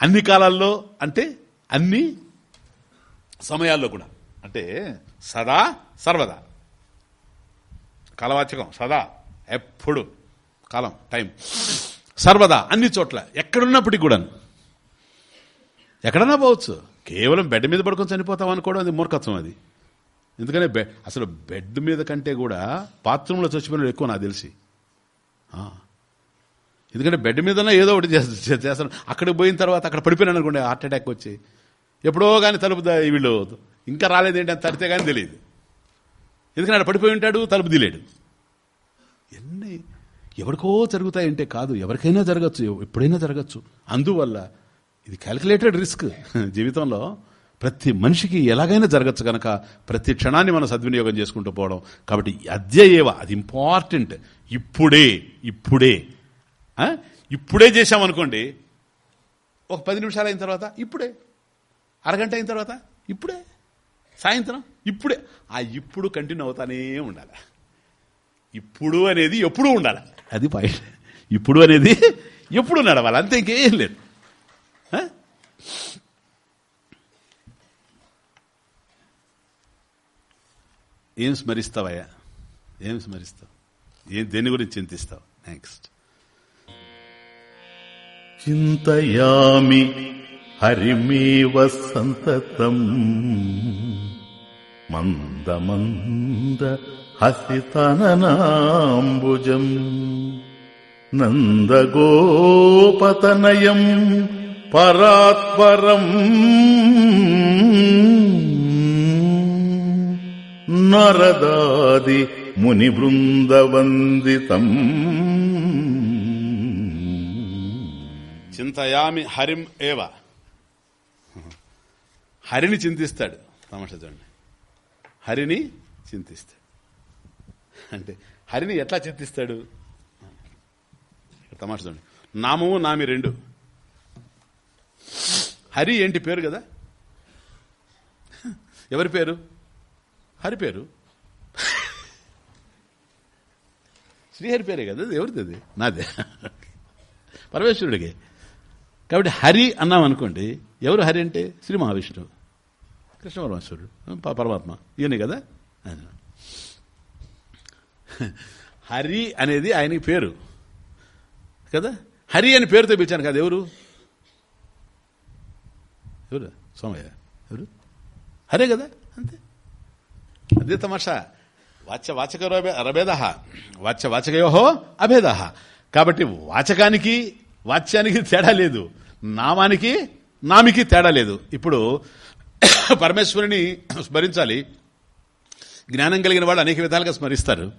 అన్ని కాలాల్లో అంటే అన్ని సమయాల్లో కూడా. అంటే సదా సర్వదా. కాలవాచకం సదా ఎప్పుడు కాలం టైం. సర్వదా అన్ని చోట్ల ఎక్కడున్నప్పటికీ కూడా ఎక్కడన్నా పోవచ్చు. కేవలం బెడ్ మీద పడుకొని చనిపోతాం అనుకోవడం అది మూర్ఖత్వం అది. ఎందుకంటే బె అసలు బెడ్ మీద కంటే కూడా బాత్రూంలో చచ్చిపోయిన ఎక్కువ నాకు తెలిసి. ఎందుకంటే బెడ్ మీదనే ఏదో ఒకటి చేస్తాను. అక్కడికి పోయిన తర్వాత అక్కడ పడిపోయినాను అనుకోండి హార్ట్ అటాక్ వచ్చి. ఎప్పుడో కానీ తలుపు వీళ్ళు ఇంకా రాలేదేంటి అని తడితే కానీ తెలియదు. ఎందుకంటే అక్కడ పడిపోయి ఉంటాడు తలుపు దిలేడు ఎన్ని ఎవరికో జరుగుతాయంటే కాదు ఎవరికైనా జరగచ్చు ఎప్పుడైనా జరగచ్చు. అందువల్ల ఇది క్యాల్కులేటెడ్ రిస్క్ జీవితంలో ప్రతి మనిషికి ఎలాగైనా జరగచ్చు కనుక ప్రతి క్షణాన్ని మనం సద్వినియోగం చేసుకుంటూ పోవడం. కాబట్టి అద్య ఏవ అది ఇంపార్టెంట్ ఇప్పుడే ఇప్పుడే. ఇప్పుడే చేశామనుకోండి. ఒక పది నిమిషాలు అయిన తర్వాత ఇప్పుడే. అరగంట అయిన తర్వాత ఇప్పుడే. సాయంత్రం ఇప్పుడే. ఆ ఇప్పుడు కంటిన్యూ అవుతానే ఉండాలి. ఇప్పుడు అనేది ఎప్పుడు ఉండాలి. అది పాయింట్. ఇప్పుడు అనేది ఎప్పుడు నడవాలి? అంతే ఇంకేం లేదు. ఏం స్మరిస్తావయ్యా? ఏం స్మరిస్తావు? ఏం దేని గురించి చింతిస్తావు? నెక్స్ట్ చింతయామి హరిమేవ సంతతం. మంద మంద హసితననాంబుజం. నందగోపతనయం పరాత్పరం. నరదాది చింతయామి హరిం ఏవ. హరిని చింతిస్తాడు తమాషా చూడండి. హరిని చింతిస్తాడు. అంటే హరిని ఎట్లా చింతిస్తాడు? ఇక్కడ తమాషా చూడండి. నామము నామి రెండు. హరి ఏంటి పేరు కదా? ఎవరి పేరు? హరి పేరు. శ్రీహరి పేరే కదా? ఎవరిది అది? నాదే. పరమేశ్వరుడికి. కాబట్టి హరి అన్నాం అనుకోండి. ఎవరు హరి అంటే? శ్రీ మహావిష్ణువు. కృష్ణ పరమేశ్వరుడు ప- పరమాత్మ. ఈయనే కదా? ఆయన హరి అనేది ఆయనకి పేరు. కదా? హరి అని పేరుతో పిలిచాను కదా ఎవరు? ఎవరు? సోమయ్య. ఎవరు? హరే కదా? అంతే. అదే తమాషా. వాచ్య వాచక రభేద వాచ్య వాచకయోహో అభేద కాబట్టి వాచకానికి వాచ్యానికి తేడా లేదు. నామానికి నామికి తేడా లేదు. ఇప్పుడు పరమేశ్వరుని స్మరించాలి. జ్ఞానం కలిగిన వాళ్ళు అనేక విధాలుగా స్మరిస్తారు.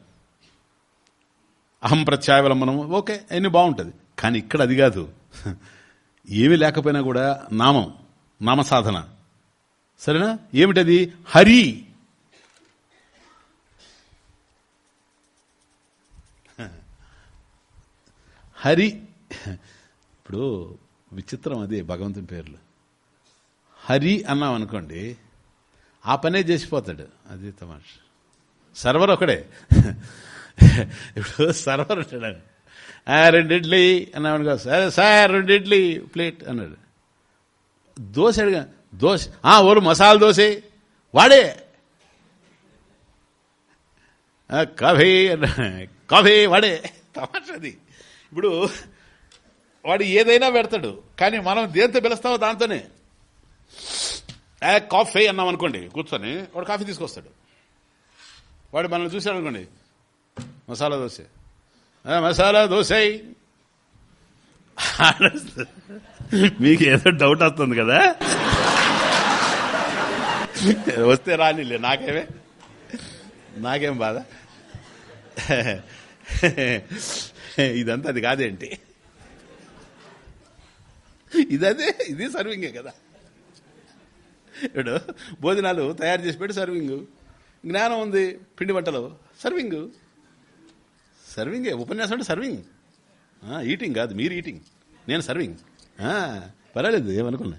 అహం ప్రత్యాయవలంబనం ఓకే అన్ని బాగుంటుంది. కానీ ఇక్కడ అది కాదు. ఏమీ లేకపోయినా కూడా నామం నామ సాధన. సరేనా? ఏమిటది? హరి. హరి. ఇప్పుడు విచిత్రం అది భగవంతుని పేర్లు. హరి అన్నాం అనుకోండి ఆ పనే చేసిపోతాడు. అది తమాష. సర్వర్ ఒకడే. ఇప్పుడు సర్వర్ ఉంటాడు "ఆ, రెండు ఇడ్లీ అన్నామనుకో సరే సార్ రెండు ఇడ్లీ ప్లేట్ అన్నాడు. దోశ అడిగా దోశ ఆ ఓరు మసాలా దోశ వాడే. "ఆ, కాఫీ వాడే. తమాషది ఇప్పుడు వాడు ఏదైనా పెడతాడు. కానీ మనం దేంతో పిలుస్తామో దాంతోనే. "ఆ, కాఫీ అన్నాం అనుకోండి కూర్చొని వాడు కాఫీ తీసుకొస్తాడు. వాడు మనల్ని చూశాడు అనుకోండి మసాలా దోశ. మసాలా దోశ. మీకు ఏదో డౌట్ వస్తుంది కదా? వస్తే రానిలే నాకేమే? నాకేం బాధ? ఇదంతా అది కాదేంటి? ఇదదే ఇది సర్వింగే కదా. ఇప్పుడు భోజనాలు తయారు చేసి పెట్టి సర్వింగ్ జ్ఞానం ఉంది పిండి వంటలు సర్వింగ్ సర్వింగే ఉపన్యాసం అంటే సర్వింగ్ ఈటింగ్ కాదు మీరు ఈటింగ్ నేను సర్వింగ్ పర్వాలేదు ఏమనుకున్నా.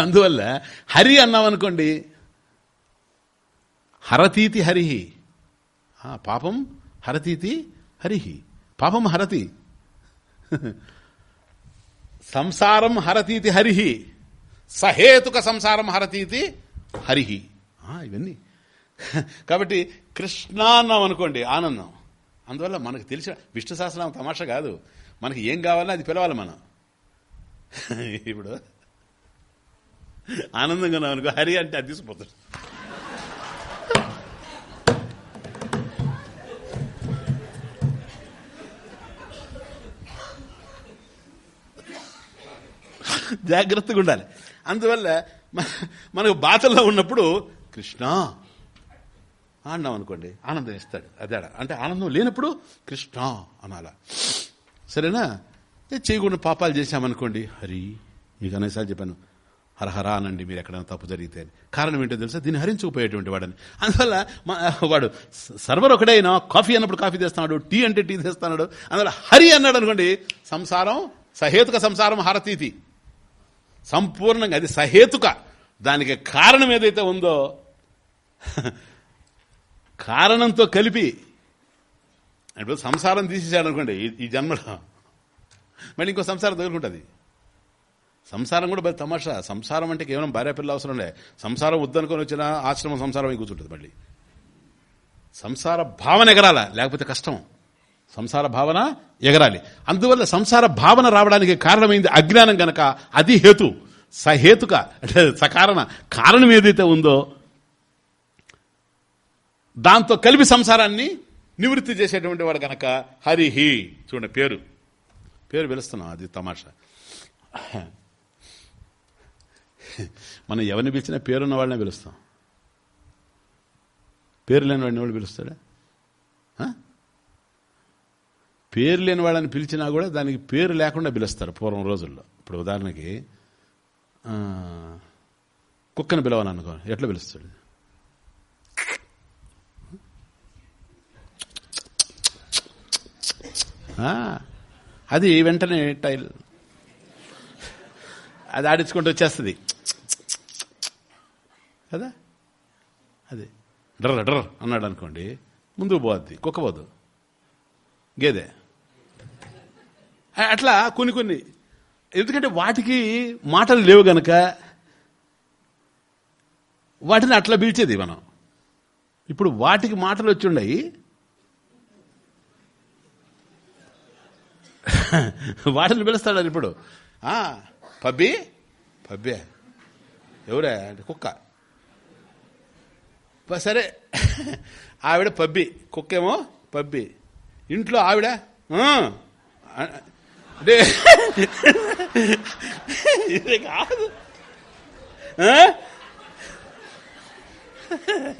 అందువల్ల హరి అన్నాం అనుకోండి. హరతీతి హరిహి. పాపం హరతీతి హరిహి. పాపం హరతి. సంసారం హరతీతి హరిహి. సహేతుక సంసారం హరతీతి హరిహి. ఇవన్నీ. కాబట్టి కృష్ణ అన్నాం అనుకోండి ఆనందం. అందువల్ల మనకు తెలిసిన విష్ణు సహస్రనామ తమాషా కాదు. మనకి ఏం కావాలో అది పిలవాలి మనం. ఇప్పుడు ఆనందంగా ఉన్నాం అనుకో హరి అంటే అది తీసుకుపోతాడు జాగ్రత్తగా ఉండాలి. అందువల్ల మనకు బాధల్లో ఉన్నప్పుడు కృష్ణ ఆడినాం అనుకోండి ఆనందం ఇస్తాడు. అదే అంటే ఆనందం లేనప్పుడు కృష్ణ అనాల. సరేనా? ఏ చేయకుండా పాపాలు చేశామనుకోండి హరి మీకు అనేసారి చెప్పాను హరహర అనండి మీరు ఎక్కడైనా తప్పు జరిగితే అని. కారణం ఏంటో తెలుసా? దీన్ని హరించుకుపోయేటువంటి వాడని. అందువల్ల మా- వాడు సర్వర్ ఒకడైనా కాఫీ అన్నప్పుడు కాఫీ తెస్తున్నాడు టీ అంటే టీ తెస్తున్నాడు అందువల్ల హరి అన్నాడు అనుకోండి సంసారం సహేతుక సంసారం హరతీతి. సంపూర్ణంగా అది సహేతుక. దానికి కారణం ఏదైతే ఉందో కారణంతో కలిపి ఇప్పుడు సంసారం తీసేసాడు అనుకోండి ఈ- జన్మలో. మళ్ళీ ఇంకో సంసారం తగులుకుంటుంది. సంసారం కూడా పెద్ద తమాషా. సంసారం అంటే కేవలం భార్య పిల్ల అవసరం లే. సంసారం వద్దనుకొని వచ్చిన ఆశ్రమం సంసారం కూర్చుంటుంది మళ్ళీ. సంసార భావన ఎగరాల లేకపోతే కష్టం. సంసార భావన ఎగరాలి. అందువల్ల సంసార భావన రావడానికి కారణమైంది అజ్ఞానం గనక అది హేతు. సహేతుక అంటే సకారణ కారణం ఏదైతే ఉందో దాంతో కలిపి సంసారాన్ని నివృత్తి చేసేటువంటి వాడు గనక హరిహి చూడండి పేరు. పేరు పిలుస్తున్నాం అది తమాషా. మనం ఎవరిని పిలిచినా పేరున్న వాళ్ళనే పిలుస్తాం. పేరు లేని వాడిని వాళ్ళు పిలుస్తాడా? పేరు లేని వాళ్ళని పిలిచినా కూడా దానికి పేరు లేకుండా పిలుస్తారు పూర్వం రోజుల్లో. ఇప్పుడు ఉదాహరణకి కుక్కను కుక్కని పిలవాలనుకో ఎట్లా పిలుస్తాడు? అది వెంటనే టైల్ అది ఆడించుకుంటూ వచ్చేస్తుంది. కదా? అది. డ్ర డ్ర అన్నాడు అనుకోండి ముందుకు పోద్ది కుక్క పోదు. గేదే. అట్లా కొన్ని కొన్ని. ఎందుకంటే వాటికి మాటలు లేవు గనక వాటిని అట్లా పిలిచేది మనం. ఇప్పుడు వాటికి మాటలు వచ్చిండయి వాటిని పిలుస్తాడు ఇప్పుడు. పబ్బి పబ్బే. ఎవరే? అంటే కుక్క. సరే. ఆవిడ పబ్బి. కుక్కేమో పబ్బి. ఇంట్లో ఆవిడ? ఇది కాదు?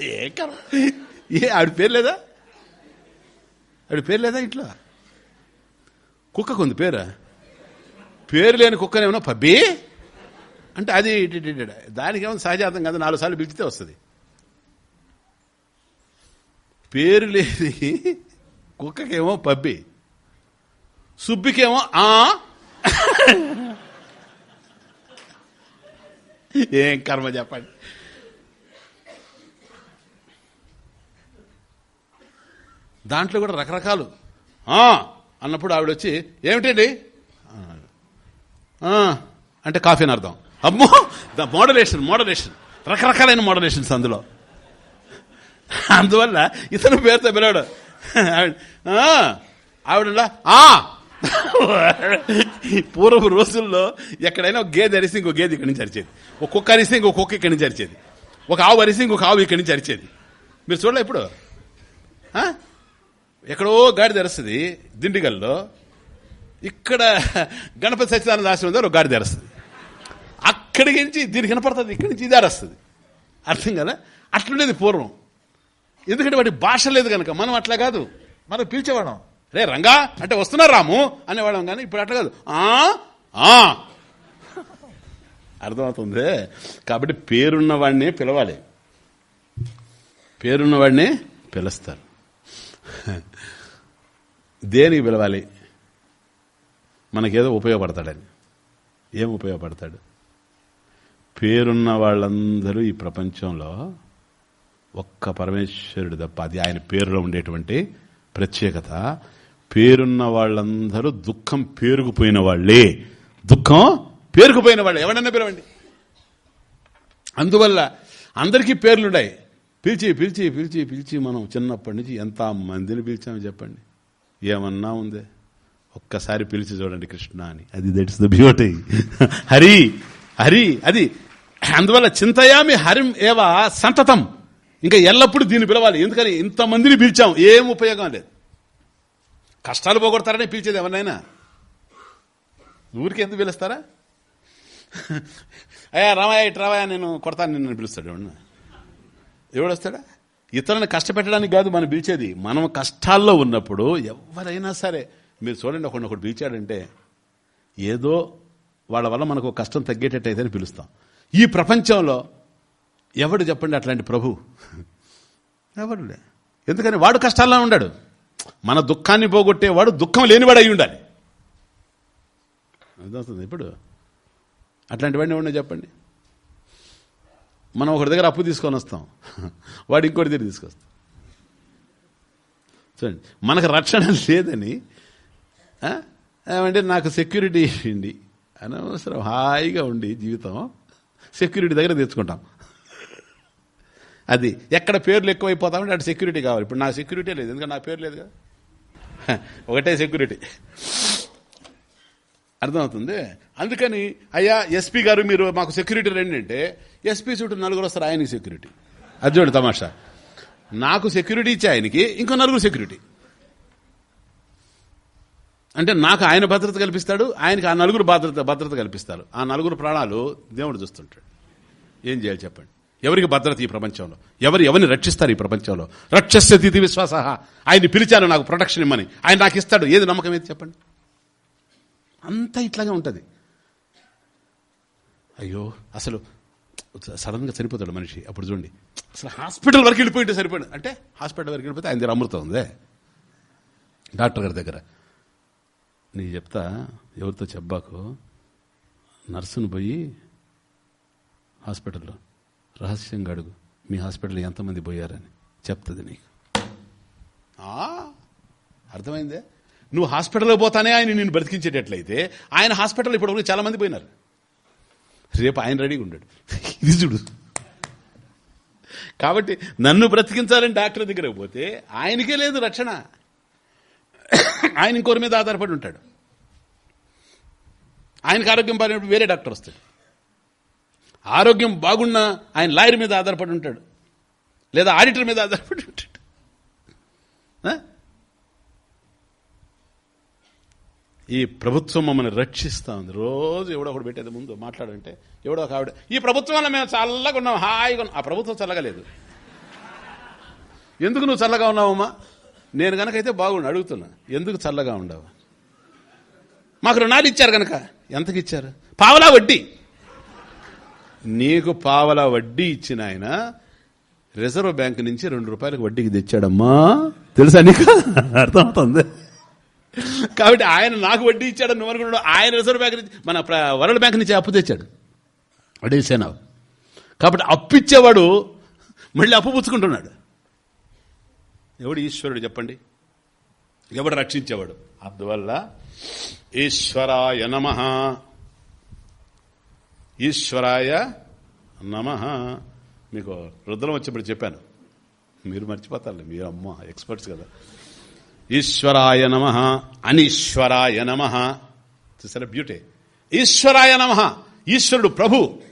ఏ కర్మ. ఏ ఆవిడ పేరు లేదా ఆవిడ పేరు లేదా ఇంట్లో కుక్కకు ఉంది పేరు పేరు లేని కుక్కనేమో పబ్బి అంటే అది. దానికేమో సహజాతం కదా నాలుగు సార్లు పిలిచితే వస్తుంది పేరు లేని కుక్కకేమో పబ్బి సుబ్బికేమో ఆ? ఏం కర్మ చెప్పండి. దాంట్లో కూడా రకరకాలు. ఆ అన్నప్పుడు ఆవిడ వచ్చి ఏమిటండి అంటే కాఫీ అని అర్థం. అమ్మో ద మోడరేషన్ మోడరేషన్. రకరకాలైన మోడరేషన్స్ అందులో. అందువల్ల ఇతను పేరుతో పిలవడు ఆవిడ, "ఆ." పూర్వపు రోజుల్లో ఎక్కడైనా ఒక గేదె అరిసి ఇంకో గేదె ఇక్కడి నుంచి అరిచేది. ఒక కుక్క అరిస్తే ఇంకో కుక్క ఇక్కడి నుంచి అరిచేది. ఒక ఆవు అరిసి ఇంకొక ఆవు ఇక్కడి నుంచి అరిచేది. మీరు చూడలే ఇప్పుడు? ఎక్కడో గాడి తెరుస్తుంది దిండిగల్లో. ఇక్కడ గణపతి సత్యనారాయణ ఆశ్రమం దగ్గర ఒక గాడి తెరుస్తుంది అక్కడికి నుంచి దీనికి కనపడుతుంది ఇక్కడి నుంచి ఇది అరుస్తుంది. అర్థం కదా అట్లుండేది పూర్వం. ఎందుకంటే వాటి భాష లేదు కనుక మనం అట్లా కాదు. మనం పిలిచేవాళ్ళం. రే రంగా అంటే వస్తున్నా రాము అనేవాళ్ళం కానీ ఇప్పుడు అట్లా కాదు. ఆ? ఆ. అర్థమవుతుంది? కాబట్టి పేరున్న వాడిని పిలవాలి. పేరున్న వాడిని పిలుస్తారు. దేనికి పిలవాలి? మనకేదో ఉపయోగపడతాడని. ఏం ఉపయోగపడతాడు? పేరున్న వాళ్ళందరూ ఈ ప్రపంచంలో ఒక్క పరమేశ్వరుడు తప్ప అది ఆయన పేరులో ఉండేటువంటి ప్రత్యేకత. పేరున్న వాళ్ళందరూ దుఃఖం పేరుకుపోయిన వాళ్ళే. దుఃఖం పేరుకుపోయిన వాళ్ళు. ఎవడన్నా పిలవండి. అందువల్ల అందరికీ పేర్లున్నాయి. పిలిచి పిలిచి పిలిచి పిలిచి మనం చిన్నప్పటి నుంచి ఎంత మందిని పిలిచామో చెప్పండి. ఏమన్నా ఉందే? ఒక్కసారి పిలిచి చూడండి కృష్ణ అని. అది that's the beauty Hari Hari అది. అందువల్ల చింతయామి హరిం ఏవా సంతతం. ఇంకా ఎల్లప్పుడూ దీన్ని పిలవాలి. ఎందుకని? ఇంతమందిని పిలిచాం. ఏం ఉపయోగం లేదు. కష్టాలు పోగొడతారనే పిలిచేది ఎవరినైనా? ఊరికి ఎందుకు పిలుస్తారా? అయ్యా రామయ్య ఇటు రావయ్యా నేను కొడతాను నిన్ను పిలుస్తాడు ఎవడన్నా ఎవడొస్తాడా ఇతరులను కష్టపెట్టడానికి కాదు మనం పిలిచేది. మనం కష్టాల్లో ఉన్నప్పుడు ఎవరైనా సరే మీరు చూడండి ఒకడిని ఒకటి పిలిచాడంటే ఏదో వాళ్ళ వల్ల మనకు కష్టం తగ్గేటట్టయితే అని పిలుస్తాం. ఈ ప్రపంచంలో ఎవడు చెప్పండి అట్లాంటి ప్రభు? ఎవరులే. ఎందుకని? వాడు కష్టాల్లో ఉన్నాడు మన దుఃఖాన్ని పోగొట్టేవాడు దుఃఖం లేనివాడు అయి ఉండాలి అర్థమవుతుంది ఇప్పుడు? అట్లాంటి వాడిని ఎవడన్నా చెప్పండి. మనం ఒకటి దగ్గర అప్పు తీసుకొని వస్తాం. వాడు ఇంకోటి దగ్గర తీసుకొస్తాం. చూడండి మనకు రక్షణ లేదని ఏమంటే నాకు సెక్యూరిటీ ఇవ్వండి అనవసరం హాయిగా ఉండి జీవితం సెక్యూరిటీ దగ్గర తెచ్చుకుంటాం. అది ఎక్కడ పేర్లు ఎక్కువైపోతామంటే అటు సెక్యూరిటీ కావాలి. ఇప్పుడు నా సెక్యూరిటీ లేదు. ఎందుకంటే నా పేరు లేదు కదా ఒకటే సెక్యూరిటీ అర్థమవుతుంది? అందుకని అయ్యా ఎస్పీ గారు మీరు మాకు సెక్యూరిటీ రండి అంటే ఎస్పీ చుట్టూ నలుగురు వస్తారు ఆయనకి సెక్యూరిటీ అది చూడండి తమాషా. నాకు సెక్యూరిటీ ఇచ్చే ఆయనకి ఇంకో నలుగురు సెక్యూరిటీ అంటే నాకు ఆయన భద్రత కల్పిస్తాడు ఆయనకి ఆ నలుగురు భద్రత భద్రత కల్పిస్తారు. ఆ నలుగురు ప్రాణాలు దేవుడు చూస్తుంటాడు. ఏం చేయాలి చెప్పండి? ఎవరికి భద్రత ఈ ప్రపంచంలో? ఎవరు ఎవరిని రక్షిస్తారు ఈ ప్రపంచంలో? రక్షస్య తిథి విశ్వాస. ఆయన్ని పిలిచాను నాకు ప్రొటెక్షన్ ఇమ్మని. ఆయన నాకు ఇస్తాడు. ఏది నమ్మకం ఏది చెప్పండి? అంతా ఇట్లాగే ఉంటుంది. అయ్యో అసలు సడన్గా చనిపోతాడు మనిషి. అప్పుడు చూడండి. అసలు హాస్పిటల్ వరకు వెళ్ళిపోయింటే సరిపోయింది అంటే హాస్పిటల్ వరకు వెళ్ళిపోతే ఆయన దగ్గర అమృతం ఉందే? డాక్టర్ గారి దగ్గర. నీ చెప్తా ఎవరితో చెప్పాకు నర్సును పోయి హాస్పిటల్లో. రహస్యంగా అడుగు మీ హాస్పిటల్ ఎంతమంది పోయారని చెప్తుంది నీకు. ఆ, అర్థమైందే? నువ్వు హాస్పిటల్కి పోతానే ఆయన నేను బ్రతికించేటట్లయితే ఆయన హాస్పిటల్ ఇప్పుడు చాలా మంది పోయినారు. రేపు ఆయన రెడీగా ఉండడు. ఇది చూడు. కాబట్టి నన్ను బ్రతికించాలని డాక్టర్ దగ్గరకు పోతే ఆయనకే లేదు రక్షణ. ఆయన ఇంకోరి మీద ఆధారపడి ఉంటాడు. ఆయనకు ఆరోగ్యం బాగాలేనప్పుడు వేరే డాక్టర్ వస్తాడు. ఆరోగ్యం బాగున్నా ఆయన లాయర్ మీద ఆధారపడి ఉంటాడు. లేదా ఆడిటర్ మీద ఆధారపడి ఉంటాడు. ఈ ప్రభుత్వం మమ్మల్ని రక్షిస్తా ఉంది. రోజు ఎవడో ఒకడు పెట్టేది ముందు మాట్లాడంటే ఎవడో ఒక ఆవిడ ఈ ప్రభుత్వం వల్ల మేము చల్లగా ఉన్నాం హాయిగా ఆ ప్రభుత్వం చల్లగా లేదు. ఎందుకు నువ్వు చల్లగా ఉన్నావమ్మా నేను గనకైతే బాగుండు అడుగుతున్నా. ఎందుకు చల్లగా ఉండవు? మాకు రుణాలు ఇచ్చారు గనక. ఎంతకి ఇచ్చారు? పావలా వడ్డీ. నీకు పావల వడ్డీ ఇచ్చిన ఆయన రిజర్వ్ బ్యాంక్ నుంచి రెండు రూపాయలకు వడ్డీకి తెచ్చాడమ్మా. తెలుసా నీకు? అర్థమవుతుంది? కాబట్టి ఆయన నాకు వడ్డీ ఇచ్చాడు నువ్వు అనుకున్నాడు. ఆయన రిజర్వ్ బ్యాంక్ నుంచి మన వరల్డ్ బ్యాంక్ నుంచి అప్పు తెచ్చాడు. వడ్డీ కాబట్టి అప్పు ఇచ్చేవాడు మళ్ళీ అప్పు పుచ్చుకుంటున్నాడు. ఎవడు ఈశ్వరుడు చెప్పండి? ఎవడు రక్షించేవాడు? అందువల్ల ఈశ్వరాయ నమ. ఈశ్వరాయ నమ. మీకు రుద్రం వచ్చినప్పుడు చెప్పాను. మీరు మర్చిపోతారు మీరు అమ్మ ఎక్స్పర్ట్స్ కదా. ఈశ్వరాయ నమ అనీశ్వరాయ నమ. చూసారా బ్యూటీ? ఈశ్వరాయ నమ ఈశ్వరుడు ప్రభు.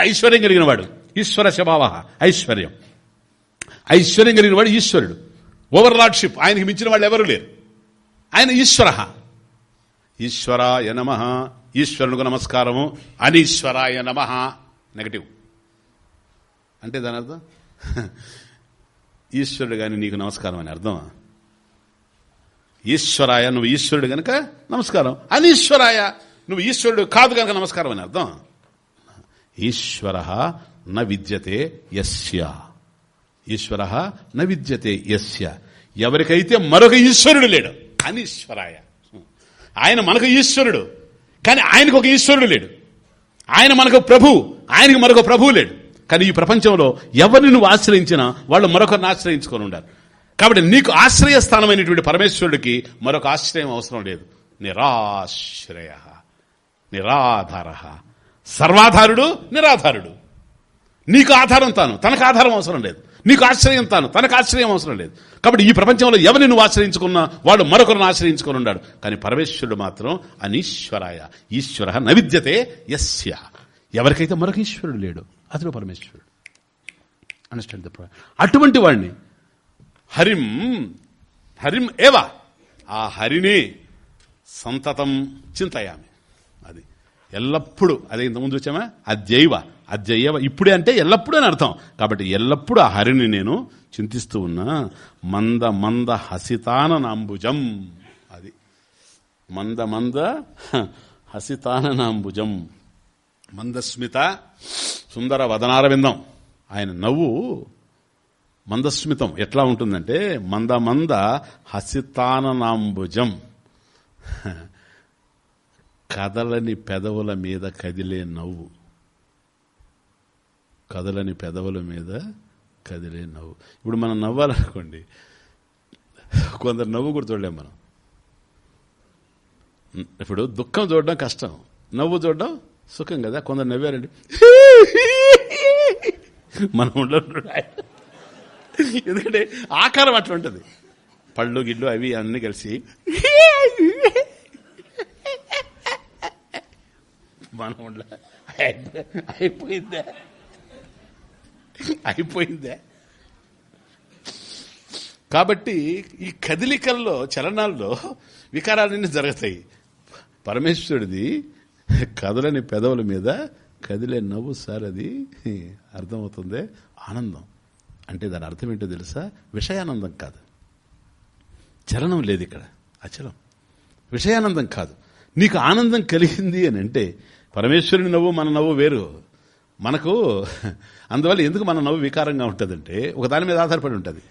ఐశ్వర్యం కలిగిన వాడు ఈశ్వర శభావ ఐశ్వర్యం. ఐశ్వర్యం కలిగిన వాడు ఈశ్వరుడు. ఓవర్ లార్డ్షిప్ ఆయనకి మించిన వాళ్ళు ఎవరు లేరు. ఆయన ఈశ్వర. ఈశ్వరాయ నమ ఈశ్వరునికి నమస్కారము. అనీశ్వరాయ నమ. నెగటివ్ అంటే దాని అర్థం? ఈశ్వరుడు కానీ నీకు నమస్కారం అని అర్థమా? ఈశ్వరాయ నువ్వు ఈశ్వరుడు గనక నమస్కారం. అనీశ్వరాయ నువ్వు ఈశ్వరుడు కాదు గనక నమస్కారం అని అర్థం? ఈశ్వర న విద్యతే యస్య. ఈశ్వర న విద్యతే యస్య. ఎవరికైతే మరొక ఈశ్వరుడు లేడు అనీశ్వరాయ. ఆయన మనకు ఈశ్వరుడు. కానీ ఆయనకు ఒక ఈశ్వరుడు లేడు. ఆయన మనకు ప్రభు ఆయనకు మరొక ప్రభువు లేడు. కానీ ఈ ప్రపంచంలో ఎవరిని నువ్వు ఆశ్రయించినా వాళ్ళు మరొకరిని ఆశ్రయించుకొని ఉండాలి. కాబట్టి నీకు ఆశ్రయస్థానమైనటువంటి పరమేశ్వరుడికి మరొక ఆశ్రయం అవసరం లేదు. నిరాశ్రయ నిరాధార. సర్వాధారుడు నిరాధారుడు. నీకు ఆధారం తాను తనకు ఆధారం అవసరం లేదు. నీకు ఆశ్రయం తాను. తనకు ఆశ్రయం అవసరం లేదు. కాబట్టి ఈ ప్రపంచంలో ఎవరిని నువ్వు ఆశ్రయించుకున్నా వాడు మరొకరిని ఆశ్రయించుకొని ఉన్నాడు. కానీ పరమేశ్వరుడు మాత్రం అనీశ్వరాయ ఈశ్వర నవిద్యతే యస్య. ఎవరికైతే మరొక ఈశ్వరుడు లేడు అతడు పరమేశ్వరుడు. అండర్స్టాండ్ ద అటువంటి వాడిని హరిం హరిం ఏవా? ఆ హరిని సంతతం చింతయామి. అది ఎల్లప్పుడూ అదే ఇంతకుముందు వచ్చామా? అద్యైవ. అద్యైవ ఇప్పుడే అంటే ఎల్లప్పుడూ అని అర్థం. కాబట్టి ఎల్లప్పుడూ ఆ హరిని నేను చింతిస్తూ ఉన్నా మంద మంద హసితాన నాంబుజం అది. మంద మంద హసితాన నాంబుజం. మందస్మిత సుందర వదనారవిందం. ఆయన నవ్వు మందస్మితం. ఎట్లా ఉంటుందంటే మంద మంద హసితాననాంబుజం కదలని పెదవుల మీద కదిలే నవ్వు. కదలని పెదవుల మీద కదిలే నవ్వు. ఇప్పుడు మనం నవ్వాలనుకోండి కొందరు నవ్వు కూడా చూడలేం మనం. ఇప్పుడు దుఃఖం చూడడం కష్టం నవ్వు చూడడం సుఖం కదా కొందరు నవ్వారండి. మనం ఉండదు ఎందుకంటే ఆకారం అట్లా ఉంటుంది. పళ్ళు గిళ్ళు అవి అన్ని కలిసి. మనం ఉండ అయిపోయిందా. అయిపోయిందే. కాబట్టి ఈ కదిలికల్లో చలనాల్లో వికారాలన్నీ జరుగుతాయి. పరమేశ్వరుడిది కదలని పెదవుల మీద కదిలే నవ్వు సార్ అది. అర్థమవుతుంది? ఆనందం. అంటే దాని అర్థం ఏంటో తెలుసా? విషయానందం కాదు. చలనం లేదు ఇక్కడ. అచలం. విషయానందం కాదు. నీకు ఆనందం కలిగింది అని అంటే పరమేశ్వరుని నవ్వు మన నవ్వు వేరు. మనకు అందువల్ల ఎందుకు మన నవ్వు వికారంగా ఉంటుందంటే ఒక దాని మీద ఆధారపడి ఉంటుంది.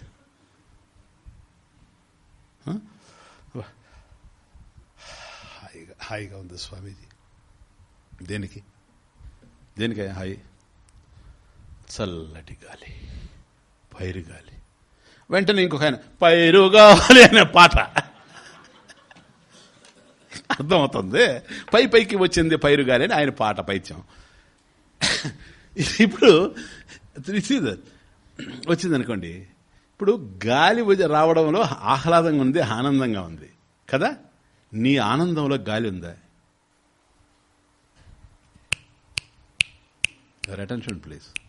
హాయిగా హాయిగా ఉంది స్వామీజీ. దేనికి? దేనికి హాయి? చల్లటి గాలి పైరు గాలి. వెంటనే ఇంకొక ఆయన పైరు గాలి అనే పాట. అర్థమవుతుంది? పై పైకి వచ్చింది పైరు గాలి అని ఆయన పాట పైత్యం ఇప్పుడు వచ్చింది వచ్చిందనుకోండి. ఇప్పుడు గాలి రావడంలో ఆహ్లాదంగా ఉంది ఆనందంగా ఉంది. కదా? నీ ఆనందంలో గాలి ఉందా? యువర్ అటెన్షన్ ప్లీజ్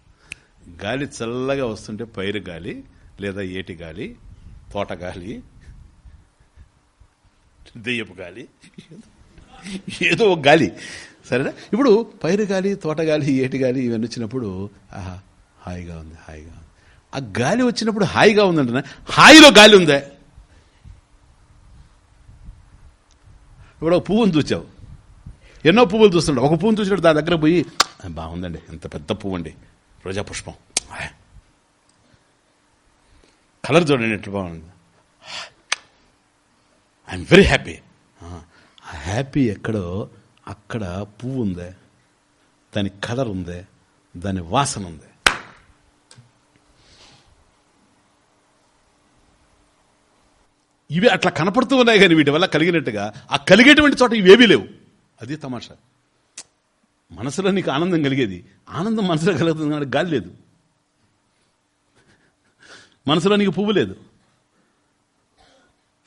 గాలి చల్లగా వస్తుంటే పైరు గాలి లేదా ఏటి గాలి తోట గాలి దెయ్యపు గాలి ఏదో ఒక గాలి. సరేనా? ఇప్పుడు పైరు గాలి తోట గాలి ఏటి గాలి ఇవన్నీ వచ్చినప్పుడు ఆహా హాయిగా ఉంది హాయిగా ఉంది. ఆ గాలి వచ్చినప్పుడు హాయిగా ఉందంటే హాయిలో గాలి ఉందే? ఇప్పుడు ఒక పువ్వును చూచావు. ఎన్నో పువ్వులు చూస్తుంటావు. ఒక పువ్వును చూసినప్పుడు దాని దగ్గర పోయి బాగుందండి ఎంత పెద్ద పువ్వు అండి రోజా పుష్పం. కలర్ చూడండి ఎట్లా బాగుంది. I'm very happy. హ్యాపీ ఎక్కడో అక్కడ పువ్వు ఉందే దాని కలర్ ఉందే దాని వాసన ఉంది ఇవి అట్లా కనపడుతూ ఉన్నాయి కానీ వీటి వల్ల కలిగినట్టుగా ఆ కలిగేటువంటి చోట ఇవేమీ లేవు. అది తమాషా. మనసులో నీకు ఆనందం కలిగేది. ఆనందం మనసులో కలుగుతుంది కానీ గాలి లేదు. మనసులో నీకు పువ్వు లేదు.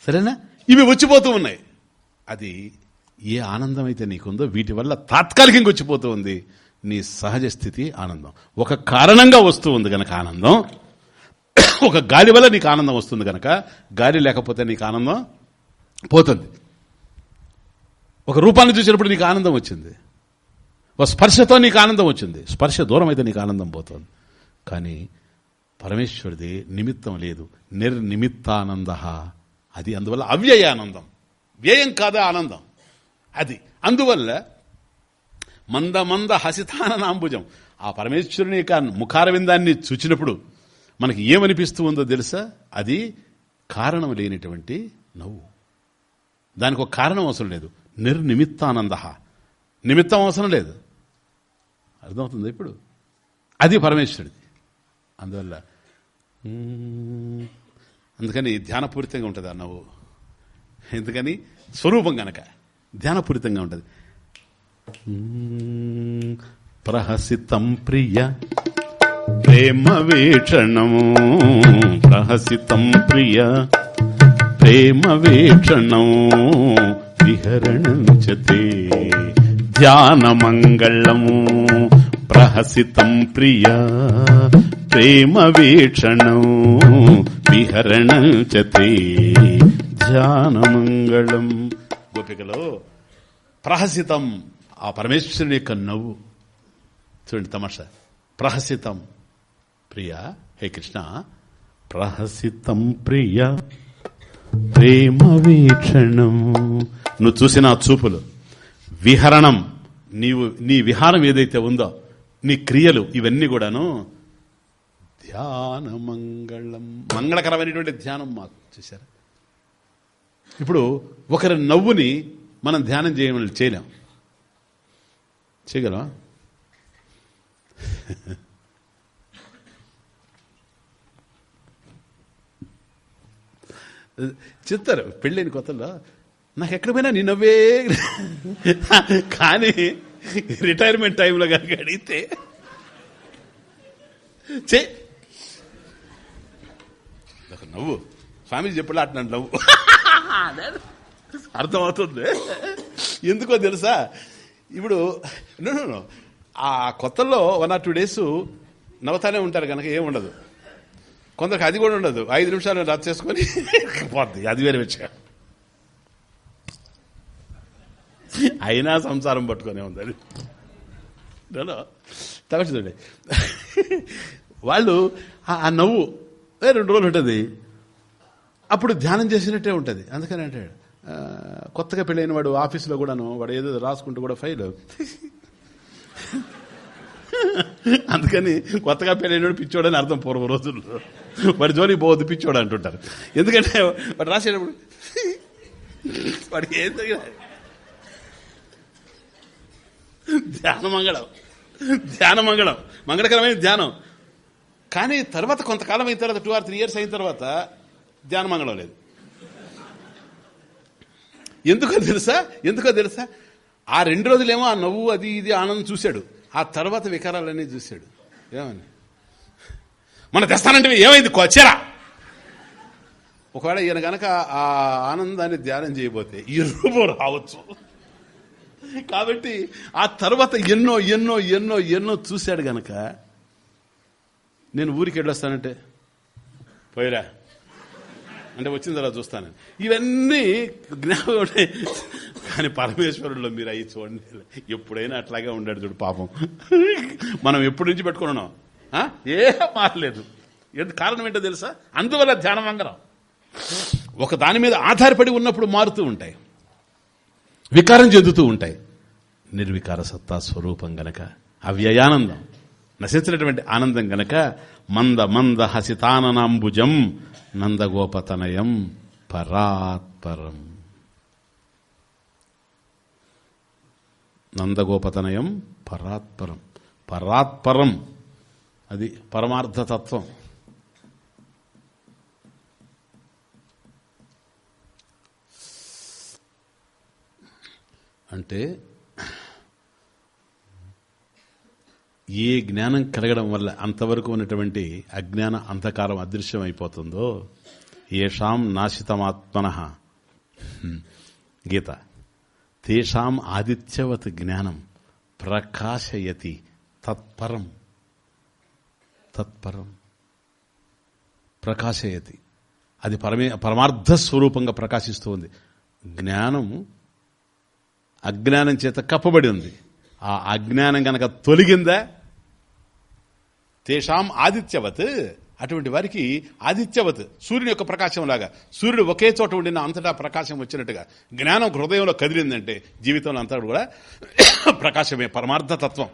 సరేనా? ఇవి వచ్చిపోతూ ఉన్నాయి. అది ఏ ఆనందం అయితే నీకుందో వీటి వల్ల తాత్కాలికంగా వచ్చిపోతూ ఉంది నీ సహజ స్థితి ఆనందం. ఒక కారణంగా వస్తూ ఉంది గనక ఆనందం. ఒక గాలి వల్ల నీకు ఆనందం వస్తుంది గనక గాలి లేకపోతే నీకు ఆనందం పోతుంది. ఒక రూపాన్ని చూసినప్పుడు నీకు ఆనందం వచ్చింది. ఒక స్పర్శతో నీకు ఆనందం వచ్చింది. స్పర్శ దూరం అయితే నీకు ఆనందం పోతుంది. కానీ పరమేశ్వరుది నిమిత్తం లేదు. నిర్నిమిత్తానంద. అది అందువల్ల అవ్యయ ఆనందం వ్యయం కాదా ఆనందం. అది. అందువల్ల మంద మంద హసితాన నాంబుజం ఆ పరమేశ్వరుని యొక్క ముఖారవిందాన్ని చూచినప్పుడు మనకి ఏమనిపిస్తూ ఉందో తెలుసా? అది కారణం లేనిటువంటి నవ్వు. దానికి ఒక కారణం అవసరం లేదు. నిర్నిమిత్తానంద. నిమిత్తం అవసరం లేదు. అర్థమవుతుంది ఇప్పుడు? అది పరమేశ్వరుడిది. అందువల్ల అందుకని ధ్యానపూరితంగా ఉంటుంది ఆ నవ్వు. ఎందుకని? స్వరూపం గనక. ధ్యానపూరితంగా ఉంటుంది. ప్రహసితం ప్రియ. ప్రేమ వీక్షణము. ప్రహసితం ప్రియ. ప్రేమ వీక్షణం విహరణం చతే ధ్యానమంగళము ప్రహసితం ప్రియ. ప్రేమ వీక్షణం విహరణం చతే ధ్యానమంగళం గోపికలో. ప్రహసితం. ఆ పరమేశ్వరుని యొక్క నవ్వు. చూడండి తమాషా. ప్రహసితం. ప్రియ హే కృష్ణ. ప్రహసితం ప్రియ. ప్రేమ వీక్షణం. నువ్వు చూసిన చూపులు. విహరణం. నీవు నీ విహారం ఏదైతే ఉందో నీ క్రియలు ఇవన్నీ కూడాను ధ్యాన మంగళం మంగళకరమైనటువంటి ధ్యానం మాకు. చూసారా ఇప్పుడు ఒకరి నవ్వుని మనం ధ్యానం చేయమని చేయలేం. చేయగలవా? చెప్తారు పెళ్ళైన కొత్తలో నాకు ఎక్కడ పోయినా నీ నవ్వే కానీ రిటైర్మెంట్ టైంలో కనుక అడిగితే చే నవ్వు. స్వామి చెప్పలే అట్లాంటి నవ్వు. అర్థమవుతుంది. ఎందుకో తెలుసా? ఇప్పుడు ఆ కొత్తల్లో వన్ ఆర్ టూ డేస్ నవ్వుతానే ఉంటారు కనుక ఏం ఉండదు. కొందరికి అది కూడా ఉండదు. ఐదు నిమిషాలు రద్దు చేసుకొని పోద్ది. అది వేరే విషయం. అయినా సంసారం పట్టుకునే ఉంది అది. తగ్గ చూడండి. వాళ్ళు ఆ నవ్వు రెండు రోజులు ఉంటుంది. అప్పుడు ధ్యానం చేసినట్టే ఉంటుంది. అందుకని అంటాడు కొత్తగా పెళ్ళైన వాడు ఆఫీసులో కూడాను వాడు ఏదో రాసుకుంటూ కూడా ఫైల్ అందుకని కొత్తగా పెళ్ళైనవాడు పిచ్చోడని అర్థం పూర్వ రోజుల్లో. వాడి జోలికి పోవద్దు పిచ్చోడు అంటుంటారు. ఎందుకంటే వాడు రాసేటప్పుడు వాడికి ఏం ధ్యాన మంగళం. ధ్యాన మంగళం. మంగళకరమైన ధ్యానం. కానీ తర్వాత కొంతకాలం అయిన తర్వాత టూ ఆర్ త్రీ ఇయర్స్ అయిన తర్వాత ధ్యాన మంగళం లేదు. ఎందుకో తెలుసా? ఎందుకో తెలుసా? ఆ రెండు రోజులేమో ఆ నవ్వు అది ఇది ఆనందం చూశాడు. ఆ తర్వాత వికారాలన్నీ చూశాడు. ఏమని? మన తెస్తానంటే ఏమైంది? కొచ్చరా ఒకవేళ ఈయన గనక ఆ ఆనందాన్ని ధ్యానం చేయబోతే ఈ రూపం రావచ్చు. కాబట్టి ఆ తర్వాత ఎన్నో ఎన్నో ఎన్నో ఎన్నో చూశాడు గనక నేను ఊరికి వెళ్ళొస్తానంటే పోయిరా. అంటే వచ్చిన తర్వాత చూస్తాను. ఇవన్నీ జ్ఞాపకం ఉంటాయి కానీ పరమేశ్వరుల్లో మీరు అయ్యి చూడండి. ఎప్పుడైనా అట్లాగే ఉండాడు చూడు పాపం. మనం ఎప్పటి నుంచి పెట్టుకున్నాం ఆ? ఏ మారలేదు. ఏంటి కారణం ఏంటో తెలుసా? అందువల్ల ధ్యానమంగరం ఒక దాని మీద ఆధారపడి ఉన్నప్పుడు మారుతూ ఉంటాయి. వికారం చెందుతూ ఉంటాయి. నిర్వికార సత్తా స్వరూపం గనక అవ్యయానందం. నశించినటువంటి ఆనందం గనక మంద మంద హసితాననాంబుజం నందగోపతనయం పరాత్పరం నందగోపతనయం పరాత్పరం పరాత్పరం అది పరమార్థతత్వం. అంటే ఏ జ్ఞానం కలగడం వల్ల అంతవరకు ఉన్నటువంటి అజ్ఞాన అంధకారం అదృశ్యం అయిపోతుందో ఏషాం నాశితమాత్మన. గీత. తేషాం ఆదిత్యవత్ జ్ఞానం ప్రకాశయతి తత్పరం. తత్పరం. ప్రకాశయతి. అది పరమే పరమార్థ స్వరూపంగా ప్రకాశిస్తూ ఉంది. జ్ఞానం అజ్ఞానం చేత కప్పబడి ఉంది. ఆ అజ్ఞానం గనక తొలగిందా? తేషాం ఆదిత్యవత్. అటువంటి వారికి ఆదిత్యవత్ సూర్యుని యొక్క ప్రకాశం లాగా. సూర్యుడు ఒకే చోట ఉండిన అంతటా ప్రకాశం వచ్చినట్టుగా. జ్ఞానం హృదయంలో కదిలిందంటే జీవితంలో అంతా కూడా ప్రకాశమే పరమార్థతత్వం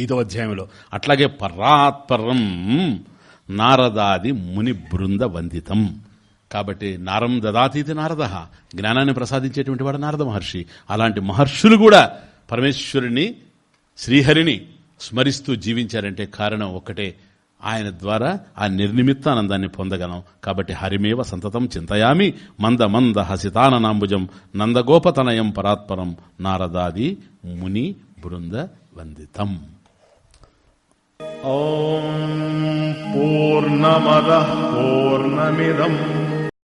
తత్వం. అధ్యాయంలో అట్లాగే పరాత్పరం నారదాది ముని బృంద వందితం. కాబట్టి నారం దదాతీతి నారద. జ్ఞానాన్ని ప్రసాదించేటువంటి వాడు నారద మహర్షి. అలాంటి మహర్షులు కూడా పరమేశ్వరుని శ్రీహరిని స్మరిస్తూ జీవించారంటే కారణం ఒక్కటే. ఆయన ద్వారా ఆ నిర్నిమిత్తానందాన్ని పొందగలం. కాబట్టి హరిమేవ సంతతం చింతయామి మంద మంద హసితాననాంబుజం నందగోపతనయం పరాత్పరం నారదాది ముని బృంద వందితం. ఓం పూర్ణమద పూర్ణమిదం.